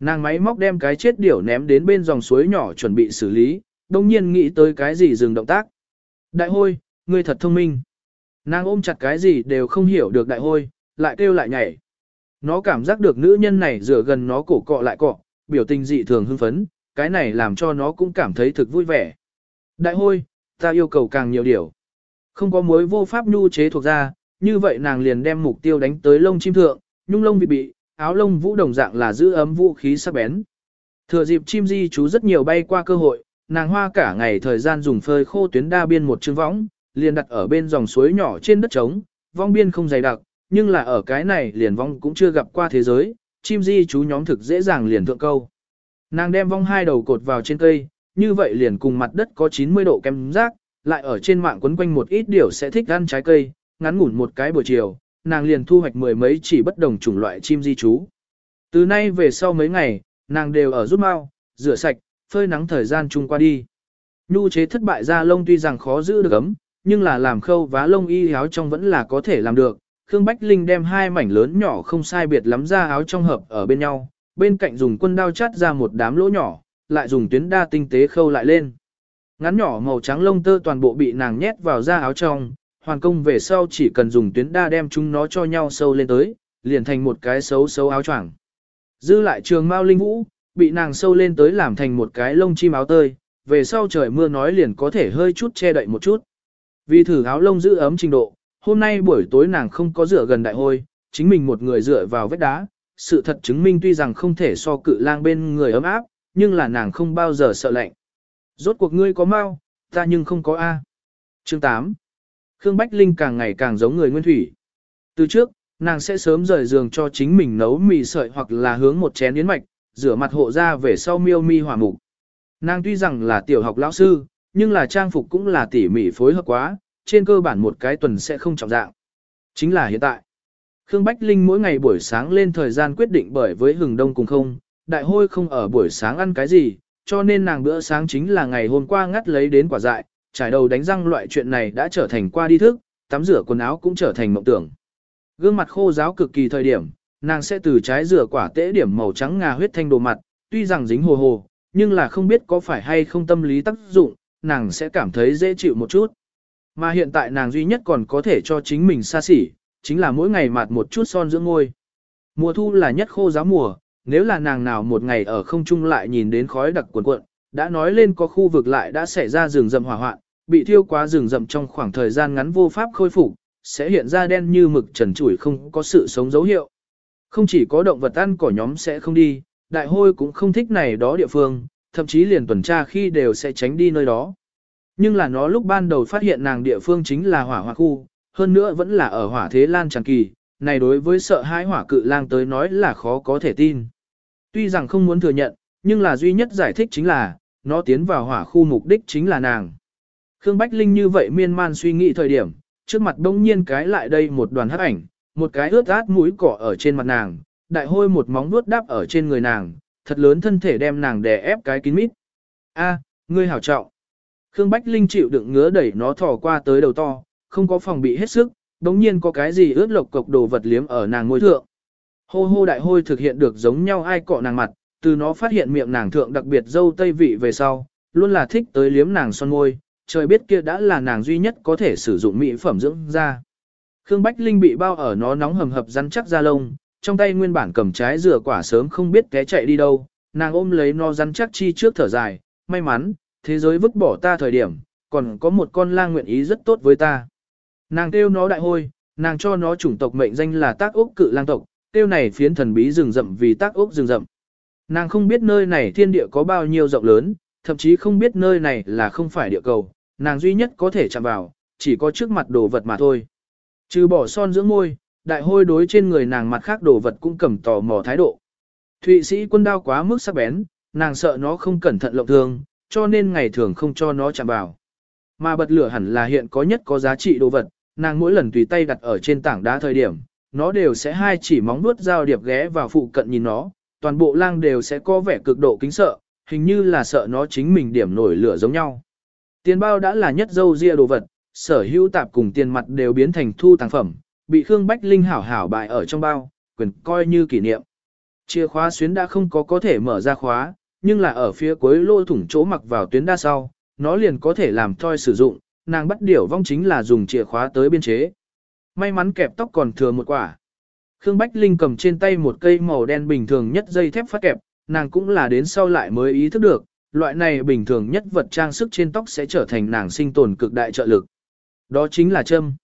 Nàng máy móc đem cái chết điểu ném đến bên dòng suối nhỏ chuẩn bị xử lý, đồng nhiên nghĩ tới cái gì dừng động tác. Đại hôi, ngươi thật thông minh. Nàng ôm chặt cái gì đều không hiểu được đại hôi, lại kêu lại nhảy. Nó cảm giác được nữ nhân này dựa gần nó cổ cọ lại cọ, biểu tình dị thường hưng phấn, cái này làm cho nó cũng cảm thấy thực vui vẻ. Đại hôi, ta yêu cầu càng nhiều điều. Không có mối vô pháp nhu chế thuộc ra, như vậy nàng liền đem mục tiêu đánh tới lông chim thượng, nhung lông bị bị, áo lông vũ đồng dạng là giữ ấm vũ khí sắc bén. Thừa dịp chim di chú rất nhiều bay qua cơ hội, nàng hoa cả ngày thời gian dùng phơi khô tuyến đa biên một chương võng, liền đặt ở bên dòng suối nhỏ trên đất trống, vong biên không dày đặc, nhưng là ở cái này liền vong cũng chưa gặp qua thế giới, chim di chú nhóm thực dễ dàng liền thượng câu. Nàng đem vong hai đầu cột vào trên cây, như vậy liền cùng mặt đất có 90 độ kem rác, lại ở trên mạng quấn quanh một ít điều sẽ thích ăn trái cây, ngắn ngủn một cái buổi chiều, nàng liền thu hoạch mười mấy chỉ bất đồng chủng loại chim di chú Từ nay về sau mấy ngày, nàng đều ở rút mau, rửa sạch, phơi nắng thời gian chung qua đi. Nhu chế thất bại ra lông tuy rằng khó giữ được ấm, nhưng là làm khâu vá lông y áo trong vẫn là có thể làm được. Khương Bách Linh đem hai mảnh lớn nhỏ không sai biệt lắm ra áo trong hợp ở bên nhau, bên cạnh dùng quân đao chát ra một đám lỗ nhỏ, lại dùng tuyến đa tinh tế khâu lại lên. Ngắn nhỏ màu trắng lông tơ toàn bộ bị nàng nhét vào da áo trong, hoàn công về sau chỉ cần dùng tuyến đa đem chúng nó cho nhau sâu lên tới, liền thành một cái xấu xấu áo choàng. Dư lại trường mao linh vũ, bị nàng sâu lên tới làm thành một cái lông chim áo tơi, về sau trời mưa nói liền có thể hơi chút che đậy một chút. Vì thử áo lông giữ ấm trình độ, hôm nay buổi tối nàng không có rửa gần đại hôi, chính mình một người dựa vào vết đá, sự thật chứng minh tuy rằng không thể so cự lang bên người ấm áp, nhưng là nàng không bao giờ sợ lạnh. Rốt cuộc ngươi có mau, ta nhưng không có A. Chương 8 Khương Bách Linh càng ngày càng giống người nguyên thủy. Từ trước, nàng sẽ sớm rời giường cho chính mình nấu mì sợi hoặc là hướng một chén yến mạch, rửa mặt hộ ra về sau miêu mi hỏa mục. Nàng tuy rằng là tiểu học lão sư, nhưng là trang phục cũng là tỉ mỉ phối hợp quá, trên cơ bản một cái tuần sẽ không trọng dạng. Chính là hiện tại. Khương Bách Linh mỗi ngày buổi sáng lên thời gian quyết định bởi với hừng đông cùng không, đại hôi không ở buổi sáng ăn cái gì, cho nên nàng bữa sáng chính là ngày hôm qua ngắt lấy đến quả dại, trải đầu đánh răng loại chuyện này đã trở thành qua đi thức, tắm rửa quần áo cũng trở thành mộng tưởng. Gương mặt khô giáo cực kỳ thời điểm, nàng sẽ từ trái rửa quả tễ điểm màu trắng ngà huyết thanh đồ mặt, tuy rằng dính hồ hồ, nhưng là không biết có phải hay không tâm lý tác dụng, nàng sẽ cảm thấy dễ chịu một chút. Mà hiện tại nàng duy nhất còn có thể cho chính mình xa xỉ, chính là mỗi ngày mạt một chút son dưỡng ngôi. Mùa thu là nhất khô giáo mùa, nếu là nàng nào một ngày ở không trung lại nhìn đến khói đặc cuộn cuộn, đã nói lên có khu vực lại đã xảy ra rừng rậm hỏa hoạn, bị thiêu quá rừng rậm trong khoảng thời gian ngắn vô pháp khôi phục, sẽ hiện ra đen như mực trần trụi không có sự sống dấu hiệu. Không chỉ có động vật ăn cỏ nhóm sẽ không đi, đại hôi cũng không thích này đó địa phương, thậm chí liền tuần tra khi đều sẽ tránh đi nơi đó. Nhưng là nó lúc ban đầu phát hiện nàng địa phương chính là hỏa hỏa khu, hơn nữa vẫn là ở hỏa thế lan tràn kỳ, này đối với sợ hãi hỏa cự lang tới nói là khó có thể tin. Tuy rằng không muốn thừa nhận, nhưng là duy nhất giải thích chính là, nó tiến vào hỏa khu mục đích chính là nàng. Khương Bách Linh như vậy miên man suy nghĩ thời điểm, trước mặt đông nhiên cái lại đây một đoàn hắc ảnh, một cái ướt át mũi cỏ ở trên mặt nàng, đại hôi một móng vuốt đáp ở trên người nàng, thật lớn thân thể đem nàng đè ép cái kín mít. A, ngươi hảo trọng. Khương Bách Linh chịu đựng ngứa đẩy nó thò qua tới đầu to, không có phòng bị hết sức, đống nhiên có cái gì ướt lộc cục đồ vật liếm ở nàng ngôi thượng. Hô hô đại hôi thực hiện được giống nhau ai cọ nàng mặt, từ nó phát hiện miệng nàng thượng đặc biệt dâu tây vị về sau, luôn là thích tới liếm nàng son môi, trời biết kia đã là nàng duy nhất có thể sử dụng mỹ phẩm dưỡng da. Khương Bách Linh bị bao ở nó nóng hầm hập rắn chắc da lông, trong tay nguyên bản cầm trái dừa quả sớm không biết té chạy đi đâu, nàng ôm lấy nó rắn chắc chi trước thở dài, may mắn, thế giới vứt bỏ ta thời điểm, còn có một con lang nguyện ý rất tốt với ta. Nàng kêu nó đại hôi, nàng cho nó chủng tộc mệnh danh là tác ốc cự lang tộc, kêu này phiến thần bí rừng rậm vì tác ốc rừng rậm. Nàng không biết nơi này thiên địa có bao nhiêu rộng lớn, thậm chí không biết nơi này là không phải địa cầu, nàng duy nhất có thể chạm vào, chỉ có trước mặt đồ vật mà thôi. Trừ bỏ son dưỡng môi, đại hôi đối trên người nàng mặt khác đồ vật cũng cầm tò mò thái độ. Thụy sĩ quân đao quá mức sắc bén, nàng sợ nó không cẩn thận lộng thương, cho nên ngày thường không cho nó chạm vào. Mà bật lửa hẳn là hiện có nhất có giá trị đồ vật, nàng mỗi lần tùy tay đặt ở trên tảng đá thời điểm, nó đều sẽ hai chỉ móng vuốt dao điệp ghé vào phụ cận nhìn nó, toàn bộ lang đều sẽ có vẻ cực độ kính sợ, hình như là sợ nó chính mình điểm nổi lửa giống nhau. Tiền bao đã là nhất dâu ria đồ vật, sở hữu tạp cùng tiền mặt đều biến thành thu tàng phẩm, bị Khương Bách Linh hảo hảo bại ở trong bao, quyền coi như kỷ niệm. Chìa khóa xuyến đã không có có thể mở ra khóa, nhưng là ở phía cuối lô thủng chỗ mặc vào tuyến đa sau, nó liền có thể làm thoi sử dụng, nàng bắt điểu vong chính là dùng chìa khóa tới biên chế. May mắn kẹp tóc còn thừa một quả. Khương Bách Linh cầm trên tay một cây màu đen bình thường nhất dây thép phát kẹp, nàng cũng là đến sau lại mới ý thức được, loại này bình thường nhất vật trang sức trên tóc sẽ trở thành nàng sinh tồn cực đại trợ lực. Đó chính là châm.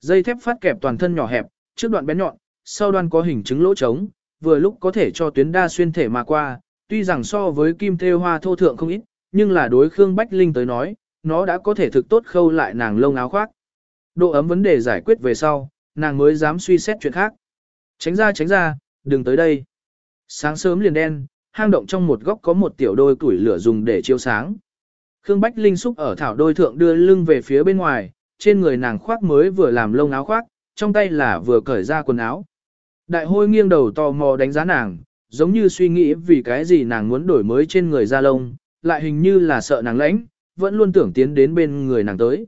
Dây thép phát kẹp toàn thân nhỏ hẹp, trước đoạn bé nhọn, sau đoạn có hình chứng lỗ trống, vừa lúc có thể cho tuyến đa xuyên thể mà qua, tuy rằng so với kim thêu hoa thô thượng không ít, nhưng là đối Khương Bách Linh tới nói, nó đã có thể thực tốt khâu lại nàng lông áo khoác. Độ ấm vấn đề giải quyết về sau, nàng mới dám suy xét chuyện khác. Tránh ra tránh ra, đừng tới đây. Sáng sớm liền đen, hang động trong một góc có một tiểu đôi củi lửa dùng để chiếu sáng. Khương Bách Linh xúc ở thảo đôi thượng đưa lưng về phía bên ngoài, trên người nàng khoác mới vừa làm lông áo khoác, trong tay là vừa cởi ra quần áo. Đại hôi nghiêng đầu tò mò đánh giá nàng, giống như suy nghĩ vì cái gì nàng muốn đổi mới trên người da lông, lại hình như là sợ nàng lãnh, vẫn luôn tưởng tiến đến bên người nàng tới.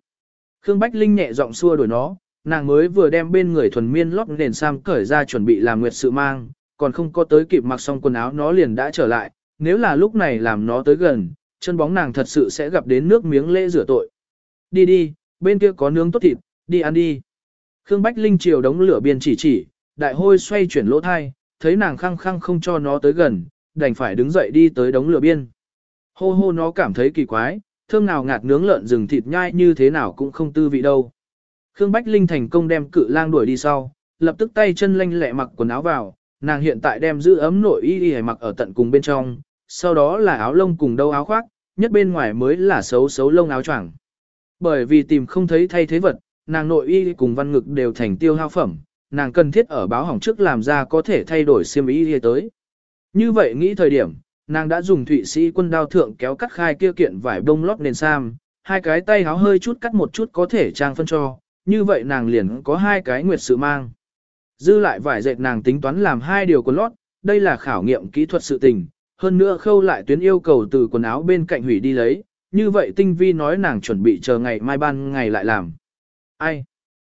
Khương Bách Linh nhẹ giọng xua đuổi nó, nàng mới vừa đem bên người thuần miên lót nền sam cởi ra chuẩn bị làm nguyệt sự mang, còn không có tới kịp mặc xong quần áo nó liền đã trở lại, nếu là lúc này làm nó tới gần, chân bóng nàng thật sự sẽ gặp đến nước miếng lễ rửa tội. Đi đi, bên kia có nướng tốt thịt, đi ăn đi. Khương Bách Linh chiều đống lửa biên chỉ chỉ, đại hôi xoay chuyển lỗ thai, thấy nàng khăng khăng không cho nó tới gần, đành phải đứng dậy đi tới đống lửa biên. Hô hô nó cảm thấy kỳ quái, thơm nào ngạt nướng lợn rừng thịt nhai như thế nào cũng không tư vị đâu. Khương Bách Linh thành công đem cự lang đuổi đi sau, lập tức tay chân lanh lẹ mặc quần áo vào, nàng hiện tại đem giữ ấm nội y y mặc ở tận cùng bên trong, sau đó là áo lông cùng đâu áo khoác, nhất bên ngoài mới là xấu xấu lông áo choàng. Bởi vì tìm không thấy thay thế vật, nàng nội y cùng văn ngực đều thành tiêu hao phẩm, nàng cần thiết ở báo hỏng trước làm ra có thể thay đổi xiêm y tới. Như vậy nghĩ thời điểm, nàng đã dùng thụy sĩ quân đao thượng kéo cắt khai kia kiện vải bông lót nền sam, hai cái tay háo hơi chút cắt một chút có thể trang phân cho, như vậy nàng liền có hai cái nguyệt sự mang. Dư lại vải dệt nàng tính toán làm hai điều quần lót, đây là khảo nghiệm kỹ thuật sự tình, hơn nữa khâu lại tuyến yêu cầu từ quần áo bên cạnh hủy đi lấy, như vậy tinh vi nói nàng chuẩn bị chờ ngày mai ban ngày lại làm. Ai?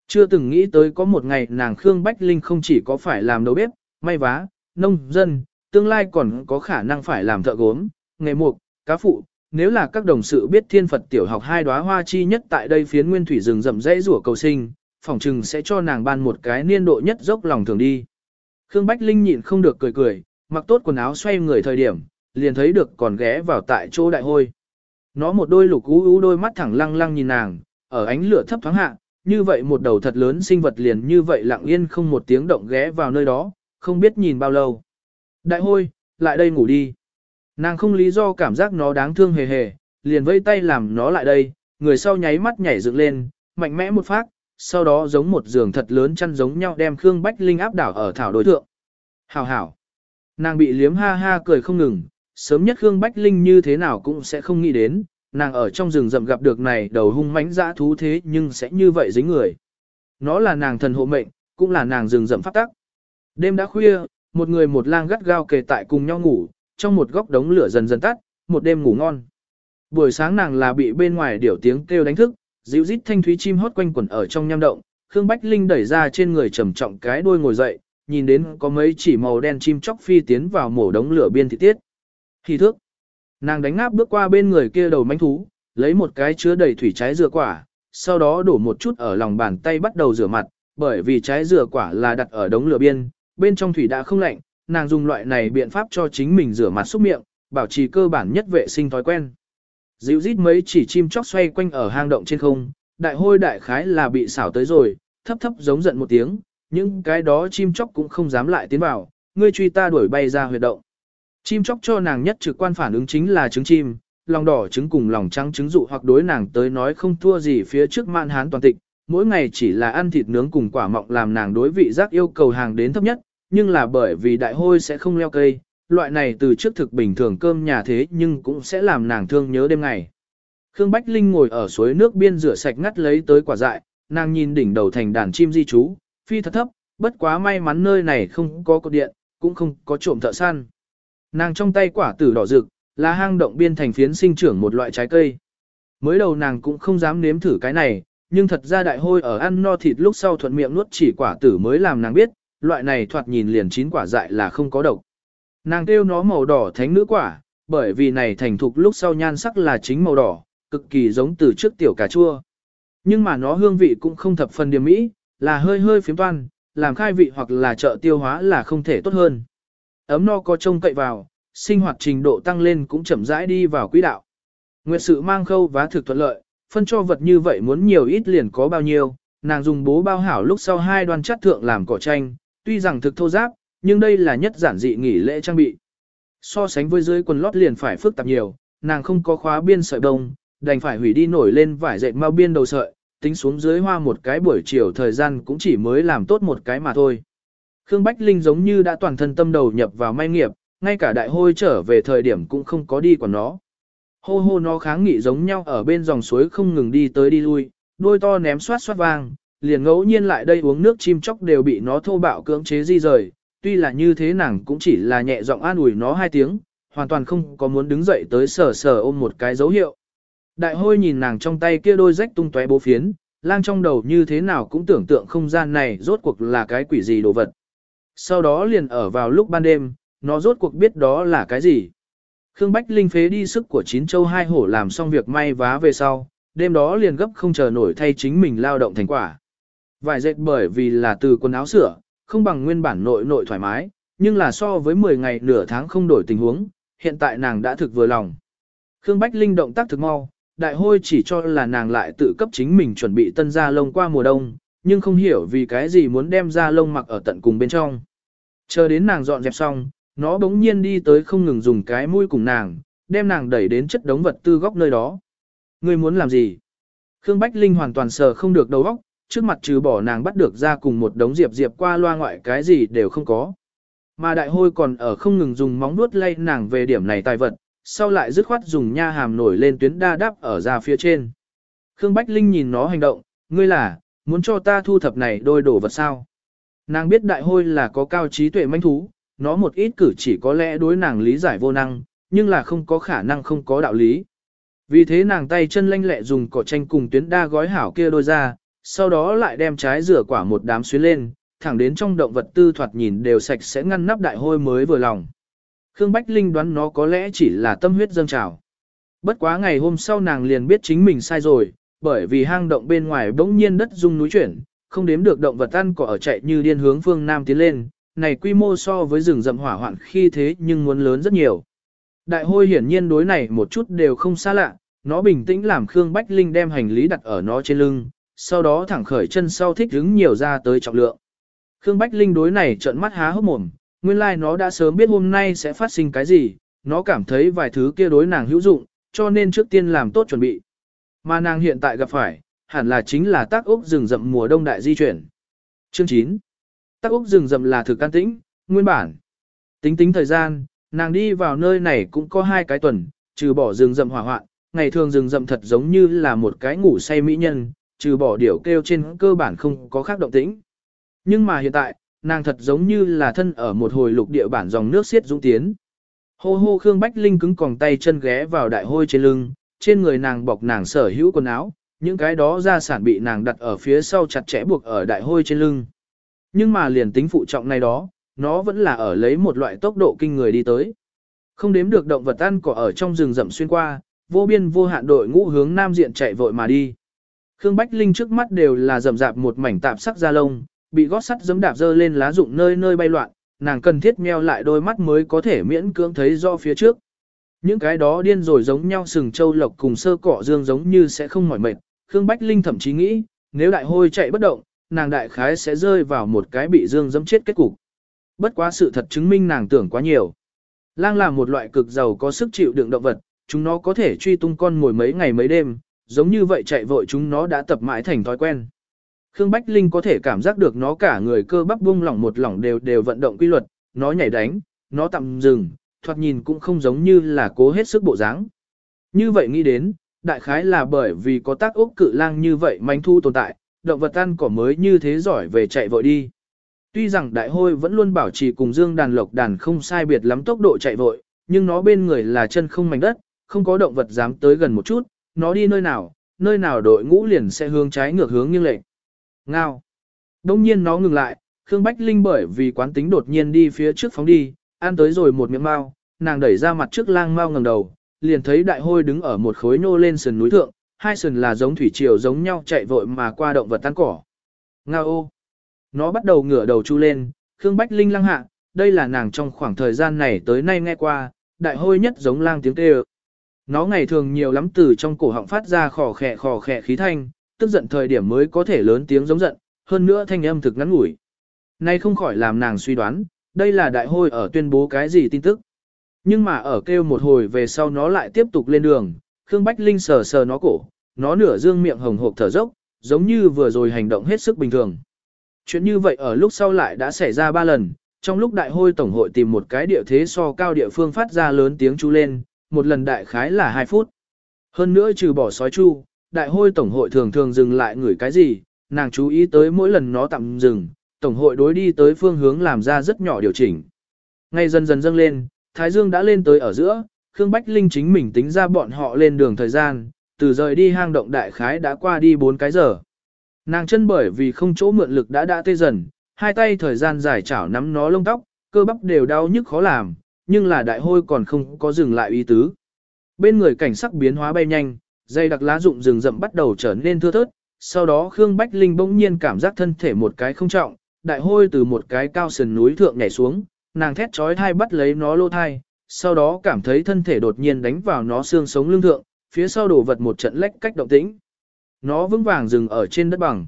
Chưa từng nghĩ tới có một ngày nàng Khương Bách Linh không chỉ có phải làm đầu bếp, may vá, nông dân, tương lai còn có khả năng phải làm thợ gốm, nghề mục, cá phụ. Nếu là các đồng sự biết thiên Phật tiểu học hai đóa hoa chi nhất tại đây phiến nguyên thủy rừng rậm dãy rủa cầu sinh, phỏng chừng sẽ cho nàng ban một cái niên độ nhất dốc lòng thường đi. Khương Bách Linh nhịn không được cười cười, mặc tốt quần áo xoay người thời điểm, liền thấy được còn ghé vào tại chỗ đại hôi. Nó một đôi lục ú ú đôi mắt thẳng lăng lăng nhìn nàng, ở ánh lửa thấp thoáng hạ, như vậy một đầu thật lớn sinh vật liền như vậy lặng yên không một tiếng động ghé vào nơi đó, không biết nhìn bao lâu. Đại hôi, lại đây ngủ đi. Nàng không lý do cảm giác nó đáng thương hề hề, liền vây tay làm nó lại đây, người sau nháy mắt nhảy dựng lên, mạnh mẽ một phát, sau đó giống một giường thật lớn chăn giống nhau đem Khương Bách Linh áp đảo ở thảo đối thượng. Hảo hảo. Nàng bị liếm ha ha cười không ngừng, sớm nhất Khương Bách Linh như thế nào cũng sẽ không nghĩ đến, nàng ở trong rừng rậm gặp được này đầu hung mãnh dã thú thế nhưng sẽ như vậy dính người. Nó là nàng thần hộ mệnh, cũng là nàng rừng rậm phát tắc. Đêm đã khuya, một người một lang gắt gao kề tại cùng nhau ngủ, trong một góc đống lửa dần dần tắt, một đêm ngủ ngon. Buổi sáng nàng là bị bên ngoài điểu tiếng kêu đánh thức, dịu rít thanh thúy chim hót quanh quẩn ở trong nham động, Khương Bách Linh đẩy ra trên người trầm trọng cái đuôi ngồi dậy, nhìn đến có mấy chỉ màu đen chim chóc phi tiến vào mổ đống lửa biên thị tiết. Khi thước, nàng đánh áp bước qua bên người kia đầu manh thú, lấy một cái chứa đầy thủy trái dừa quả, sau đó đổ một chút ở lòng bàn tay bắt đầu rửa mặt, bởi vì trái dừa quả là đặt ở đống lửa biên, bên trong thủy đã không lạnh, nàng dùng loại này biện pháp cho chính mình rửa mặt xúc miệng, bảo trì cơ bản nhất vệ sinh thói quen. Dịu rít mấy chỉ chim chóc xoay quanh ở hang động trên không, đại hôi đại khái là bị xảo tới rồi, thấp thấp giống giận một tiếng, những cái đó chim chóc cũng không dám lại tiến vào, ngươi truy ta đuổi bay ra huyệt động. Chim chóc cho nàng nhất trực quan phản ứng chính là trứng chim, lòng đỏ trứng cùng lòng trắng trứng dụ hoặc đối nàng tới nói không thua gì phía trước mạn hán toàn tịch, mỗi ngày chỉ là ăn thịt nướng cùng quả mọng làm nàng đối vị giác yêu cầu hàng đến thấp nhất, nhưng là bởi vì đại hôi sẽ không leo cây, loại này từ trước thực bình thường cơm nhà thế nhưng cũng sẽ làm nàng thương nhớ đêm ngày. Khương Bách Linh ngồi ở suối nước biên rửa sạch ngắt lấy tới quả dại, nàng nhìn đỉnh đầu thành đàn chim di trú, phi thật thấp, Bất quá may mắn nơi này không có cột điện, cũng không có trộm thợ săn. Nàng trong tay quả tử đỏ rực, là hang động biên thành phiến sinh trưởng một loại trái cây. Mới đầu nàng cũng không dám nếm thử cái này, nhưng thật ra đại hôi ở ăn no thịt lúc sau thuận miệng nuốt chỉ quả tử mới làm nàng biết, loại này thoạt nhìn liền chín quả dại là không có độc. Nàng kêu nó màu đỏ thánh nữ quả, bởi vì này thành thục lúc sau nhan sắc là chính màu đỏ, cực kỳ giống từ trước tiểu cà chua. Nhưng mà nó hương vị cũng không thập phần điểm mỹ, là hơi hơi phiếm toan, làm khai vị hoặc là trợ tiêu hóa là không thể tốt hơn. Ấm no có trông cậy vào, sinh hoạt trình độ tăng lên cũng chậm rãi đi vào quỹ đạo. Nguyệt sự mang khâu vá thực thuận lợi, phân cho vật như vậy muốn nhiều ít liền có bao nhiêu, nàng dùng bố bao hảo lúc sau hai đoan chất thượng làm cỏ tranh, tuy rằng thực thô giáp, nhưng đây là nhất giản dị nghỉ lễ trang bị. So sánh với dưới quần lót liền phải phức tạp nhiều, nàng không có khóa biên sợi đông, đành phải hủy đi nổi lên vải dệt mau biên đầu sợi, tính xuống dưới hoa một cái buổi chiều thời gian cũng chỉ mới làm tốt một cái mà thôi. Khương Bách Linh giống như đã toàn thân tâm đầu nhập vào may nghiệp, ngay cả đại hôi trở về thời điểm cũng không có đi quản nó. Hô hô nó kháng nghị giống nhau ở bên dòng suối không ngừng đi tới đi lui, đôi to ném xoát xoát vang, liền ngẫu nhiên lại đây uống nước chim chóc đều bị nó thô bạo cưỡng chế di rời, tuy là như thế nàng cũng chỉ là nhẹ giọng an ủi nó hai tiếng, hoàn toàn không có muốn đứng dậy tới sờ sờ ôm một cái dấu hiệu. Đại hôi nhìn nàng trong tay kia đôi rách tung tóe bố phiến, lang trong đầu như thế nào cũng tưởng tượng không gian này rốt cuộc là cái quỷ gì đồ vật. Sau đó liền ở vào lúc ban đêm, nó rốt cuộc biết đó là cái gì. Khương Bách Linh phế đi sức của chín châu hai hổ làm xong việc may vá về sau, đêm đó liền gấp không chờ nổi thay chính mình lao động thành quả. Vải dệt bởi vì là từ quần áo sửa, không bằng nguyên bản nội nội thoải mái, nhưng là so với 10 ngày nửa tháng không đổi tình huống, hiện tại nàng đã thực vừa lòng. Khương Bách Linh động tác thực mau, đại hôi chỉ cho là nàng lại tự cấp chính mình chuẩn bị tân da lông qua mùa đông, nhưng không hiểu vì cái gì muốn đem ra lông mặc ở tận cùng bên trong. Chờ đến nàng dọn dẹp xong, nó bỗng nhiên đi tới không ngừng dùng cái mũi cùng nàng, đem nàng đẩy đến chất đống vật tư góc nơi đó. Ngươi muốn làm gì? Khương Bách Linh hoàn toàn sờ không được đầu óc, trước mặt trừ bỏ nàng bắt được ra cùng một đống diệp diệp qua loa ngoại cái gì đều không có. Mà đại hôi còn ở không ngừng dùng móng vuốt lay nàng về điểm này tài vật, sau lại dứt khoát dùng nha hàm nổi lên tuyến đa đáp ở ra phía trên. Khương Bách Linh nhìn nó hành động, ngươi là, muốn cho ta thu thập này đôi đồ vật sao. Nàng biết đại hôi là có cao trí tuệ manh thú, nó một ít cử chỉ có lẽ đối nàng lý giải vô năng, nhưng là không có khả năng không có đạo lý. Vì thế nàng tay chân lanh lẹ dùng cỏ tranh cùng tuyến đa gói hảo kia đôi ra, sau đó lại đem trái rửa quả một đám xuyến lên, thẳng đến trong động vật tư thoạt nhìn đều sạch sẽ ngăn nắp đại hôi mới vừa lòng. Khương Bách Linh đoán nó có lẽ chỉ là tâm huyết dâng trào. Bất quá ngày hôm sau nàng liền biết chính mình sai rồi, bởi vì hang động bên ngoài bỗng nhiên đất rung núi chuyển, không đếm được động vật ăn cỏ ở chạy như điên hướng phương Nam tiến lên, này quy mô so với rừng rậm hỏa hoạn khi thế nhưng muốn lớn rất nhiều. Đại hôi hiển nhiên đối này một chút đều không xa lạ, nó bình tĩnh làm Khương Bách Linh đem hành lý đặt ở nó trên lưng, sau đó thẳng khởi chân sau thích đứng nhiều ra tới trọng lượng. Khương Bách Linh đối này trợn mắt há hốc mồm, nguyên lai like nó đã sớm biết hôm nay sẽ phát sinh cái gì, nó cảm thấy vài thứ kia đối nàng hữu dụng, cho nên trước tiên làm tốt chuẩn bị. Mà nàng hiện tại gặp phải, hẳn là chính là tác ốc rừng rậm mùa đông đại di chuyển. Chương 9 Tác ốc rừng rậm là thực can tĩnh, nguyên bản. Tính tính thời gian, nàng đi vào nơi này cũng có hai cái tuần, trừ bỏ rừng rậm hỏa hoạn, ngày thường rừng rậm thật giống như là một cái ngủ say mỹ nhân, trừ bỏ điều kêu trên cơ bản không có khác động tĩnh. Nhưng mà hiện tại, nàng thật giống như là thân ở một hồi lục địa bản dòng nước xiết dũng tiến. Hô hô Khương Bách Linh cứng còng tay chân ghé vào đại hôi trên lưng, trên người nàng bọc nàng sở hữu quần áo, những cái đó ra sản bị nàng đặt ở phía sau chặt chẽ buộc ở đại hôi trên lưng. Nhưng mà liền tính phụ trọng này đó, nó vẫn là ở lấy một loại tốc độ kinh người đi tới. Không đếm được động vật ăn cỏ ở trong rừng rậm xuyên qua, vô biên vô hạn đội ngũ hướng nam diện chạy vội mà đi. Khương Bách Linh trước mắt đều là rậm rạp một mảnh tạp sắc da lông, bị gót sắt giẫm đạp dơ lên lá rụng nơi nơi bay loạn, nàng cần thiết meo lại đôi mắt mới có thể miễn cưỡng thấy do phía trước. Những cái đó điên rồi giống nhau sừng châu lộc cùng sơ cỏ dương giống như sẽ không mỏi mệt, Khương Bách Linh thậm chí nghĩ, nếu đại hôi chạy bất động, nàng đại khái sẽ rơi vào một cái bị dương dẫm chết kết cục. Bất quá sự thật chứng minh nàng tưởng quá nhiều. Lang là một loại cực giàu có sức chịu đựng động vật, chúng nó có thể truy tung con ngồi mấy ngày mấy đêm, giống như vậy chạy vội chúng nó đã tập mãi thành thói quen. Khương Bách Linh có thể cảm giác được nó cả người cơ bắp bung lỏng một lỏng đều đều vận động quy luật, nó nhảy đánh, nó tạm dừng, thoạt nhìn cũng không giống như là cố hết sức bộ dáng. Như vậy nghĩ đến, đại khái là bởi vì có tác ốc cự lang như vậy manh thu tồn tại, động vật ăn cỏ mới như thế giỏi về chạy vội đi. Tuy rằng đại hôi vẫn luôn bảo trì cùng dương đàn lộc đàn không sai biệt lắm tốc độ chạy vội, nhưng nó bên người là chân không mảnh đất, không có động vật dám tới gần một chút, nó đi nơi nào, nơi nào đội ngũ liền sẽ hướng trái ngược hướng như lệnh. Ngao. Đông nhiên nó ngừng lại, Khương Bách Linh bởi vì quán tính đột nhiên đi phía trước phóng đi, ăn tới rồi một miệng mau, nàng đẩy ra mặt trước lang mau ngẩng đầu, liền thấy đại hôi đứng ở một khối nô lên sườn núi thượng, hai sườn là giống thủy triều giống nhau chạy vội mà qua động vật tan cỏ. Ngao ô. Nó bắt đầu ngửa đầu chu lên, Khương Bách Linh lăng hạ, đây là nàng trong khoảng thời gian này tới nay nghe qua, đại hôi nhất giống lang tiếng kêu. Nó ngày thường nhiều lắm từ trong cổ họng phát ra khò khẹ khò khẹ khí thanh, tức giận thời điểm mới có thể lớn tiếng giống giận, hơn nữa thanh âm thực ngắn ngủi. Nay không khỏi làm nàng suy đoán, đây là đại hôi ở tuyên bố cái gì tin tức. Nhưng mà ở kêu một hồi về sau nó lại tiếp tục lên đường, Khương Bách Linh sờ sờ nó cổ, nó nửa dương miệng hồng hộp thở dốc, giống như vừa rồi hành động hết sức bình thường. Chuyện như vậy ở lúc sau lại đã xảy ra ba lần, trong lúc đại hôi tổng hội tìm một cái địa thế so cao địa phương phát ra lớn tiếng chú lên, một lần đại khái là 2 phút. Hơn nữa trừ bỏ sói chu, đại hôi tổng hội thường thường dừng lại ngửi cái gì, nàng chú ý tới mỗi lần nó tạm dừng, tổng hội đối đi tới phương hướng làm ra rất nhỏ điều chỉnh. Ngay dần dần dâng lên, Thái Dương đã lên tới ở giữa, Khương Bách Linh chính mình tính ra bọn họ lên đường thời gian, từ rời đi hang động đại khái đã qua đi 4 cái giờ. Nàng chân bởi vì không chỗ mượn lực đã đã tê dần, hai tay thời gian dài chảo nắm nó lông tóc, cơ bắp đều đau nhức khó làm, nhưng là đại hôi còn không có dừng lại ý tứ. Bên người cảnh sắc biến hóa bay nhanh, dây đặc lá rụng rừng rậm bắt đầu trở nên thưa thớt, sau đó Khương Bách Linh bỗng nhiên cảm giác thân thể một cái không trọng, đại hôi từ một cái cao sườn núi thượng nhảy xuống, nàng thét chói thai bắt lấy nó lô thai, sau đó cảm thấy thân thể đột nhiên đánh vào nó xương sống lưng thượng, phía sau đổ vật một trận lách cách động tĩnh. Nó vững vàng dừng ở trên đất bằng.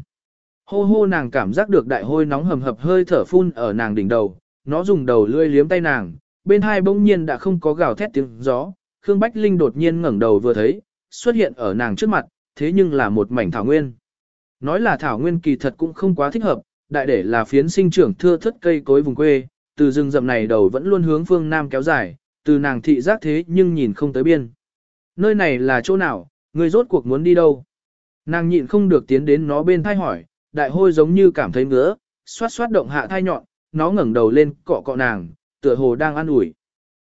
Hô hô nàng cảm giác được đại hôi nóng hầm hập hơi thở phun ở nàng đỉnh đầu, nó dùng đầu lươi liếm tay nàng, bên hai bỗng nhiên đã không có gào thét tiếng gió, Khương Bách Linh đột nhiên ngẩng đầu vừa thấy, xuất hiện ở nàng trước mặt, thế nhưng là một mảnh thảo nguyên. Nói là thảo nguyên kỳ thật cũng không quá thích hợp, đại để là phiến sinh trưởng thưa thất cây cối vùng quê, từ rừng rậm này đầu vẫn luôn hướng phương nam kéo dài, từ nàng thị giác thế nhưng nhìn không tới biên. Nơi này là chỗ nào, người rốt cuộc muốn đi đâu? Nàng nhịn không được tiến đến nó bên thai hỏi, đại hôi giống như cảm thấy ngứa, xoát xoát động hạ thai nhọn, nó ngẩng đầu lên cọ cọ nàng, tựa hồ đang ăn ủi.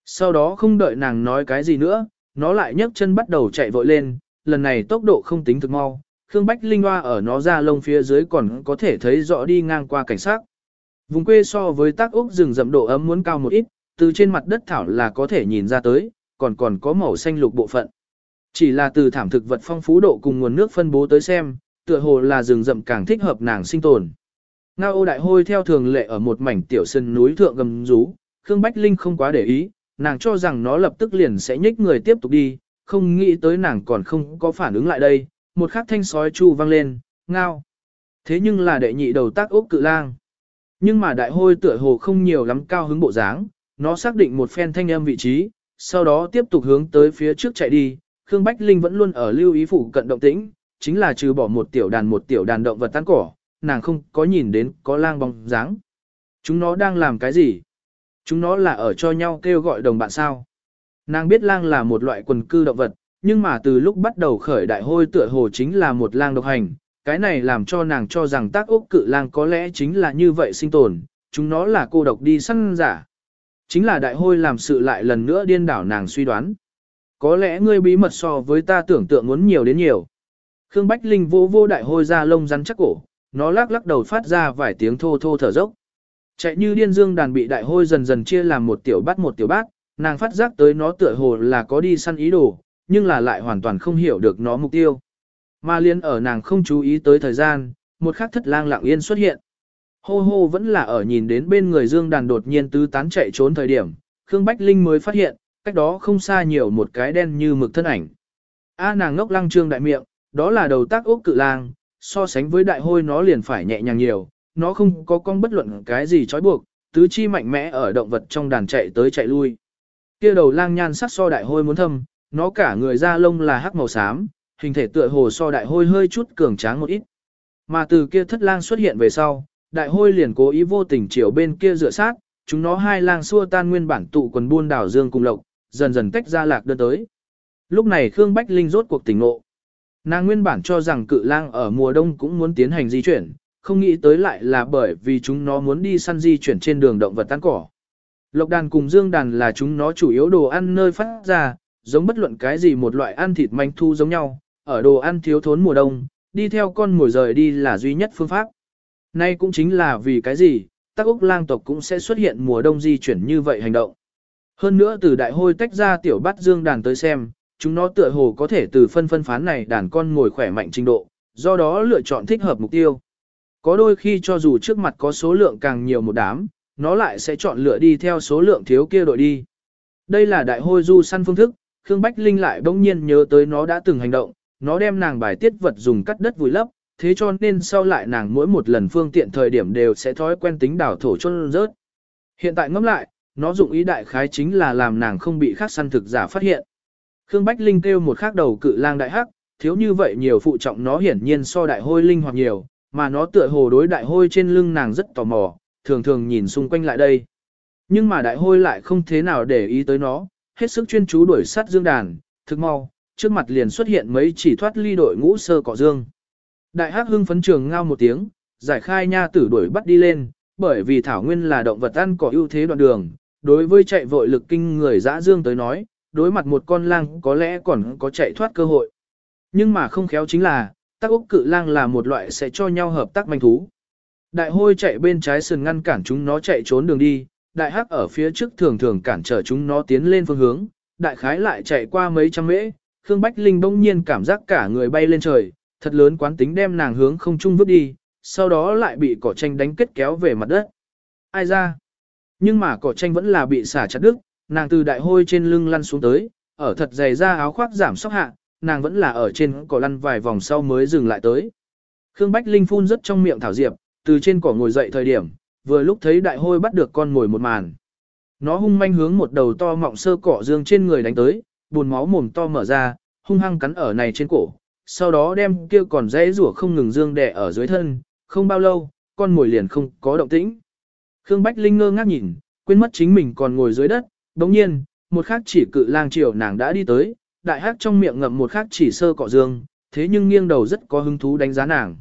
Sau đó không đợi nàng nói cái gì nữa, nó lại nhấc chân bắt đầu chạy vội lên, lần này tốc độ không tính thực mau, Khương Bách Linh Hoa ở nó ra lông phía dưới còn có thể thấy rõ đi ngang qua cảnh sát. Vùng quê so với tác úc rừng rậm độ ấm muốn cao một ít, từ trên mặt đất thảo là có thể nhìn ra tới, còn còn có màu xanh lục bộ phận. Chỉ là từ thảm thực vật phong phú độ cùng nguồn nước phân bố tới xem, tựa hồ là rừng rậm càng thích hợp nàng sinh tồn. Ngao ô đại hôi theo thường lệ ở một mảnh tiểu sân núi thượng gầm rú, Khương Bách Linh không quá để ý, nàng cho rằng nó lập tức liền sẽ nhích người tiếp tục đi, không nghĩ tới nàng còn không có phản ứng lại đây, một khắc thanh sói chu vang lên, ngao. Thế nhưng là đệ nhị đầu tác ốc cự lang. Nhưng mà đại hôi tựa hồ không nhiều lắm cao hứng bộ dáng, nó xác định một phen thanh âm vị trí, sau đó tiếp tục hướng tới phía trước chạy đi, Khương Bách Linh vẫn luôn ở lưu ý phụ cận động tĩnh, chính là trừ bỏ một tiểu đàn một tiểu đàn động vật tan cỏ, nàng không có nhìn đến có lang bóng dáng. Chúng nó đang làm cái gì? Chúng nó là ở cho nhau kêu gọi đồng bạn sao? Nàng biết lang là một loại quần cư động vật, nhưng mà từ lúc bắt đầu khởi đại hôi tựa hồ chính là một lang độc hành, cái này làm cho nàng cho rằng tác ốc cự lang có lẽ chính là như vậy sinh tồn, chúng nó là cô độc đi săn giả. Chính là đại hôi làm sự lại lần nữa điên đảo nàng suy đoán. Có lẽ ngươi bí mật so với ta tưởng tượng muốn nhiều đến nhiều. Khương Bách Linh vô vô đại hôi ra lông rắn chắc cổ, nó lắc lắc đầu phát ra vài tiếng thô thô thở dốc. Chạy như điên dương đàn bị đại hôi dần dần chia làm một tiểu bát một tiểu bát, nàng phát giác tới nó tựa hồ là có đi săn ý đồ, nhưng là lại hoàn toàn không hiểu được nó mục tiêu. Mà liên ở nàng không chú ý tới thời gian, một khắc thất lang lặng yên xuất hiện. Hô hô vẫn là ở nhìn đến bên người dương đàn đột nhiên tứ tán chạy trốn thời điểm, Khương Bách Linh mới phát hiện, cách đó không xa nhiều một cái đen như mực thân ảnh. A nàng ngốc lăng trương đại miệng, đó là đầu tác ốc cự lang, so sánh với đại hôi nó liền phải nhẹ nhàng nhiều, nó không có con bất luận cái gì trói buộc, tứ chi mạnh mẽ ở động vật trong đàn chạy tới chạy lui. Kia đầu lang nhan sắc so đại hôi muốn thâm, nó cả người da lông là hắc màu xám, hình thể tựa hồ so đại hôi hơi chút cường tráng một ít. Mà từ kia thất lang xuất hiện về sau, đại hôi liền cố ý vô tình chiều bên kia dựa sát, chúng nó hai lang xua tan nguyên bản tụ quần buôn đảo dương cùng lộc, dần dần tách ra lạc đơn tới. Lúc này Khương Bách Linh rốt cuộc tỉnh ngộ. Nàng nguyên bản cho rằng cự lang ở mùa đông cũng muốn tiến hành di chuyển, không nghĩ tới lại là bởi vì chúng nó muốn đi săn di chuyển trên đường động vật tan cỏ. Lộc đàn cùng dương đàn là chúng nó chủ yếu đồ ăn nơi phát ra, giống bất luận cái gì một loại ăn thịt manh thu giống nhau, ở đồ ăn thiếu thốn mùa đông, đi theo con mồi rời đi là duy nhất phương pháp. Nay cũng chính là vì cái gì, tắc úc lang tộc cũng sẽ xuất hiện mùa đông di chuyển như vậy hành động. Hơn nữa từ đại hôi tách ra tiểu bát dương đàn tới xem, chúng nó tựa hồ có thể từ phân phân phán này đàn con ngồi khỏe mạnh trình độ, do đó lựa chọn thích hợp mục tiêu. Có đôi khi cho dù trước mặt có số lượng càng nhiều một đám, nó lại sẽ chọn lựa đi theo số lượng thiếu kia đội đi. Đây là đại hôi du săn phương thức, Khương Bách Linh lại bỗng nhiên nhớ tới nó đã từng hành động, nó đem nàng bài tiết vật dùng cắt đất vùi lấp, thế cho nên sau lại nàng mỗi một lần phương tiện thời điểm đều sẽ thói quen tính đảo thổ chôn rớt. Hiện tại ngẫm lại, nó dụng ý đại khái chính là làm nàng không bị khác săn thực giả phát hiện. Khương Bách Linh kêu một khác đầu cự lang đại hắc, thiếu như vậy nhiều phụ trọng nó hiển nhiên so đại hôi linh hoặc nhiều, mà nó tựa hồ đối đại hôi trên lưng nàng rất tò mò, thường thường nhìn xung quanh lại đây. Nhưng mà đại hôi lại không thế nào để ý tới nó, hết sức chuyên chú đuổi sát dương đàn, thực mau, trước mặt liền xuất hiện mấy chỉ thoát ly đội ngũ sơ cỏ dương. Đại hắc hưng phấn trường ngao một tiếng, giải khai nha tử đuổi bắt đi lên, bởi vì thảo nguyên là động vật ăn cỏ ưu thế đoạn đường, đối với chạy vội lực kinh người dã dương tới nói, đối mặt một con lang có lẽ còn có chạy thoát cơ hội. Nhưng mà không khéo chính là, tác úc cự lang là một loại sẽ cho nhau hợp tác manh thú. Đại hôi chạy bên trái sườn ngăn cản chúng nó chạy trốn đường đi, đại hắc ở phía trước thường thường cản trở chúng nó tiến lên phương hướng, đại khái lại chạy qua mấy trăm mễ, Khương Bách Linh bỗng nhiên cảm giác cả người bay lên trời, thật lớn quán tính đem nàng hướng không trung vứt đi, sau đó lại bị cỏ tranh đánh kết kéo về mặt đất. Ai ra? Nhưng mà cỏ tranh vẫn là bị xả chặt đứt, nàng từ đại hôi trên lưng lăn xuống tới, ở thật dày ra áo khoác giảm sóc hạ, nàng vẫn là ở trên cỏ lăn vài vòng sau mới dừng lại tới. Khương Bách Linh phun rất trong miệng thảo diệp, từ trên cỏ ngồi dậy thời điểm, vừa lúc thấy đại hôi bắt được con ngồi một màn. Nó hung manh hướng một đầu to mọng sơ cỏ dương trên người đánh tới, buồn máu mồm to mở ra, hung hăng cắn ở này trên cổ, sau đó đem kia còn dễ rủa không ngừng dương đè ở dưới thân, không bao lâu, con mồi liền không có động tĩnh. Khương Bách Linh ngơ ngác nhìn, quên mất chính mình còn ngồi dưới đất, đồng nhiên, một khắc chỉ cự lang triều nàng đã đi tới, đại hát trong miệng ngậm một khắc chỉ sơ cọ dương, thế nhưng nghiêng đầu rất có hứng thú đánh giá nàng.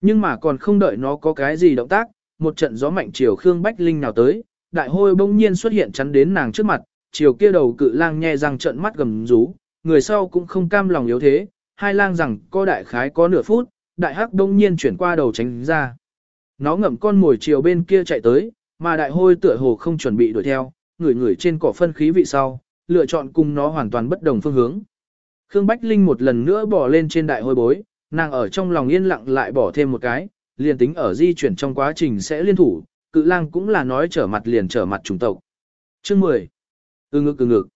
Nhưng mà còn không đợi nó có cái gì động tác, một trận gió mạnh chiều Khương Bách Linh nào tới, đại hôi bỗng nhiên xuất hiện chắn đến nàng trước mặt, chiều kia đầu cự lang nhe răng trợn mắt gầm rú, người sau cũng không cam lòng yếu thế, hai lang rằng có đại khái có nửa phút, đại hắc đông nhiên chuyển qua đầu tránh ra. Nó ngậm con mồi chiều bên kia chạy tới, mà đại hôi tựa hồ không chuẩn bị đuổi theo, người người trên cỏ phân khí vị sau, lựa chọn cùng nó hoàn toàn bất đồng phương hướng. Khương Bách Linh một lần nữa bỏ lên trên đại hôi bối, nàng ở trong lòng yên lặng lại bỏ thêm một cái, liền tính ở di chuyển trong quá trình sẽ liên thủ, cự lang cũng là nói trở mặt liền trở mặt chủng tộc. Chương 10. Ừ ngực ừ ngực.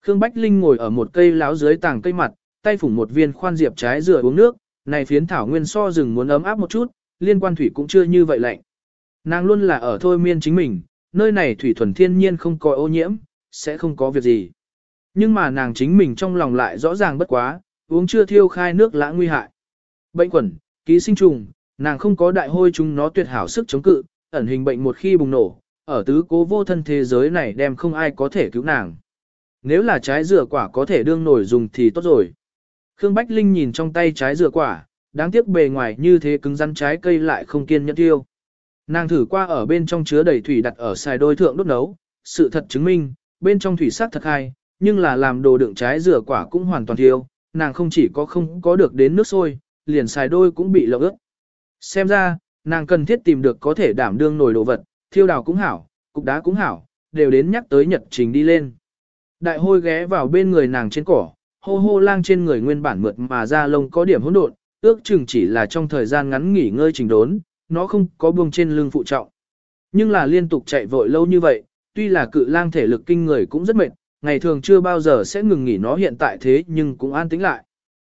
Khương Bách Linh ngồi ở một cây láo dưới tàng cây mặt, tay phủng một viên khoan diệp trái dừa uống nước, này phiến thảo nguyên so rừng muốn ấm áp một chút, liên quan thủy cũng chưa như vậy lạnh. Nàng luôn là ở thôi miên chính mình, nơi này thủy thuần thiên nhiên không có ô nhiễm, sẽ không có việc gì. Nhưng mà nàng chính mình trong lòng lại rõ ràng bất quá, uống chưa thiêu khai nước lã nguy hại. Bệnh quẩn, ký sinh trùng, nàng không có đại hôi chúng nó tuyệt hảo sức chống cự, ẩn hình bệnh một khi bùng nổ, ở tứ cố vô thân thế giới này đem không ai có thể cứu nàng. Nếu là trái dừa quả có thể đương nổi dùng thì tốt rồi. Khương Bách Linh nhìn trong tay trái dừa quả, đáng tiếc bề ngoài như thế cứng rắn trái cây lại không kiên nhẫn tiêu. Nàng thử qua ở bên trong chứa đầy thủy đặt ở xài đôi thượng đốt nấu, sự thật chứng minh, bên trong thủy sắc thật hay, nhưng là làm đồ đựng trái dừa quả cũng hoàn toàn thiêu, nàng không chỉ có không có được đến nước sôi, liền xài đôi cũng bị lộng ướt. Xem ra, nàng cần thiết tìm được có thể đảm đương nổi đồ vật, thiêu đào cũng hảo, cục đá cũng hảo, đều đến nhắc tới nhật trình đi lên. Đại hôi ghé vào bên người nàng trên cỏ, hô hô lang trên người nguyên bản mượt mà da lông có điểm hỗn độn, ước chừng chỉ là trong thời gian ngắn nghỉ ngơi trình đốn, nó không có buông trên lưng phụ trọng. Nhưng là liên tục chạy vội lâu như vậy, tuy là cự lang thể lực kinh người cũng rất mệt, ngày thường chưa bao giờ sẽ ngừng nghỉ nó hiện tại thế nhưng cũng an tĩnh lại.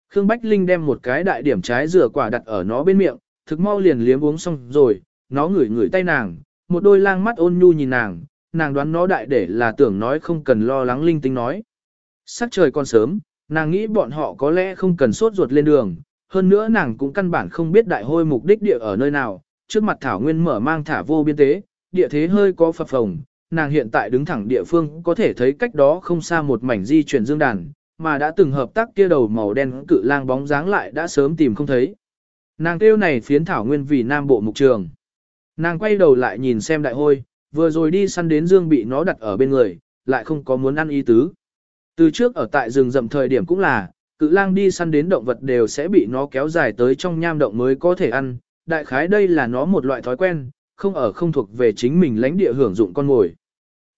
Khương Bách Linh đem một cái đại điểm trái dừa quả đặt ở nó bên miệng, thực mau liền liếm uống xong rồi, nó ngửi ngửi tay nàng, một đôi lang mắt ôn nhu nhìn nàng, nàng đoán nó đại để là tưởng nói không cần lo lắng linh tinh nói. Sắc trời còn sớm, nàng nghĩ bọn họ có lẽ không cần sốt ruột lên đường, hơn nữa nàng cũng căn bản không biết đại hôi mục đích địa ở nơi nào, trước mặt thảo nguyên mở mang thả vô biên tế, địa thế hơi có phập phồng, nàng hiện tại đứng thẳng địa phương có thể thấy cách đó không xa một mảnh di chuyển dương đàn, mà đã từng hợp tác kia đầu màu đen cự lang bóng dáng lại đã sớm tìm không thấy. Nàng kêu này phiến thảo nguyên vì nam bộ mục trường. Nàng quay đầu lại nhìn xem đại hôi, vừa rồi đi săn đến dương bị nó đặt ở bên người, lại không có muốn ăn ý tứ. Từ trước ở tại rừng rậm thời điểm cũng là, cự lang đi săn đến động vật đều sẽ bị nó kéo dài tới trong nham động mới có thể ăn, đại khái đây là nó một loại thói quen, không ở không thuộc về chính mình lãnh địa hưởng dụng con mồi.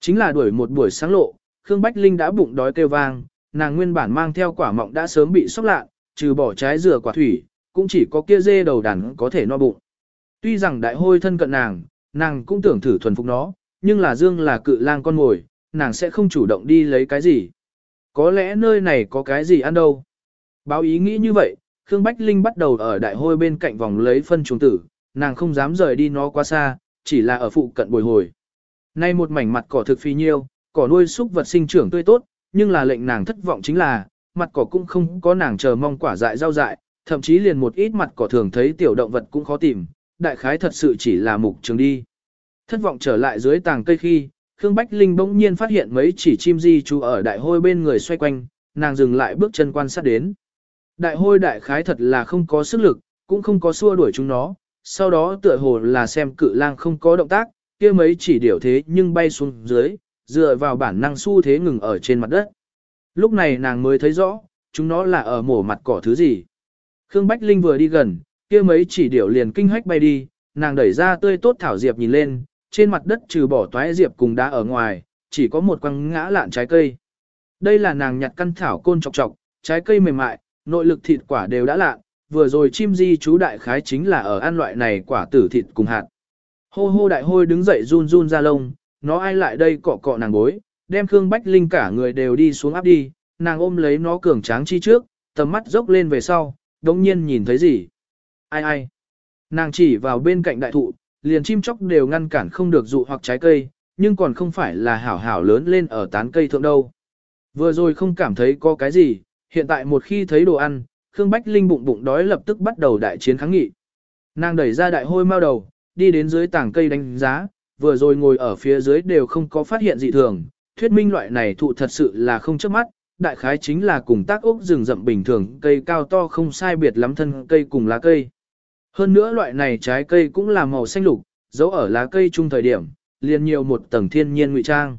Chính là đuổi một buổi sáng lộ, Khương Bách Linh đã bụng đói kêu vang, nàng nguyên bản mang theo quả mọng đã sớm bị sốc lạ, trừ bỏ trái dừa quả thủy, cũng chỉ có kia dê đầu đàn có thể no bụng. Tuy rằng đại hôi thân cận nàng, nàng cũng tưởng thử thuần phục nó, nhưng là Dương là cự lang con ngồi, nàng sẽ không chủ động đi lấy cái gì. Có lẽ nơi này có cái gì ăn đâu. Báo ý nghĩ như vậy, Khương Bách Linh bắt đầu ở đại hôi bên cạnh vòng lấy phân trùng tử, nàng không dám rời đi nó quá xa, chỉ là ở phụ cận bồi hồi. Nay một mảnh mặt cỏ thực phi nhiêu, cỏ nuôi súc vật sinh trưởng tươi tốt, nhưng là lệnh nàng thất vọng chính là, mặt cỏ cũng không có nàng chờ mong quả dại rau dại, thậm chí liền một ít mặt cỏ thường thấy tiểu động vật cũng khó tìm, đại khái thật sự chỉ là mục trường đi. Thất vọng trở lại dưới tàng cây khi, Khương Bách Linh bỗng nhiên phát hiện mấy chỉ chim di trú ở đại hôi bên người xoay quanh, nàng dừng lại bước chân quan sát đến. Đại hôi đại khái thật là không có sức lực, cũng không có xua đuổi chúng nó, sau đó tựa hồ là xem cự lang không có động tác, kia mấy chỉ điều thế nhưng bay xuống dưới, dựa vào bản năng xu thế ngừng ở trên mặt đất. Lúc này nàng mới thấy rõ, chúng nó là ở mổ mặt cỏ thứ gì. Khương Bách Linh vừa đi gần, kia mấy chỉ điểu liền kinh hách bay đi, nàng đẩy ra tươi tốt thảo diệp nhìn lên, trên mặt đất trừ bỏ toái diệp cùng đá ở ngoài, chỉ có một quăng ngã lạn trái cây. Đây là nàng nhặt căn thảo côn chọc chọc, trái cây mềm mại, nội lực thịt quả đều đã lạn, vừa rồi chim di chú đại khái chính là ở ăn loại này quả tử thịt cùng hạt. Hô hô đại hôi đứng dậy run run ra lông, nó ai lại đây cọ cọ nàng bối, đem Khương Bách Linh cả người đều đi xuống áp đi, nàng ôm lấy nó cường tráng chi trước, tầm mắt dốc lên về sau, đồng nhiên nhìn thấy gì. Ai ai? Nàng chỉ vào bên cạnh đại thụ, liền chim chóc đều ngăn cản không được dụ hoặc trái cây, nhưng còn không phải là hảo hảo lớn lên ở tán cây thượng đâu. Vừa rồi không cảm thấy có cái gì, hiện tại một khi thấy đồ ăn, Khương Bách Linh bụng bụng đói lập tức bắt đầu đại chiến kháng nghị. Nàng đẩy ra đại hôi mau đầu, đi đến dưới tảng cây đánh giá, vừa rồi ngồi ở phía dưới đều không có phát hiện gì thường, thuyết minh loại này thụ thật sự là không chớp mắt, đại khái chính là cùng tác ốc rừng rậm bình thường, cây cao to không sai biệt lắm thân cây cùng lá cây. Hơn nữa loại này trái cây cũng là màu xanh lục, giấu ở lá cây chung thời điểm, liền nhiều một tầng thiên nhiên ngụy trang.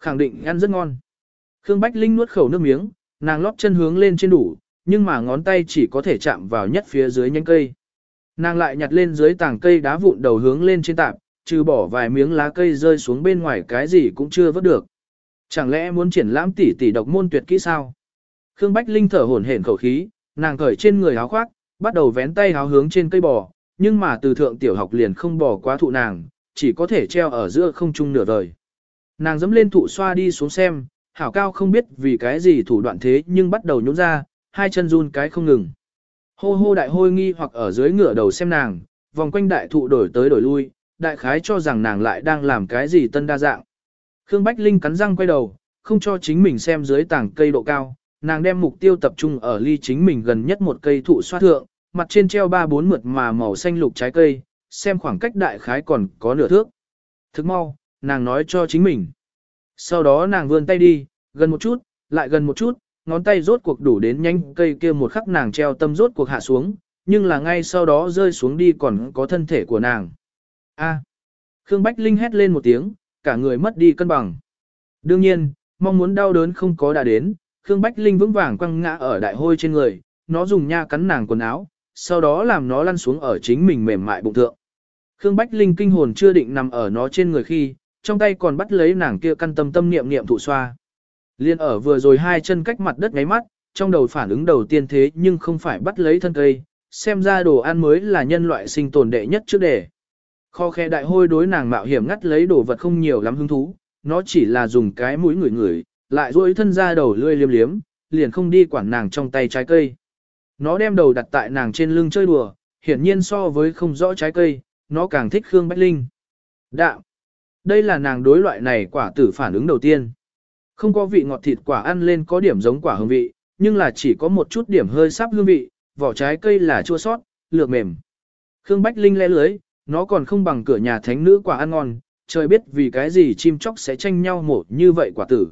Khẳng định ăn rất ngon. Khương Bách Linh nuốt khẩu nước miếng, nàng lóp chân hướng lên trên đủ, nhưng mà ngón tay chỉ có thể chạm vào nhất phía dưới nhánh cây. Nàng lại nhặt lên dưới tảng cây đá vụn đầu hướng lên trên tạp, trừ bỏ vài miếng lá cây rơi xuống bên ngoài cái gì cũng chưa vớt được. Chẳng lẽ muốn triển lãm tỷ tỷ độc môn tuyệt kỹ sao? Khương Bách Linh thở hổn hển khẩu khí, nàng cởi trên người áo khoác, bắt đầu vén tay háo hướng trên cây bò, nhưng mà từ thượng tiểu học liền không bò quá thụ nàng, chỉ có thể treo ở giữa không trung nửa đời. Nàng dẫm lên thụ xoa đi xuống xem, hảo cao không biết vì cái gì thủ đoạn thế nhưng bắt đầu nhún ra, hai chân run cái không ngừng. Hô hô đại hôi nghi hoặc ở dưới ngửa đầu xem nàng, vòng quanh đại thụ đổi tới đổi lui, đại khái cho rằng nàng lại đang làm cái gì tân đa dạng. Khương Bách Linh cắn răng quay đầu, không cho chính mình xem dưới tảng cây độ cao, nàng đem mục tiêu tập trung ở ly chính mình gần nhất một cây thụ xoa thượng, mặt trên treo ba bốn mượt mà màu xanh lục trái cây, xem khoảng cách đại khái còn có nửa thước. Thức mau, nàng nói cho chính mình. Sau đó nàng vươn tay đi, gần một chút, lại gần một chút, ngón tay rốt cuộc đủ đến nhanh cây kia một khắc nàng treo tâm rốt cuộc hạ xuống, nhưng là ngay sau đó rơi xuống đi còn có thân thể của nàng. A. Khương Bách Linh hét lên một tiếng, cả người mất đi cân bằng. Đương nhiên, mong muốn đau đớn không có đã đến, Khương Bách Linh vững vàng quăng ngã ở đại hôi trên người, nó dùng nha cắn nàng quần áo, sau đó làm nó lăn xuống ở chính mình mềm mại bụng thượng. Khương Bách Linh kinh hồn chưa định nằm ở nó trên người khi, trong tay còn bắt lấy nàng kia căn tâm tâm niệm niệm thụ xoa. Liên ở vừa rồi hai chân cách mặt đất ngáy mắt, trong đầu phản ứng đầu tiên thế nhưng không phải bắt lấy thân cây, xem ra đồ ăn mới là nhân loại sinh tồn đệ nhất trước đề. Kho khe đại hôi đối nàng mạo hiểm ngắt lấy đồ vật không nhiều lắm hứng thú, nó chỉ là dùng cái mũi ngửi ngửi, lại duỗi thân ra đầu lươi liếm liếm, liền không đi quản nàng trong tay trái cây. Nó đem đầu đặt tại nàng trên lưng chơi đùa, hiển nhiên so với không rõ trái cây, nó càng thích Khương Bách Linh. Đạo. Đây là nàng đối loại này quả tử phản ứng đầu tiên. Không có vị ngọt thịt quả ăn lên có điểm giống quả hương vị, nhưng là chỉ có một chút điểm hơi sắp hương vị, vỏ trái cây là chua sót, lược mềm. Khương Bách Linh lẽ lưới, nó còn không bằng cửa nhà thánh nữ quả ăn ngon, trời biết vì cái gì chim chóc sẽ tranh nhau một như vậy quả tử.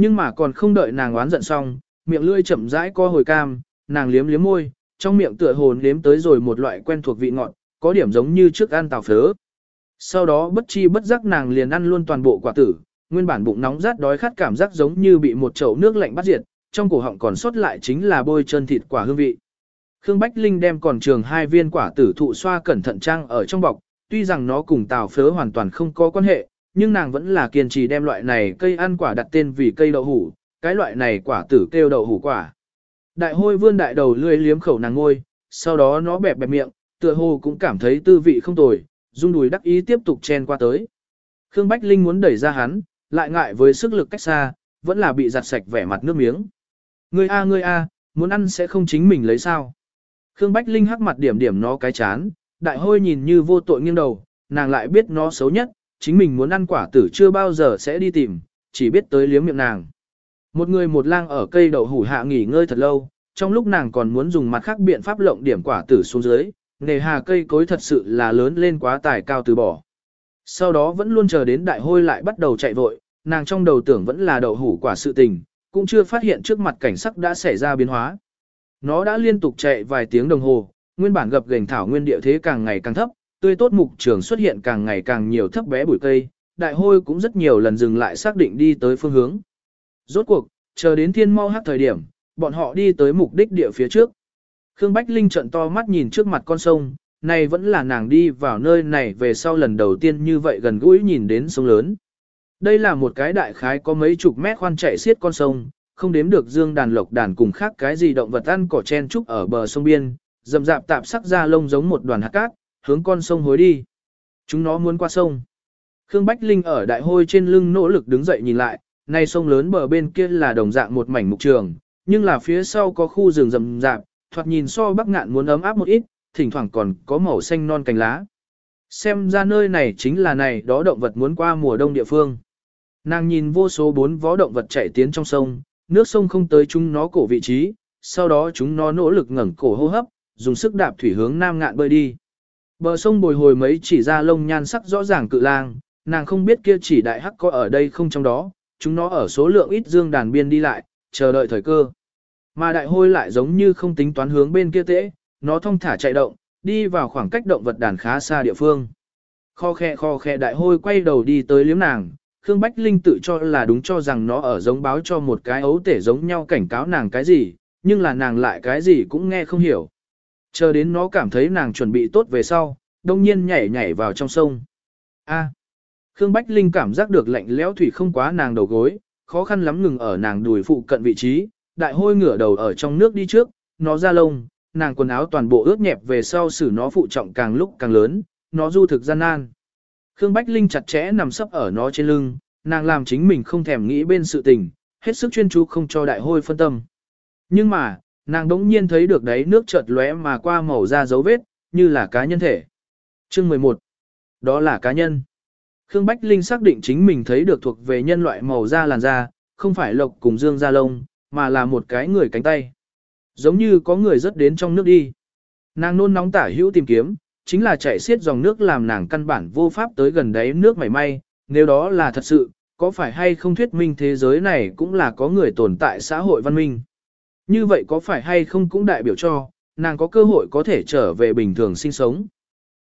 Nhưng mà còn không đợi nàng oán giận xong, miệng lưỡi chậm rãi co hồi cam, nàng liếm liếm môi, trong miệng tựa hồ nếm tới rồi một loại quen thuộc vị ngọt, có điểm giống như trước ăn tàu phớ. Sau đó bất chi bất giác nàng liền ăn luôn toàn bộ quả tử, nguyên bản bụng nóng rát đói khát cảm giác giống như bị một chậu nước lạnh bắt diệt, trong cổ họng còn sót lại chính là bôi chân thịt quả hương vị. Khương Bách Linh đem còn trường hai viên quả tử thụ xoa cẩn thận trang ở trong bọc, tuy rằng nó cùng tàu phớ hoàn toàn không có quan hệ, nhưng nàng vẫn là kiên trì đem loại này cây ăn quả đặt tên vì cây đậu hủ, cái loại này quả tử kêu đậu hủ quả. Đại hôi vươn đại đầu lươi liếm khẩu nàng ngôi, sau đó nó bẹp bẹp miệng, tựa hồ cũng cảm thấy tư vị không tồi, rung đùi đắc ý tiếp tục chen qua tới. Khương Bách Linh muốn đẩy ra hắn, lại ngại với sức lực cách xa, vẫn là bị giặt sạch vẻ mặt nước miếng. Ngươi a ngươi a, muốn ăn sẽ không chính mình lấy sao. Khương Bách Linh hắc mặt điểm điểm nó cái chán, đại hôi nhìn như vô tội nghiêng đầu, nàng lại biết nó xấu nhất, chính mình muốn ăn quả tử chưa bao giờ sẽ đi tìm, chỉ biết tới liếm miệng nàng. Một người một lang ở cây đậu hủ hạ nghỉ ngơi thật lâu, trong lúc nàng còn muốn dùng mặt khác biện pháp lộng điểm quả tử xuống dưới, nề hà cây cối thật sự là lớn lên quá tài cao từ bỏ. Sau đó vẫn luôn chờ đến đại hôi lại bắt đầu chạy vội, nàng trong đầu tưởng vẫn là đậu hủ quả sự tình, cũng chưa phát hiện trước mặt cảnh sắc đã xảy ra biến hóa. Nó đã liên tục chạy vài tiếng đồng hồ, nguyên bản gập gành thảo nguyên địa thế càng ngày càng thấp, tươi tốt mục trường xuất hiện càng ngày càng nhiều thấp bé bụi cây, đại hôi cũng rất nhiều lần dừng lại xác định đi tới phương hướng. Rốt cuộc, chờ đến thiên mau hát thời điểm, bọn họ đi tới mục đích địa phía trước. Khương Bách Linh trận to mắt nhìn trước mặt con sông, này vẫn là nàng đi vào nơi này về sau lần đầu tiên như vậy gần gũi nhìn đến sông lớn. Đây là một cái đại khái có mấy chục mét khoan chạy xiết con sông, không đếm được dương đàn lộc đàn cùng khác cái gì động vật ăn cỏ chen trúc ở bờ sông biên, rậm rạp tạp sắc ra lông giống một đoàn hạt cát, hướng con sông hối đi. Chúng nó muốn qua sông. Khương Bách Linh ở đại hôi trên lưng nỗ lực đứng dậy nhìn lại, nay sông lớn bờ bên kia là đồng dạng một mảnh mục trường, nhưng là phía sau có khu rừng rậm rạp, thoạt nhìn so bắc ngạn muốn ấm áp một ít, thỉnh thoảng còn có màu xanh non cành lá. Xem ra nơi này chính là này đó động vật muốn qua mùa đông địa phương. Nàng nhìn vô số bốn vó động vật chạy tiến trong sông, nước sông không tới chúng nó cổ vị trí, sau đó chúng nó nỗ lực ngẩng cổ hô hấp, dùng sức đạp thủy hướng nam ngạn bơi đi. Bờ sông bồi hồi mấy chỉ ra lông nhan sắc rõ ràng cự lang, nàng không biết kia chỉ đại hắc có ở đây không trong đó, chúng nó ở số lượng ít dương đàn biên đi lại, chờ đợi thời cơ. Mà đại hôi lại giống như không tính toán hướng bên kia tễ, nó thông thả chạy động, đi vào khoảng cách động vật đàn khá xa địa phương. Kho khe kho khe đại hôi quay đầu đi tới liếm nàng, Khương Bách Linh tự cho là đúng cho rằng nó ở giống báo cho một cái ấu tể giống nhau cảnh cáo nàng cái gì, nhưng là nàng lại cái gì cũng nghe không hiểu. Chờ đến nó cảm thấy nàng chuẩn bị tốt về sau, đông nhiên nhảy nhảy vào trong sông. A. Khương Bách Linh cảm giác được lạnh lẽo thủy không quá nàng đầu gối, khó khăn lắm ngừng ở nàng đùi phụ cận vị trí, đại hôi ngửa đầu ở trong nước đi trước, nó ra lông, nàng quần áo toàn bộ ướt nhẹp về sau xử nó phụ trọng càng lúc càng lớn, nó du thực gian nan. Khương Bách Linh chặt chẽ nằm sấp ở nó trên lưng, nàng làm chính mình không thèm nghĩ bên sự tình, hết sức chuyên chú không cho đại hôi phân tâm. Nhưng mà, nàng đống nhiên thấy được đấy nước chợt lóe mà qua màu da dấu vết, như là cá nhân thể. Chương 11. Đó là cá nhân. Khương Bách Linh xác định chính mình thấy được thuộc về nhân loại màu da làn da, không phải lộc cùng dương da lông, mà là một cái người cánh tay. Giống như có người rớt đến trong nước đi. Nàng nôn nóng tả hữu tìm kiếm, chính là chạy xiết dòng nước làm nàng căn bản vô pháp tới gần đáy nước mảy may, nếu đó là thật sự, có phải hay không thuyết minh thế giới này cũng là có người tồn tại xã hội văn minh. Như vậy có phải hay không cũng đại biểu cho, nàng có cơ hội có thể trở về bình thường sinh sống.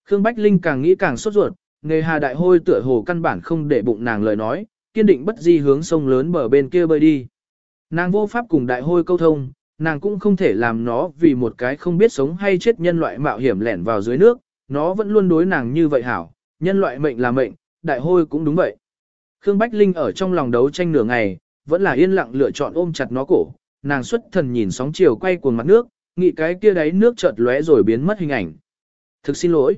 Khương Bách Linh càng nghĩ càng sốt ruột, nghề hà đại hôi tựa hồ căn bản không để bụng nàng lời nói, kiên định bất di hướng sông lớn bờ bên kia bơi đi. Nàng vô pháp cùng đại hôi câu thông, nàng cũng không thể làm nó vì một cái không biết sống hay chết nhân loại mạo hiểm lẻn vào dưới nước, nó vẫn luôn đối nàng như vậy hảo, nhân loại mệnh là mệnh, đại hôi cũng đúng vậy. Khương Bách Linh ở trong lòng đấu tranh nửa ngày, vẫn là yên lặng lựa chọn ôm chặt nó cổ, nàng xuất thần nhìn sóng chiều quay cuồng mặt nước, nghĩ cái kia đáy nước chợt lóe rồi biến mất hình ảnh. Thực xin lỗi.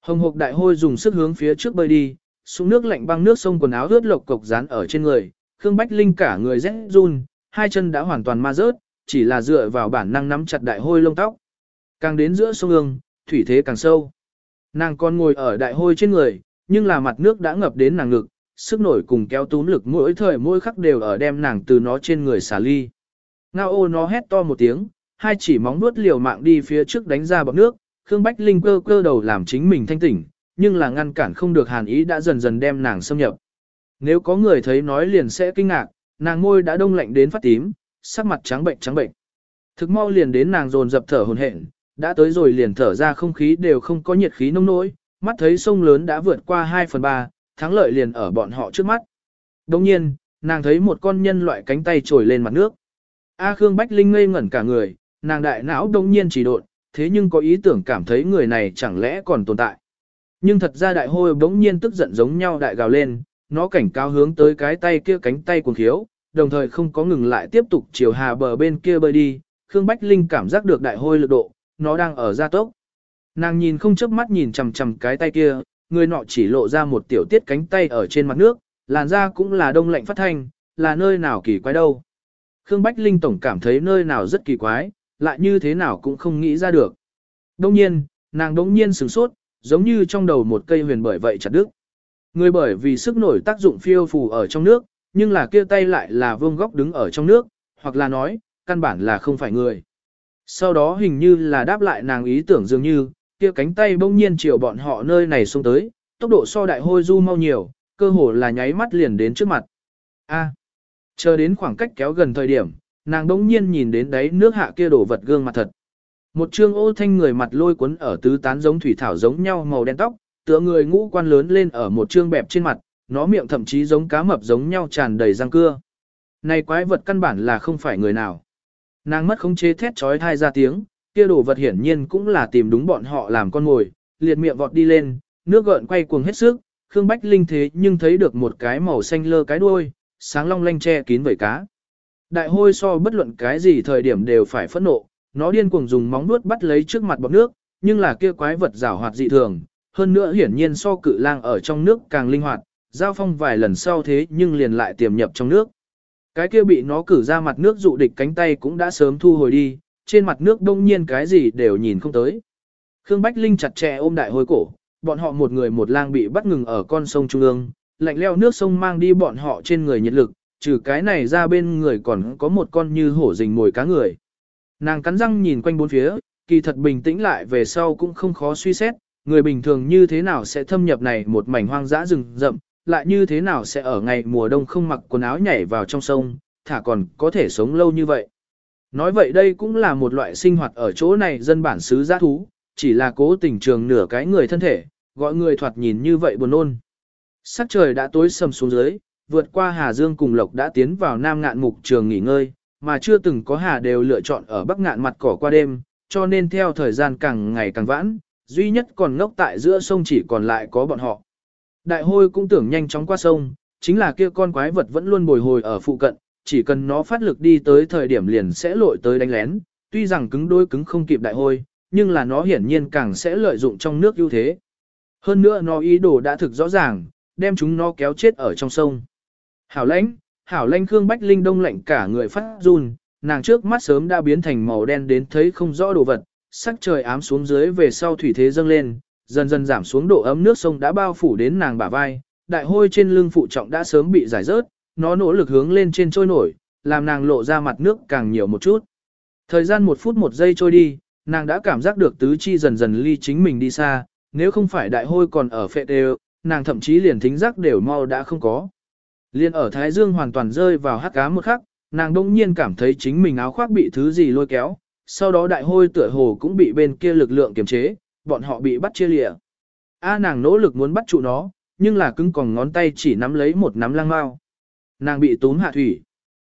Hồng hộc đại hôi dùng sức hướng phía trước bơi đi, xuống nước lạnh băng nước sông quần áo ướt lộc cục dán ở trên người, Khương Bách Linh cả người rẽ run, hai chân đã hoàn toàn ma rớt, chỉ là dựa vào bản năng nắm chặt đại hôi lông tóc. Càng đến giữa sông ương, thủy thế càng sâu. Nàng còn ngồi ở đại hôi trên người, nhưng là mặt nước đã ngập đến nàng ngực, sức nổi cùng kéo túm lực mỗi thời mỗi khắc đều ở đem nàng từ nó trên người xả ly. Ngao ô nó hét to một tiếng, hai chỉ móng nuốt liều mạng đi phía trước đánh ra bọc nước, Khương Bách Linh cơ cơ đầu làm chính mình thanh tỉnh, nhưng là ngăn cản không được hàn ý đã dần dần đem nàng xâm nhập. Nếu có người thấy nói liền sẽ kinh ngạc, nàng môi đã đông lạnh đến phát tím, sắc mặt trắng bệnh trắng bệnh. Thực mau liền đến nàng dồn dập thở hồn hển, đã tới rồi liền thở ra không khí đều không có nhiệt khí nông nỗi, mắt thấy sông lớn đã vượt qua 2 phần 3, thắng lợi liền ở bọn họ trước mắt. Đồng nhiên, nàng thấy một con nhân loại cánh tay trồi lên mặt nước. A Khương Bách Linh ngây ngẩn cả người, nàng đại não đông nhiên chỉ độn, thế nhưng có ý tưởng cảm thấy người này chẳng lẽ còn tồn tại. Nhưng thật ra đại hôi bỗng nhiên tức giận giống nhau đại gào lên, nó cảnh cáo hướng tới cái tay kia cánh tay cuồng khiếu, đồng thời không có ngừng lại tiếp tục chiều hà bờ bên kia bơi đi. Khương Bách Linh cảm giác được đại hôi lực độ, nó đang ở gia tốc. Nàng nhìn không chớp mắt nhìn chằm chằm cái tay kia, người nọ chỉ lộ ra một tiểu tiết cánh tay ở trên mặt nước, làn da cũng là đông lạnh phát thanh, là nơi nào kỳ quái đâu. Khương Bách Linh tổng cảm thấy nơi nào rất kỳ quái, lại như thế nào cũng không nghĩ ra được. Đông nhiên, nàng đông nhiên sửng sốt, giống như trong đầu một cây huyền bởi vậy chặt đứt. Người bởi vì sức nổi tác dụng phiêu phù ở trong nước, nhưng là kia tay lại là vương góc đứng ở trong nước, hoặc là nói, căn bản là không phải người. Sau đó hình như là đáp lại nàng ý tưởng dường như, kia cánh tay bỗng nhiên chiều bọn họ nơi này xuống tới, tốc độ so đại hôi du mau nhiều, cơ hồ là nháy mắt liền đến trước mặt. A chờ đến khoảng cách kéo gần thời điểm, nàng bỗng nhiên nhìn đến đấy nước hạ kia đổ vật gương mặt thật. Một trương ô thanh người mặt lôi cuốn ở tứ tán giống thủy thảo giống nhau màu đen tóc, tựa người ngũ quan lớn lên ở một trương bẹp trên mặt, nó miệng thậm chí giống cá mập giống nhau tràn đầy răng cưa. Này quái vật căn bản là không phải người nào. Nàng mất không chế thét trói thai ra tiếng, kia đồ vật hiển nhiên cũng là tìm đúng bọn họ làm con mồi, liệt miệng vọt đi lên, nước gợn quay cuồng hết sức, Khương Bách Linh thế nhưng thấy được một cái màu xanh lơ cái đuôi, sáng long lanh che kín vẩy cá. Đại hôi so bất luận cái gì thời điểm đều phải phẫn nộ, nó điên cuồng dùng móng vuốt bắt lấy trước mặt bọt nước, nhưng là kia quái vật rảo hoạt dị thường, hơn nữa hiển nhiên so cự lang ở trong nước càng linh hoạt, giao phong vài lần sau thế nhưng liền lại tiềm nhập trong nước. Cái kia bị nó cử ra mặt nước dụ địch cánh tay cũng đã sớm thu hồi đi, trên mặt nước đông nhiên cái gì đều nhìn không tới. Khương Bách Linh chặt chẽ ôm đại hôi cổ, bọn họ một người một lang bị bắt ngừng ở con sông Trung ương, lạnh leo nước sông mang đi bọn họ trên người nhiệt lực, trừ cái này ra bên người còn có một con như hổ rình mồi cá người. Nàng cắn răng nhìn quanh bốn phía, kỳ thật bình tĩnh lại về sau cũng không khó suy xét, người bình thường như thế nào sẽ thâm nhập này một mảnh hoang dã rừng rậm, lại như thế nào sẽ ở ngày mùa đông không mặc quần áo nhảy vào trong sông, thả còn có thể sống lâu như vậy. Nói vậy đây cũng là một loại sinh hoạt ở chỗ này dân bản xứ giã thú, chỉ là cố tình trường nửa cái người thân thể, gọi người thoạt nhìn như vậy buồn ôn. Sắc trời đã tối sầm xuống dưới, vượt qua Hà Dương cùng Lộc đã tiến vào Nam Ngạn Mục trường nghỉ ngơi, mà chưa từng có Hà đều lựa chọn ở Bắc Ngạn mặt cỏ qua đêm, cho nên theo thời gian càng ngày càng vãn, duy nhất còn ngốc tại giữa sông chỉ còn lại có bọn họ. Đại hôi cũng tưởng nhanh chóng qua sông, chính là kia con quái vật vẫn luôn bồi hồi ở phụ cận, chỉ cần nó phát lực đi tới thời điểm liền sẽ lội tới đánh lén, tuy rằng cứng đôi cứng không kịp đại hôi, nhưng là nó hiển nhiên càng sẽ lợi dụng trong nước ưu thế. Hơn nữa nó ý đồ đã thực rõ ràng, đem chúng nó kéo chết ở trong sông. Hảo lãnh, hảo lãnh Khương Bách Linh đông lạnh cả người phát run, nàng trước mắt sớm đã biến thành màu đen đến thấy không rõ đồ vật, sắc trời ám xuống dưới về sau thủy thế dâng lên, dần dần giảm xuống độ ấm nước sông đã bao phủ đến nàng bả vai, đại hôi trên lưng phụ trọng đã sớm bị giải rớt, nó nỗ lực hướng lên trên trôi nổi, làm nàng lộ ra mặt nước càng nhiều một chút. Thời gian một phút một giây trôi đi, nàng đã cảm giác được tứ chi dần dần ly chính mình đi xa, nếu không phải đại hôi còn ở phệ đều, nàng thậm chí liền thính giác đều mau đã không có. Liên ở Thái Dương hoàn toàn rơi vào hắc cá một khắc, nàng đông nhiên cảm thấy chính mình áo khoác bị thứ gì lôi kéo, sau đó đại hôi tựa hồ cũng bị bên kia lực lượng kiềm chế, bọn họ bị bắt chia lịa. A nàng nỗ lực muốn bắt trụ nó, nhưng là cứng còn ngón tay chỉ nắm lấy một nắm lang mao. Nàng bị tốn hạ thủy.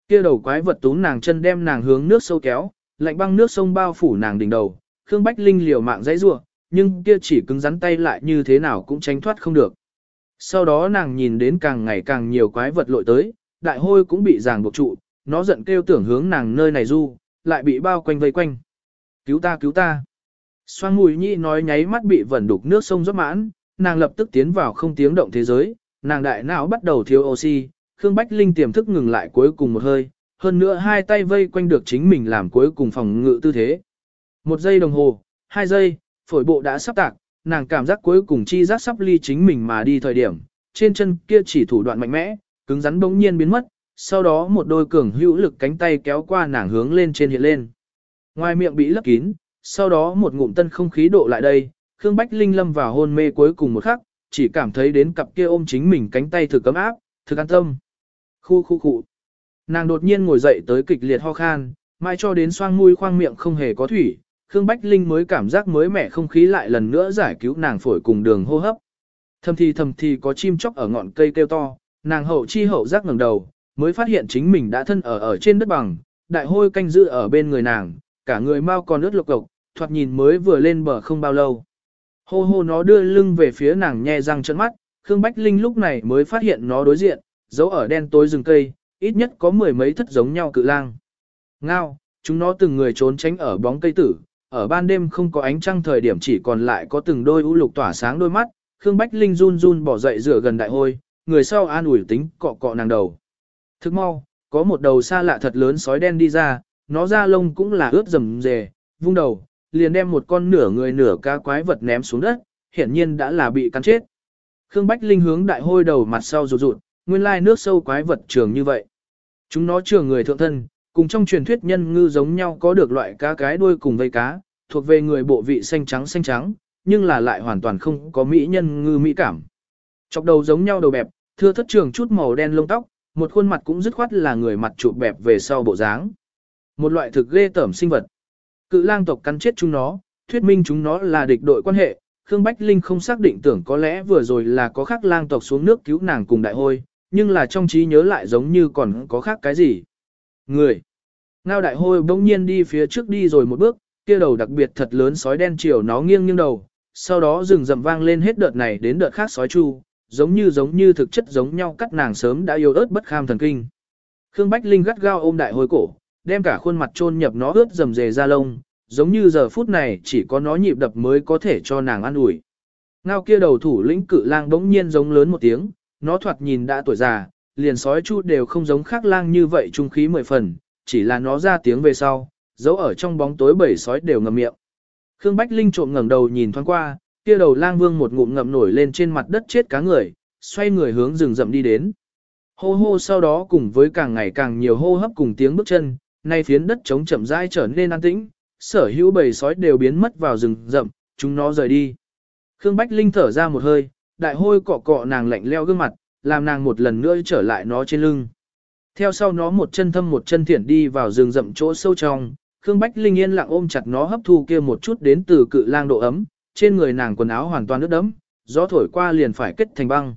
Kia đầu quái vật tốn nàng chân đem nàng hướng nước sâu kéo, lạnh băng nước sông bao phủ nàng đỉnh đầu. Khương Bách Linh liều mạng dãy rủa, nhưng kia chỉ cứng rắn tay lại như thế nào cũng tránh thoát không được. Sau đó nàng nhìn đến càng ngày càng nhiều quái vật lội tới, đại hôi cũng bị ràng buộc trụ, nó giận kêu tưởng hướng nàng nơi này du, lại bị bao quanh vây quanh. Cứu ta cứu ta. Xoang mùi nhị nói nháy mắt bị vẩn đục nước sông rót mãn, nàng lập tức tiến vào không tiếng động thế giới, nàng đại não bắt đầu thiếu oxy, Khương Bách Linh tiềm thức ngừng lại cuối cùng một hơi, hơn nữa hai tay vây quanh được chính mình làm cuối cùng phòng ngự tư thế. Một giây đồng hồ, hai giây, phổi bộ đã sắp tạc, nàng cảm giác cuối cùng chi giác sắp ly chính mình mà đi thời điểm, trên chân kia chỉ thủ đoạn mạnh mẽ, cứng rắn bỗng nhiên biến mất, sau đó một đôi cường hữu lực cánh tay kéo qua nàng hướng lên trên hiện lên. Ngoài miệng bị lấp kín, sau đó một ngụm tân không khí độ lại đây, Khương Bách Linh lâm vào hôn mê cuối cùng một khắc, chỉ cảm thấy đến cặp kia ôm chính mình cánh tay thực cấm áp, thực an tâm. Khu khu khu. Nàng đột nhiên ngồi dậy tới kịch liệt ho khan, Mai cho đến xoang mũi khoang miệng không hề có thủy, Khương Bách Linh mới cảm giác mới mẻ không khí lại lần nữa giải cứu nàng phổi cùng đường hô hấp. Thầm thì thầm thì có chim chóc ở ngọn cây kêu to, nàng hậu chi hậu giác ngẩng đầu, mới phát hiện chính mình đã thân ở ở trên đất bằng, đại hôi canh giữ ở bên người nàng, cả người mau còn ướt lục lục, thoạt nhìn mới vừa lên bờ không bao lâu. Hô hô nó đưa lưng về phía nàng nhe răng trợn mắt, Khương Bách Linh lúc này mới phát hiện nó đối diện, giấu ở đen tối rừng cây, ít nhất có mười mấy thất giống nhau cự lang. Ngao, chúng nó từng người trốn tránh ở bóng cây tử, ở ban đêm không có ánh trăng thời điểm chỉ còn lại có từng đôi u lục tỏa sáng đôi mắt, Khương Bách Linh run run bỏ dậy rửa gần đại hôi, người sau an ủi tính cọ cọ nàng đầu. Thức mau, có một đầu xa lạ thật lớn sói đen đi ra, nó ra lông cũng là ướt rầm rề, vung đầu, liền đem một con nửa người nửa cá quái vật ném xuống đất, hiển nhiên đã là bị cắn chết. Khương Bách Linh hướng đại hôi đầu mặt sau rụt rụt, nguyên lai nước sâu quái vật trường như vậy. Chúng nó trường người thượng thân, cùng trong truyền thuyết nhân ngư giống nhau có được loại cá cái đuôi cùng vây cá, thuộc về người bộ vị xanh trắng xanh trắng, nhưng là lại hoàn toàn không có mỹ nhân ngư mỹ cảm. Chọc đầu giống nhau đầu bẹp, thưa thất trường chút màu đen lông tóc, một khuôn mặt cũng dứt khoát là người mặt trụ bẹp về sau bộ dáng. Một loại thực ghê tởm sinh vật. Cự lang tộc cắn chết chúng nó, thuyết minh chúng nó là địch đội quan hệ, Khương Bách Linh không xác định tưởng có lẽ vừa rồi là có khác lang tộc xuống nước cứu nàng cùng đại hôi, nhưng là trong trí nhớ lại giống như còn có khác cái gì. Người. Ngao đại hôi bỗng nhiên đi phía trước đi rồi một bước, kia đầu đặc biệt thật lớn sói đen chiều nó nghiêng nghiêng đầu, sau đó rừng rầm vang lên hết đợt này đến đợt khác sói chu, giống như giống như thực chất giống nhau cắt nàng sớm đã yêu ớt bất kham thần kinh. Khương Bách Linh gắt gao ôm đại hôi cổ, đem cả khuôn mặt chôn nhập nó ướt rầm rề ra lông, giống như giờ phút này chỉ có nó nhịp đập mới có thể cho nàng an ủi. Ngao kia đầu thủ lĩnh cự lang bỗng nhiên giống lớn một tiếng, nó thoạt nhìn đã tuổi già, liền sói chu đều không giống khác lang như vậy trung khí mười phần, chỉ là nó ra tiếng về sau, giấu ở trong bóng tối bảy sói đều ngậm miệng. Khương Bách Linh trộm ngẩng đầu nhìn thoáng qua, kia đầu lang vương một ngụm ngậm nổi lên trên mặt đất chết cá người, xoay người hướng rừng rậm đi đến. Hô hô sau đó cùng với càng ngày càng nhiều hô hấp cùng tiếng bước chân, nay phiến đất trống chậm rãi trở nên an tĩnh, sở hữu bầy sói đều biến mất vào rừng rậm, chúng nó rời đi. Khương Bách Linh thở ra một hơi, đại hôi cọ cọ nàng lạnh leo gương mặt, làm nàng một lần nữa trở lại nó trên lưng. Theo sau nó một chân thâm một chân thiển đi vào rừng rậm chỗ sâu trong, Khương Bách Linh yên lặng ôm chặt nó hấp thu kia một chút đến từ cự lang độ ấm, trên người nàng quần áo hoàn toàn ướt đẫm, gió thổi qua liền phải kết thành băng.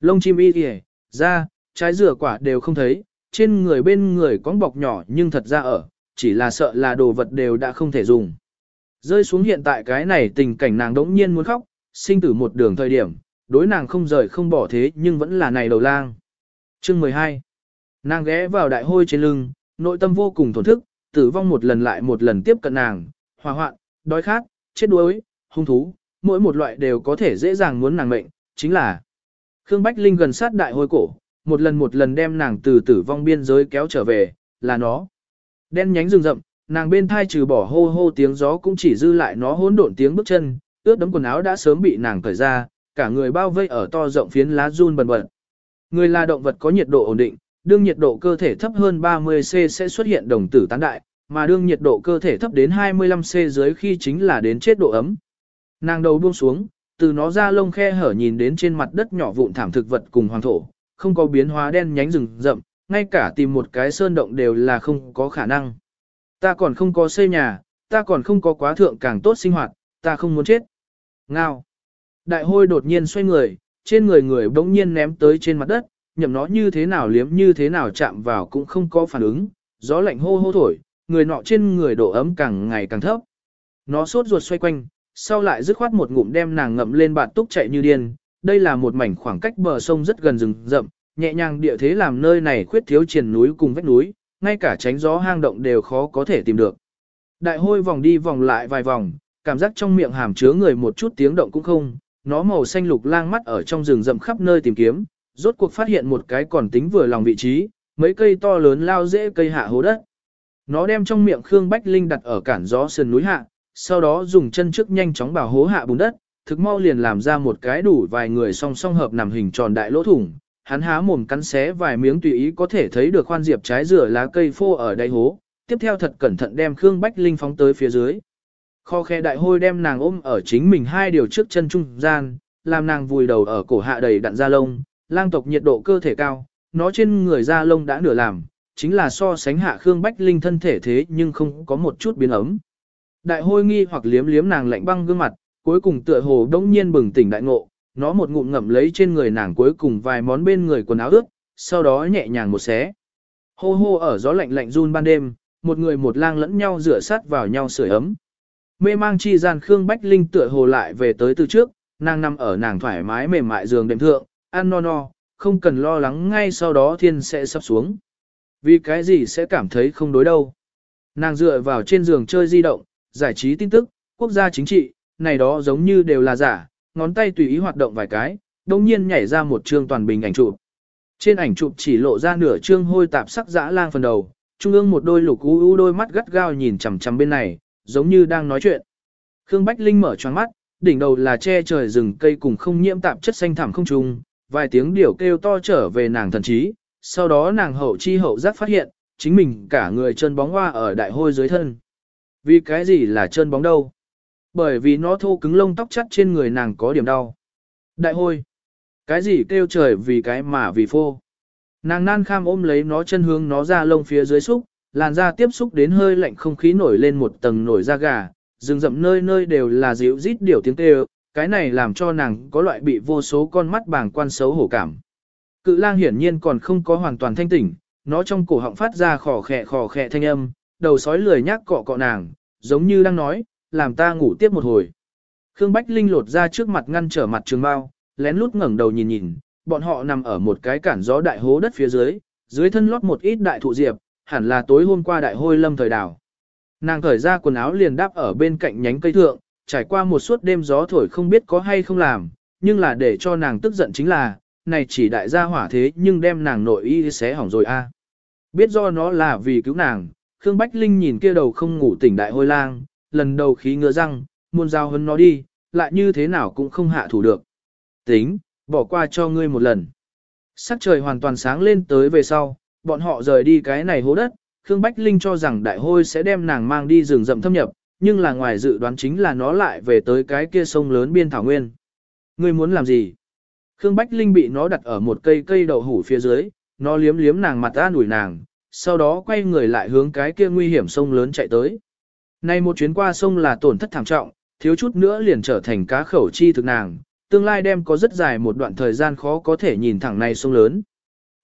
Lông chim y kìa, da, trái dừa quả đều không thấy, trên người bên người có bọc nhỏ nhưng thật ra ở, chỉ là sợ là đồ vật đều đã không thể dùng. Rơi xuống hiện tại cái này tình cảnh nàng đống nhiên muốn khóc, sinh tử một đường thời điểm, đối nàng không rời không bỏ thế nhưng vẫn là này đầu lang. Chương 12 Nàng ghé vào đại hôi trên lưng, nội tâm vô cùng thổn thức, tử vong một lần lại một lần tiếp cận nàng, hòa hoạn, đói khát, chết đuối, hung thú, mỗi một loại đều có thể dễ dàng muốn nàng mệnh, chính là Khương Bách Linh gần sát đại hôi cổ, một lần một lần đem nàng từ tử vong biên giới kéo trở về, là nó. Đen nhánh rừng rậm, nàng bên thai trừ bỏ hô hô tiếng gió cũng chỉ dư lại nó hỗn độn tiếng bước chân, ướt đấm quần áo đã sớm bị nàng cởi ra, cả người bao vây ở to rộng phiến lá run bần bật. Người là động vật có nhiệt độ ổn định, đương nhiệt độ cơ thể thấp hơn 30C sẽ xuất hiện đồng tử tán đại, mà đương nhiệt độ cơ thể thấp đến 25C dưới khi chính là đến chết độ ấm. Nàng đầu buông xuống, từ nó ra lông khe hở nhìn đến trên mặt đất nhỏ vụn thảm thực vật cùng hoàng thổ, không có biến hóa đen nhánh rừng rậm, ngay cả tìm một cái sơn động đều là không có khả năng. Ta còn không có xây nhà, ta còn không có quá thượng càng tốt sinh hoạt, ta không muốn chết. Ngao. Đại hôi đột nhiên xoay người, trên người người bỗng nhiên ném tới trên mặt đất, nhậm nó như thế nào liếm như thế nào chạm vào cũng không có phản ứng, gió lạnh hô hô thổi, người nọ trên người độ ấm càng ngày càng thấp. Nó sốt ruột xoay quanh, sau lại dứt khoát một ngụm đem nàng ngậm lên bạt túc chạy như điên, đây là một mảnh khoảng cách bờ sông rất gần rừng rậm, nhẹ nhàng địa thế làm nơi này khuyết thiếu triền núi cùng vách núi, ngay cả tránh gió hang động đều khó có thể tìm được. Đại hôi vòng đi vòng lại vài vòng, cảm giác trong miệng hàm chứa người một chút tiếng động cũng không, nó màu xanh lục lang mắt ở trong rừng rậm khắp nơi tìm kiếm, rốt cuộc phát hiện một cái còn tính vừa lòng vị trí, mấy cây to lớn lao dễ cây hạ hố đất. Nó đem trong miệng Khương Bách Linh đặt ở cản gió sườn núi hạ, sau đó dùng chân trước nhanh chóng bảo hố hạ bùn đất, thực mau liền làm ra một cái đủ vài người song song hợp nằm hình tròn đại lỗ thủng. Hắn há mồm cắn xé vài miếng tùy ý có thể thấy được khoan diệp trái rửa lá cây phô ở đáy hố, tiếp theo thật cẩn thận đem Khương Bách Linh phóng tới phía dưới. Kho khe đại hôi đem nàng ôm ở chính mình hai điều trước chân trung gian, làm nàng vùi đầu ở cổ hạ đầy đặn da lông, lang tộc nhiệt độ cơ thể cao, nó trên người da lông đã nửa làm, chính là so sánh hạ Khương Bách Linh thân thể thế nhưng không có một chút biến ấm. Đại hôi nghi hoặc liếm liếm nàng lạnh băng gương mặt, cuối cùng tựa hồ đông nhiên bừng tỉnh đại ngộ, nó một ngụm ngậm lấy trên người nàng cuối cùng vài món bên người quần áo ướt, sau đó nhẹ nhàng một xé. Hô hô ở gió lạnh lạnh run ban đêm, một người một lang lẫn nhau rửa sát vào nhau sưởi ấm. Mê mang chi gian Khương Bách Linh tựa hồ lại về tới từ trước, nàng nằm ở nàng thoải mái mềm mại giường đệm thượng, ăn no no, không cần lo lắng ngay sau đó thiên sẽ sắp xuống. Vì cái gì sẽ cảm thấy không đối đâu. Nàng dựa vào trên giường chơi di động, giải trí tin tức, quốc gia chính trị, này đó giống như đều là giả, ngón tay tùy ý hoạt động vài cái, đồng nhiên nhảy ra một chương toàn bình ảnh chụp. Trên ảnh chụp chỉ lộ ra nửa chương hôi tạp sắc dã lang phần đầu, trung ương một đôi lục u u đôi mắt gắt gao nhìn chằm chằm bên này, giống như đang nói chuyện. Khương Bách Linh mở choáng mắt, đỉnh đầu là che trời rừng cây cùng không nhiễm tạp chất xanh thẳm không trùng, vài tiếng điểu kêu to trở về nàng thần trí, sau đó nàng hậu chi hậu giác phát hiện, chính mình cả người chân bóng hoa ở đại hôi dưới thân. Vì cái gì là chân bóng đâu? Bởi vì nó thô cứng lông tóc chắt trên người nàng có điểm đau. Đại hôi. Cái gì kêu trời vì cái mà vì phô. Nàng nan kham ôm lấy nó chân hướng nó ra lông phía dưới xúc, làn da tiếp xúc đến hơi lạnh không khí nổi lên một tầng nổi da gà, rừng rậm nơi nơi đều là dịu rít điều tiếng kêu, cái này làm cho nàng có loại bị vô số con mắt bàng quan xấu hổ cảm. Cự lang hiển nhiên còn không có hoàn toàn thanh tỉnh, nó trong cổ họng phát ra khò khẹ khò khẹ thanh âm, đầu sói lười nhác cọ cọ nàng, giống như đang nói, làm ta ngủ tiếp một hồi. Khương Bách Linh lột ra trước mặt ngăn trở mặt trường bao, lén lút ngẩng đầu nhìn nhìn, bọn họ nằm ở một cái cản gió đại hố đất phía dưới, dưới thân lót một ít đại thụ diệp, hẳn là tối hôm qua đại hôi lâm thời đảo. Nàng cởi ra quần áo liền đáp ở bên cạnh nhánh cây thượng, trải qua một suốt đêm gió thổi không biết có hay không làm, nhưng là để cho nàng tức giận chính là, này chỉ đại gia hỏa thế nhưng đem nàng nội y xé hỏng rồi a. Biết do nó là vì cứu nàng, Khương Bách Linh nhìn kia đầu không ngủ tỉnh đại hôi lang, lần đầu khí ngựa răng, muôn giao hấn nó đi, lại như thế nào cũng không hạ thủ được. Tính, bỏ qua cho ngươi một lần. Sắc trời hoàn toàn sáng lên tới về sau, bọn họ rời đi cái này hố đất, Khương Bách Linh cho rằng đại hôi sẽ đem nàng mang đi rừng rậm thâm nhập, nhưng là ngoài dự đoán chính là nó lại về tới cái kia sông lớn biên thảo nguyên. Ngươi muốn làm gì? Khương Bách Linh bị nó đặt ở một cây cây đậu hủ phía dưới, nó liếm liếm nàng mặt ta nủi nàng, sau đó quay người lại hướng cái kia nguy hiểm sông lớn chạy tới. Nay một chuyến qua sông là tổn thất thảm trọng, thiếu chút nữa liền trở thành cá khẩu chi thực nàng, tương lai đem có rất dài một đoạn thời gian khó có thể nhìn thẳng này sông lớn.